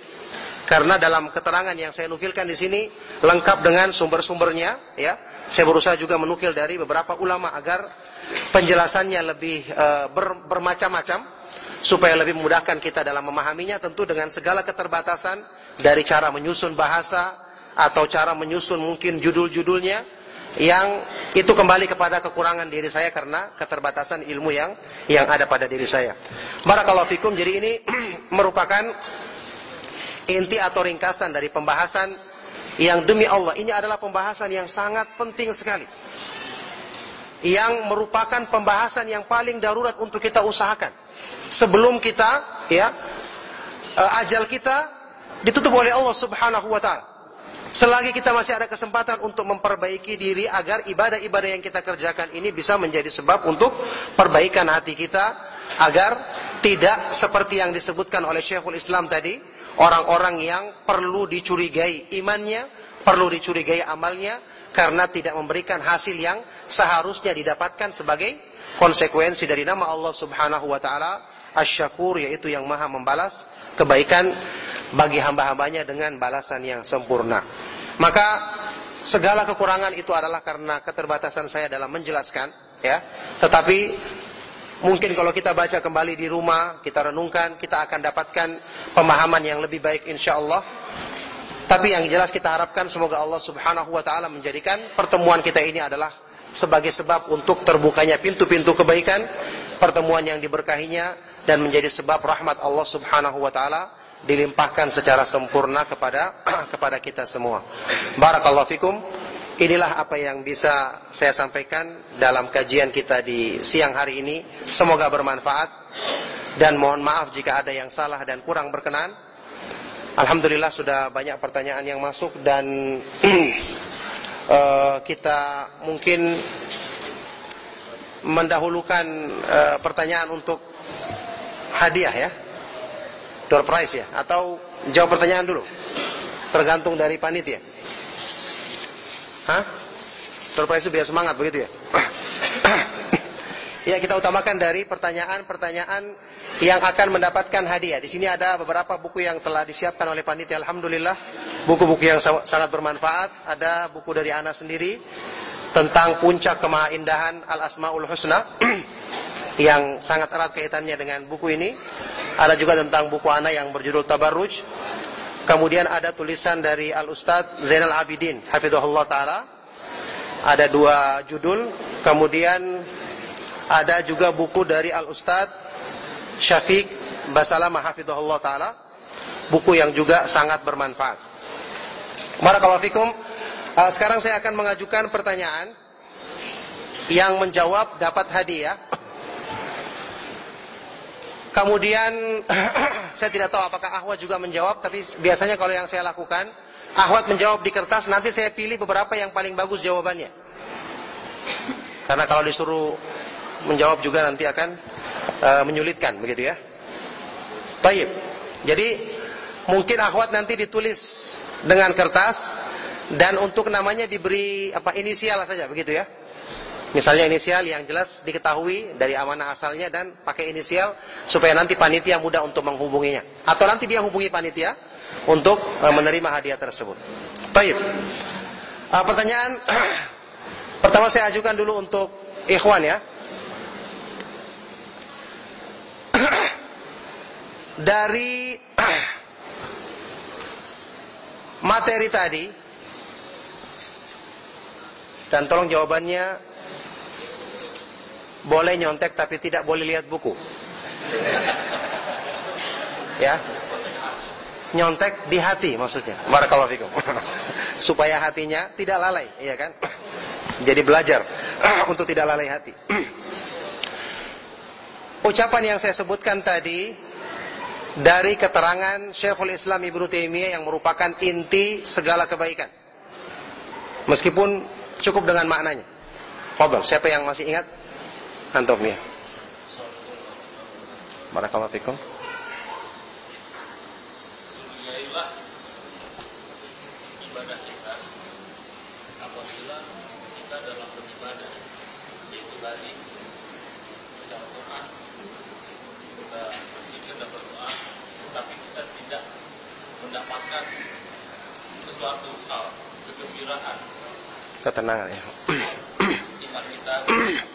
Karena dalam keterangan yang saya nukilkan di sini lengkap dengan sumber-sumbernya, ya. Saya berusaha juga menukil dari beberapa ulama agar penjelasannya lebih uh, ber, bermacam-macam supaya lebih memudahkan kita dalam memahaminya tentu dengan segala keterbatasan dari cara menyusun bahasa atau cara menyusun mungkin judul-judulnya yang itu kembali kepada kekurangan diri saya karena keterbatasan ilmu yang yang ada pada diri saya. Barakallahu fikum. Jadi ini merupakan inti atau ringkasan dari pembahasan yang demi Allah ini adalah pembahasan yang sangat penting sekali. Yang merupakan pembahasan yang paling darurat untuk kita usahakan. Sebelum kita ya eh, ajal kita ditutup oleh Allah Subhanahu wa taala. Selagi kita masih ada kesempatan untuk memperbaiki diri agar ibadah-ibadah yang kita kerjakan ini bisa menjadi sebab untuk perbaikan hati kita agar tidak seperti yang disebutkan oleh Syekhul Islam tadi, orang-orang yang perlu dicurigai imannya, perlu dicurigai amalnya karena tidak memberikan hasil yang seharusnya didapatkan sebagai konsekuensi dari nama Allah Subhanahu wa taala. Asy-Syakur yaitu yang Maha membalas kebaikan bagi hamba-hambanya dengan balasan yang sempurna. Maka segala kekurangan itu adalah karena keterbatasan saya dalam menjelaskan, ya. Tetapi mungkin kalau kita baca kembali di rumah, kita renungkan, kita akan dapatkan pemahaman yang lebih baik insya Allah. Tapi yang jelas kita harapkan semoga Allah Subhanahu wa taala menjadikan pertemuan kita ini adalah sebagai sebab untuk terbukanya pintu-pintu kebaikan, pertemuan yang diberkahinya dan menjadi sebab rahmat Allah Subhanahu wa taala dilimpahkan secara sempurna kepada kepada kita semua. Barakallahu fikum. Inilah apa yang bisa saya sampaikan dalam kajian kita di siang hari ini. Semoga bermanfaat dan mohon maaf jika ada yang salah dan kurang berkenan. Alhamdulillah sudah banyak pertanyaan yang masuk dan uh, kita mungkin mendahulukan uh, pertanyaan untuk hadiah ya door prize ya? Atau jawab pertanyaan dulu? Tergantung dari panitia. Hah? door prize itu biar semangat begitu ya? Ya kita utamakan dari pertanyaan-pertanyaan yang akan mendapatkan hadiah. Di sini ada beberapa buku yang telah disiapkan oleh panitia. Alhamdulillah buku-buku yang sangat bermanfaat. Ada buku dari anak sendiri tentang puncak kemahaindahan al asmaul husna yang sangat erat kaitannya dengan buku ini. Ada juga tentang buku anak yang berjudul Tabarruj. Kemudian ada tulisan dari Al Ustadz Zainal Abidin, Hafizahullah Ta'ala. Ada dua judul. Kemudian ada juga buku dari Al Ustadz Syafiq Basalamah Hafizahullah Ta'ala. Buku yang juga sangat bermanfaat. Barakallahu fikum. Uh, sekarang saya akan mengajukan pertanyaan yang menjawab dapat hadiah Kemudian saya tidak tahu apakah Ahwat juga menjawab, tapi biasanya kalau yang saya lakukan, Ahwat menjawab di kertas, nanti saya pilih beberapa yang paling bagus jawabannya. Karena kalau disuruh menjawab juga nanti akan uh, menyulitkan, begitu ya. Baik. Jadi mungkin Ahwat nanti ditulis dengan kertas dan untuk namanya diberi apa inisial saja, begitu ya. Misalnya inisial yang jelas diketahui dari amanah asalnya dan pakai inisial supaya nanti panitia mudah untuk menghubunginya. Atau nanti dia hubungi panitia untuk uh, menerima hadiah tersebut. Baik. Uh, pertanyaan pertama saya ajukan dulu untuk ikhwan ya. Dari materi tadi dan tolong jawabannya boleh nyontek tapi tidak boleh lihat buku. Ya. Nyontek di hati maksudnya. Barakallahu. Supaya hatinya tidak lalai, iya kan? Jadi belajar untuk tidak lalai hati. Ucapan yang saya sebutkan tadi dari keterangan Syekhul Islam Ibnu Taimiyah yang merupakan inti segala kebaikan. Meskipun cukup dengan maknanya. Fadal, siapa yang masih ingat? Antum ya. Barakallahu fikum. ibadah kita apabila kita dalam beribadah yaitu tadi kita berdoa kita berzikir dan berdoa tapi kita tidak mendapatkan sesuatu hal kegembiraan ketenangan ya iman kita.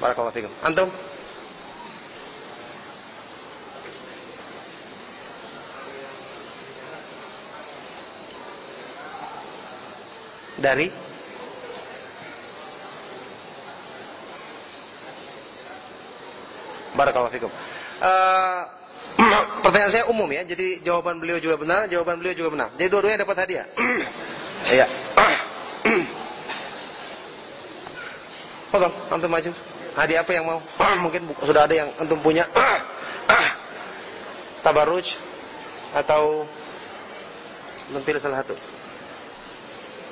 Barakallahu fikum. Antum? Dari Barakallahu fikum. Uh, pertanyaan saya umum ya, jadi jawaban beliau juga benar, jawaban beliau juga benar. Jadi dua-duanya dapat hadiah. Iya. Fadal, antum maju. Hadiah apa yang mau? Mungkin sudah ada yang antum punya. Tabarruj atau Antum pilih salah satu.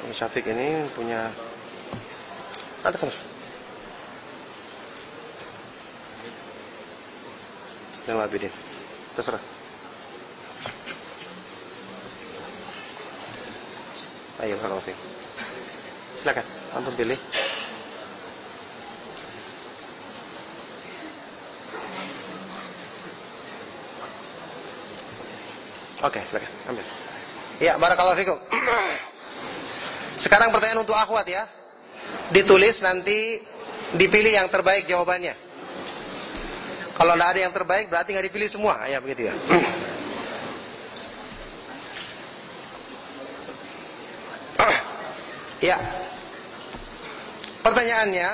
Ini Syafiq ini punya ada kan? Yang Abidin. Terserah. Ayo kalau Silakan, antum pilih. Oke, silakan, ambil. Ya, barakallahu fikum. Sekarang pertanyaan untuk akhwat ya. Ditulis nanti dipilih yang terbaik jawabannya. Kalau tidak ada yang terbaik berarti nggak dipilih semua, ya begitu ya. ya. Pertanyaannya,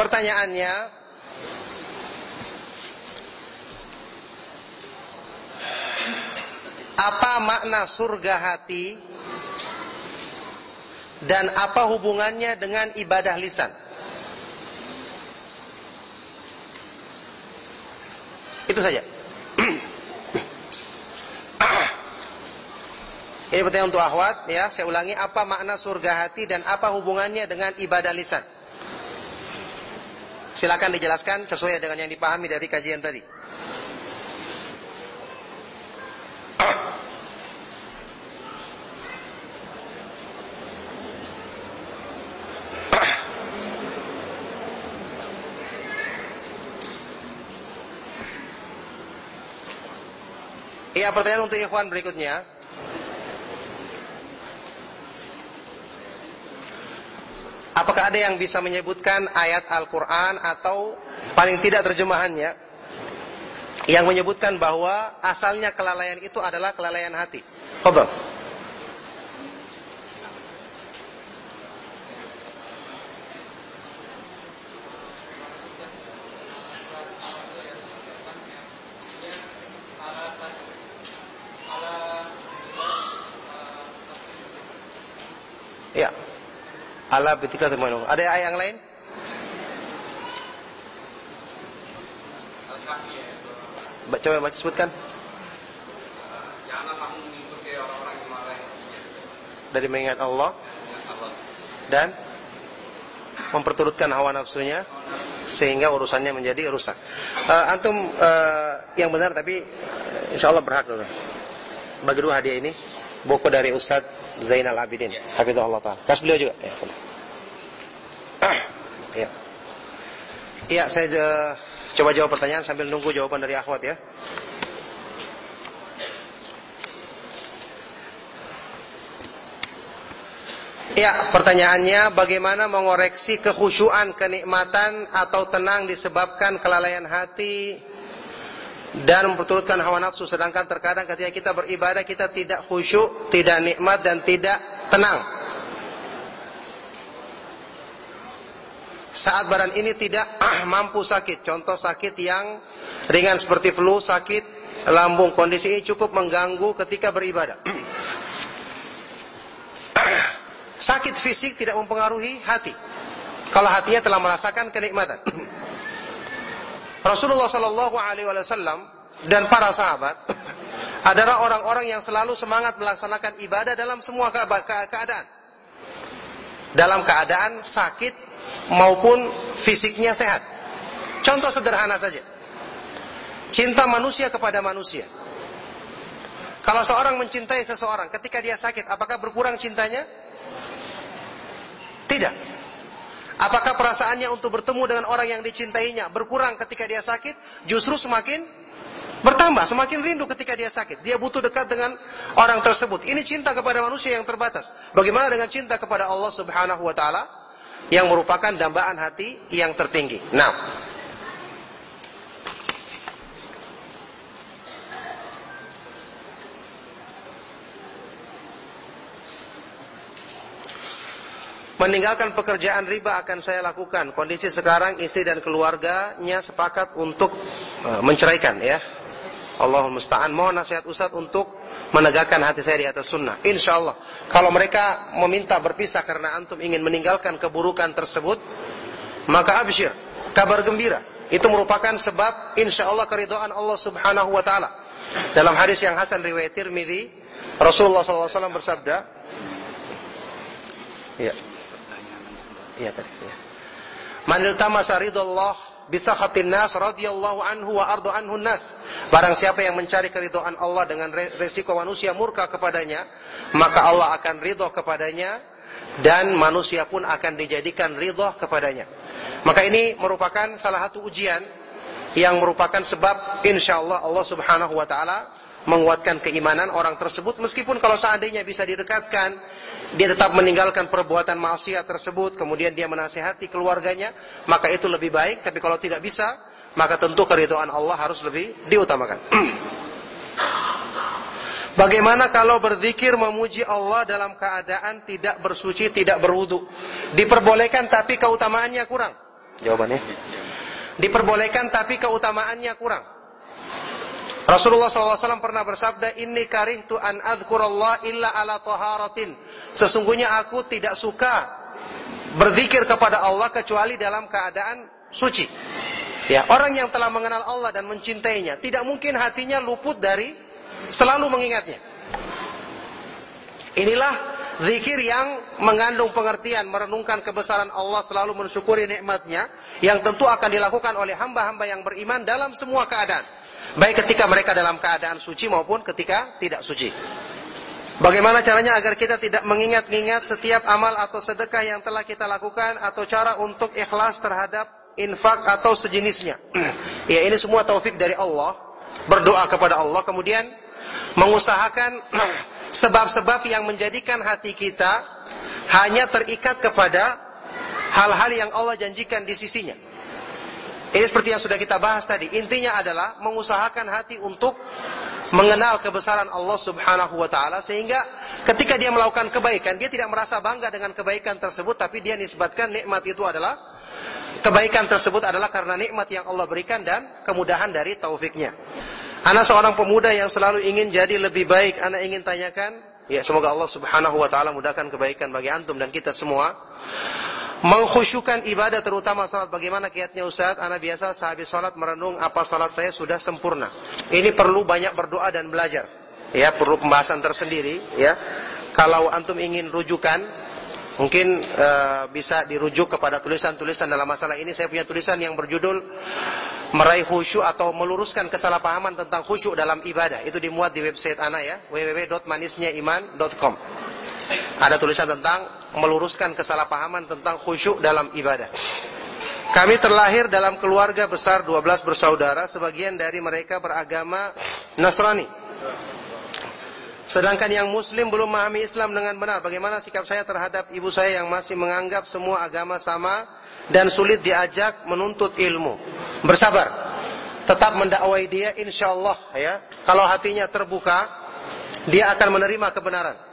pertanyaannya apa makna surga hati dan apa hubungannya dengan ibadah lisan? Itu saja. Ini pertanyaan untuk akhwat ya, saya ulangi apa makna surga hati dan apa hubungannya dengan ibadah lisan? Silakan dijelaskan sesuai dengan yang dipahami dari kajian tadi. Iya pertanyaan untuk ikhwan berikutnya. Apakah ada yang bisa menyebutkan ayat Al-Quran atau paling tidak terjemahannya yang menyebutkan bahwa asalnya kelalaian itu adalah kelalaian hati? Fadal. Ala betika teman Ada ayat yang lain? Coba baca sebutkan. Dari mengingat Allah dan memperturutkan hawa nafsunya sehingga urusannya menjadi rusak. Uh, antum uh, yang benar tapi uh, insya Allah berhak dulu. Bagi dua hadiah ini buku dari Ustadz Zainal Abidin. Hafizahullah Ta'ala. Kas beliau juga. Ya. Iya, saya uh, coba jawab pertanyaan sambil nunggu jawaban dari akhwat ya. Ya, pertanyaannya bagaimana mengoreksi kekhusyuan, kenikmatan atau tenang disebabkan kelalaian hati dan memperturutkan hawa nafsu sedangkan terkadang ketika kita beribadah kita tidak khusyuk, tidak nikmat dan tidak tenang. Saat badan ini tidak mampu sakit, contoh sakit yang ringan seperti flu, sakit lambung, kondisi ini cukup mengganggu ketika beribadah. Sakit fisik tidak mempengaruhi hati. Kalau hatinya telah merasakan kenikmatan. Rasulullah Shallallahu Alaihi Wasallam dan para sahabat adalah orang-orang yang selalu semangat melaksanakan ibadah dalam semua keadaan. Dalam keadaan sakit maupun fisiknya sehat. Contoh sederhana saja. Cinta manusia kepada manusia. Kalau seorang mencintai seseorang ketika dia sakit, apakah berkurang cintanya? Tidak. Apakah perasaannya untuk bertemu dengan orang yang dicintainya berkurang ketika dia sakit? Justru semakin bertambah, semakin rindu ketika dia sakit. Dia butuh dekat dengan orang tersebut. Ini cinta kepada manusia yang terbatas. Bagaimana dengan cinta kepada Allah Subhanahu wa taala yang merupakan dambaan hati yang tertinggi. Nah, Meninggalkan pekerjaan riba akan saya lakukan. Kondisi sekarang istri dan keluarganya sepakat untuk uh, menceraikan ya. Allahumma musta'an. Mohon nasihat Ustaz untuk menegakkan hati saya di atas sunnah. Insya Allah. Kalau mereka meminta berpisah karena antum ingin meninggalkan keburukan tersebut, maka absyir. Kabar gembira. Itu merupakan sebab insya Allah keridhaan Allah Subhanahu wa taala. Dalam hadis yang hasan riwayat Tirmizi, Rasulullah SAW bersabda, Ya. Iya tadi. Ya. Man iltamasa ridallah bisa khatin nas radhiyallahu anhu wa ardu anhu nas. Barang siapa yang mencari keridhaan Allah dengan resiko manusia murka kepadanya, maka Allah akan ridho kepadanya dan manusia pun akan dijadikan ridho kepadanya. Maka ini merupakan salah satu ujian yang merupakan sebab insya Allah Allah subhanahu wa ta'ala menguatkan keimanan orang tersebut meskipun kalau seandainya bisa didekatkan dia tetap meninggalkan perbuatan maksiat tersebut kemudian dia menasehati keluarganya maka itu lebih baik tapi kalau tidak bisa maka tentu keridhaan Allah harus lebih diutamakan Bagaimana kalau berzikir memuji Allah dalam keadaan tidak bersuci, tidak berwudu? Diperbolehkan tapi keutamaannya kurang. Jawabannya. Diperbolehkan tapi keutamaannya kurang. Rasulullah SAW pernah bersabda, Inni karihtu an adhkurallah illa ala taharatin. Sesungguhnya aku tidak suka berzikir kepada Allah kecuali dalam keadaan suci. Ya, orang yang telah mengenal Allah dan mencintainya, tidak mungkin hatinya luput dari selalu mengingatnya. Inilah zikir yang mengandung pengertian, merenungkan kebesaran Allah, selalu mensyukuri nikmatnya, yang tentu akan dilakukan oleh hamba-hamba yang beriman dalam semua keadaan. Baik ketika mereka dalam keadaan suci maupun ketika tidak suci. Bagaimana caranya agar kita tidak mengingat-ingat setiap amal atau sedekah yang telah kita lakukan atau cara untuk ikhlas terhadap infak atau sejenisnya. ya ini semua taufik dari Allah. Berdoa kepada Allah kemudian mengusahakan sebab-sebab yang menjadikan hati kita hanya terikat kepada hal-hal yang Allah janjikan di sisinya. Ini seperti yang sudah kita bahas tadi. Intinya adalah mengusahakan hati untuk mengenal kebesaran Allah Subhanahu wa taala sehingga ketika dia melakukan kebaikan dia tidak merasa bangga dengan kebaikan tersebut tapi dia nisbatkan nikmat itu adalah kebaikan tersebut adalah karena nikmat yang Allah berikan dan kemudahan dari taufiknya. Anak seorang pemuda yang selalu ingin jadi lebih baik, anak ingin tanyakan, ya semoga Allah Subhanahu wa taala mudahkan kebaikan bagi antum dan kita semua mengkhusyukan ibadah terutama salat. Bagaimana kiatnya Ustaz? Anak biasa sehabis salat merenung apa salat saya sudah sempurna. Ini perlu banyak berdoa dan belajar. Ya perlu pembahasan tersendiri ya. Kalau antum ingin rujukan mungkin uh, bisa dirujuk kepada tulisan-tulisan dalam masalah ini. Saya punya tulisan yang berjudul meraih khusyuk atau meluruskan kesalahpahaman tentang khusyuk dalam ibadah. Itu dimuat di website anak ya. www.manisnyaiman.com ada tulisan tentang meluruskan kesalahpahaman tentang khusyuk dalam ibadah. Kami terlahir dalam keluarga besar 12 bersaudara, sebagian dari mereka beragama Nasrani. Sedangkan yang muslim belum memahami Islam dengan benar. Bagaimana sikap saya terhadap ibu saya yang masih menganggap semua agama sama dan sulit diajak menuntut ilmu. Bersabar. Tetap mendakwai dia insya Allah ya. Kalau hatinya terbuka, dia akan menerima kebenaran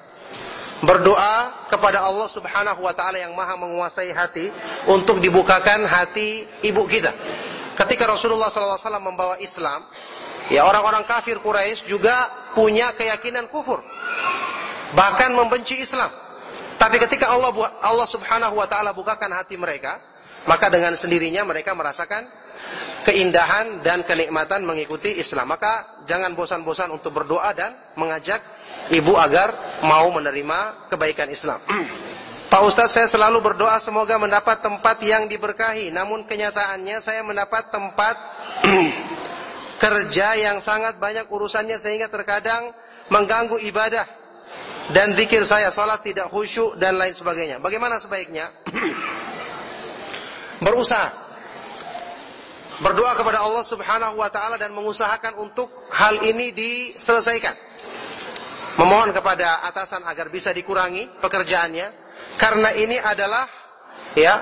berdoa kepada Allah Subhanahu wa taala yang Maha menguasai hati untuk dibukakan hati ibu kita. Ketika Rasulullah SAW membawa Islam, ya orang-orang kafir Quraisy juga punya keyakinan kufur. Bahkan membenci Islam. Tapi ketika Allah Allah Subhanahu wa taala bukakan hati mereka, maka dengan sendirinya mereka merasakan keindahan dan kenikmatan mengikuti Islam. Maka jangan bosan-bosan untuk berdoa dan mengajak ibu agar mau menerima kebaikan Islam. Pak Ustadz saya selalu berdoa semoga mendapat tempat yang diberkahi Namun kenyataannya saya mendapat tempat kerja yang sangat banyak urusannya Sehingga terkadang mengganggu ibadah Dan zikir saya, salat tidak khusyuk dan lain sebagainya Bagaimana sebaiknya? Berusaha Berdoa kepada Allah subhanahu wa ta'ala dan mengusahakan untuk hal ini diselesaikan. Memohon kepada atasan agar bisa dikurangi pekerjaannya karena ini adalah ya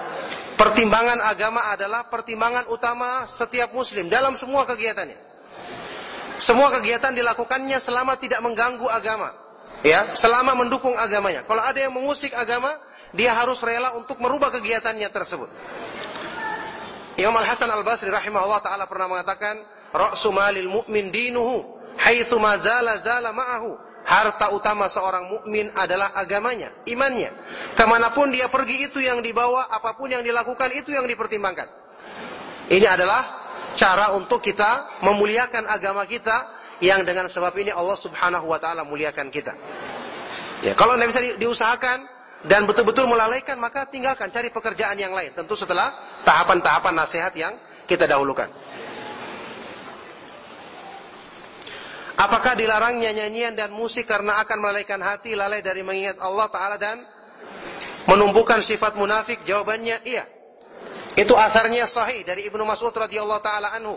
pertimbangan agama adalah pertimbangan utama setiap muslim dalam semua kegiatannya. Semua kegiatan dilakukannya selama tidak mengganggu agama ya selama mendukung agamanya. Kalau ada yang mengusik agama dia harus rela untuk merubah kegiatannya tersebut Imam Al Hasan Al Basri rahimahullah taala pernah mengatakan ra'su malil mu'min dinuhu haitsu ma zala zala ma'ahu Harta utama seorang mukmin adalah agamanya, imannya. Ke mana pun dia pergi itu yang dibawa, apa pun yang dilakukan itu yang dipertimbangkan. Ini adalah cara untuk kita memuliakan agama kita yang dengan sebab ini Allah Subhanahu wa taala muliakan kita. Ya, kalau tidak bisa di, diusahakan dan betul-betul melalaikan maka tinggalkan cari pekerjaan yang lain tentu setelah tahapan-tahapan nasihat yang kita dahulukan. Apakah dilarangnya nyanyian dan musik karena akan melalaikan hati, lalai dari mengingat Allah Ta'ala dan menumbuhkan sifat munafik? Jawabannya iya. Itu asarnya sahih dari Ibnu Mas'ud radhiyallahu taala anhu.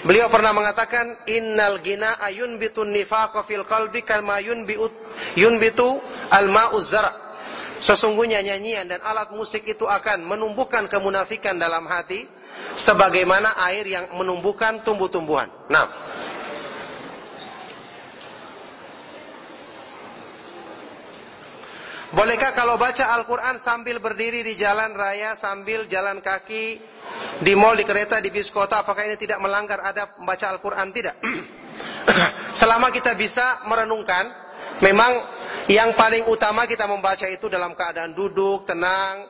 Beliau pernah mengatakan innal gina ayun bitun nifaqa fil qalbi kama yunbitu yunbitu al-ma'uz zara. Sesungguhnya nyanyian dan alat musik itu akan menumbuhkan kemunafikan dalam hati sebagaimana air yang menumbuhkan tumbuh-tumbuhan. Nah, Bolehkah kalau baca Al-Quran sambil berdiri di jalan raya, sambil jalan kaki, di mall, di kereta, di bis kota, apakah ini tidak melanggar adab membaca Al-Quran? Tidak. Selama kita bisa merenungkan, memang yang paling utama kita membaca itu dalam keadaan duduk, tenang,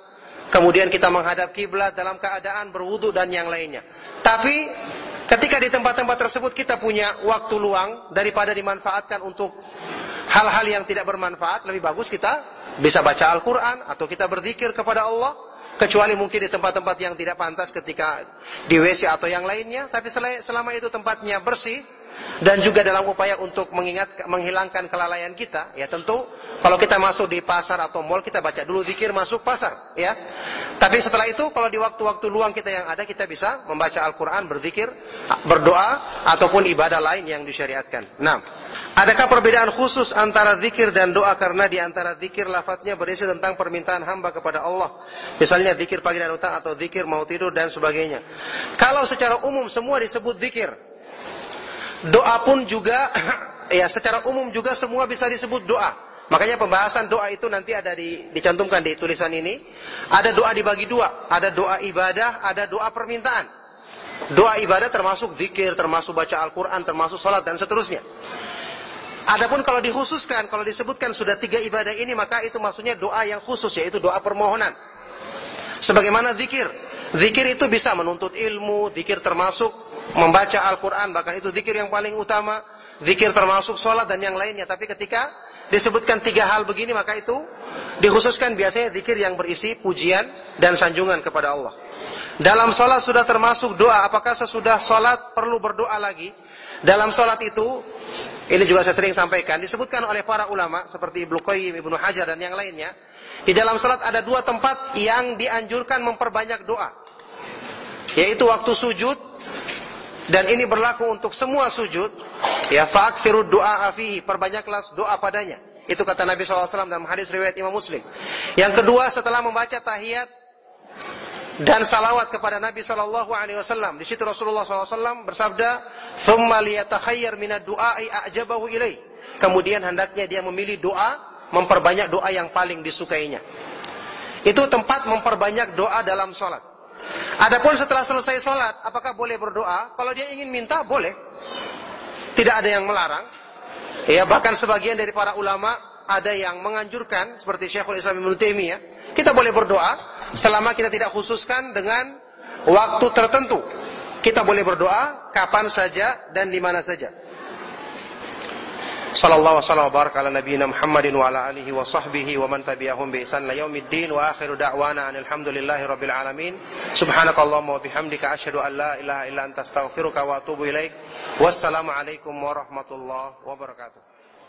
kemudian kita menghadap kiblat dalam keadaan berwudu dan yang lainnya. Tapi ketika di tempat-tempat tersebut kita punya waktu luang daripada dimanfaatkan untuk hal-hal yang tidak bermanfaat, lebih bagus kita bisa baca Al-Quran atau kita berzikir kepada Allah kecuali mungkin di tempat-tempat yang tidak pantas ketika di WC atau yang lainnya tapi selama itu tempatnya bersih dan juga dalam upaya untuk mengingat menghilangkan kelalaian kita ya tentu kalau kita masuk di pasar atau mall kita baca dulu zikir masuk pasar ya tapi setelah itu kalau di waktu-waktu luang kita yang ada kita bisa membaca Al-Qur'an berzikir berdoa ataupun ibadah lain yang disyariatkan nah Adakah perbedaan khusus antara zikir dan doa karena di antara zikir lafadznya berisi tentang permintaan hamba kepada Allah. Misalnya zikir pagi dan petang atau zikir mau tidur dan sebagainya. Kalau secara umum semua disebut zikir. Doa pun juga ya secara umum juga semua bisa disebut doa. Makanya pembahasan doa itu nanti ada di, dicantumkan di tulisan ini. Ada doa dibagi dua. Ada doa ibadah, ada doa permintaan. Doa ibadah termasuk zikir, termasuk baca Al-Quran, termasuk sholat dan seterusnya. Adapun kalau dikhususkan, kalau disebutkan sudah tiga ibadah ini, maka itu maksudnya doa yang khusus, yaitu doa permohonan. Sebagaimana zikir. Zikir itu bisa menuntut ilmu, zikir termasuk membaca Al-Quran, bahkan itu zikir yang paling utama. Zikir termasuk sholat dan yang lainnya. Tapi ketika disebutkan tiga hal begini, maka itu dikhususkan biasanya zikir yang berisi pujian dan sanjungan kepada Allah. Dalam sholat sudah termasuk doa, apakah sesudah sholat perlu berdoa lagi? Dalam sholat itu, ini juga saya sering sampaikan, disebutkan oleh para ulama seperti Ibnu Qayyim, Ibnu Hajar dan yang lainnya. Di dalam sholat ada dua tempat yang dianjurkan memperbanyak doa. Yaitu waktu sujud, dan ini berlaku untuk semua sujud. Ya, fa'aktiru doa afihi, perbanyaklah doa padanya. Itu kata Nabi SAW dalam hadis riwayat Imam Muslim. Yang kedua setelah membaca tahiyat dan salawat kepada Nabi Shallallahu Alaihi Wasallam. Di situ Rasulullah SAW bersabda, "Thumma liyatakhayyar minad du'ai a'jabahu ilai." Kemudian hendaknya dia memilih doa, memperbanyak doa yang paling disukainya. Itu tempat memperbanyak doa dalam sholat. Adapun setelah selesai sholat, apakah boleh berdoa? Kalau dia ingin minta, boleh. Tidak ada yang melarang. Ya, bahkan sebagian dari para ulama ada yang menganjurkan seperti Syekhul Islam Ibnu Taimiyah, kita boleh berdoa selama kita tidak khususkan dengan waktu tertentu. Kita boleh berdoa kapan saja dan di mana saja. Sallallahu wasallam wa baraka ala nabiyyina Muhammadin wa ala alihi wa sahbihi wa man tabi'ahum bi ihsan ila yaumiddin wa akhiru da'wana alhamdulillahi rabbil alamin. Subhanakallahumma wa bihamdika asyhadu an la ilaha illa anta astaghfiruka wa atubu ilaik. Wassalamu alaikum warahmatullahi wabarakatuh.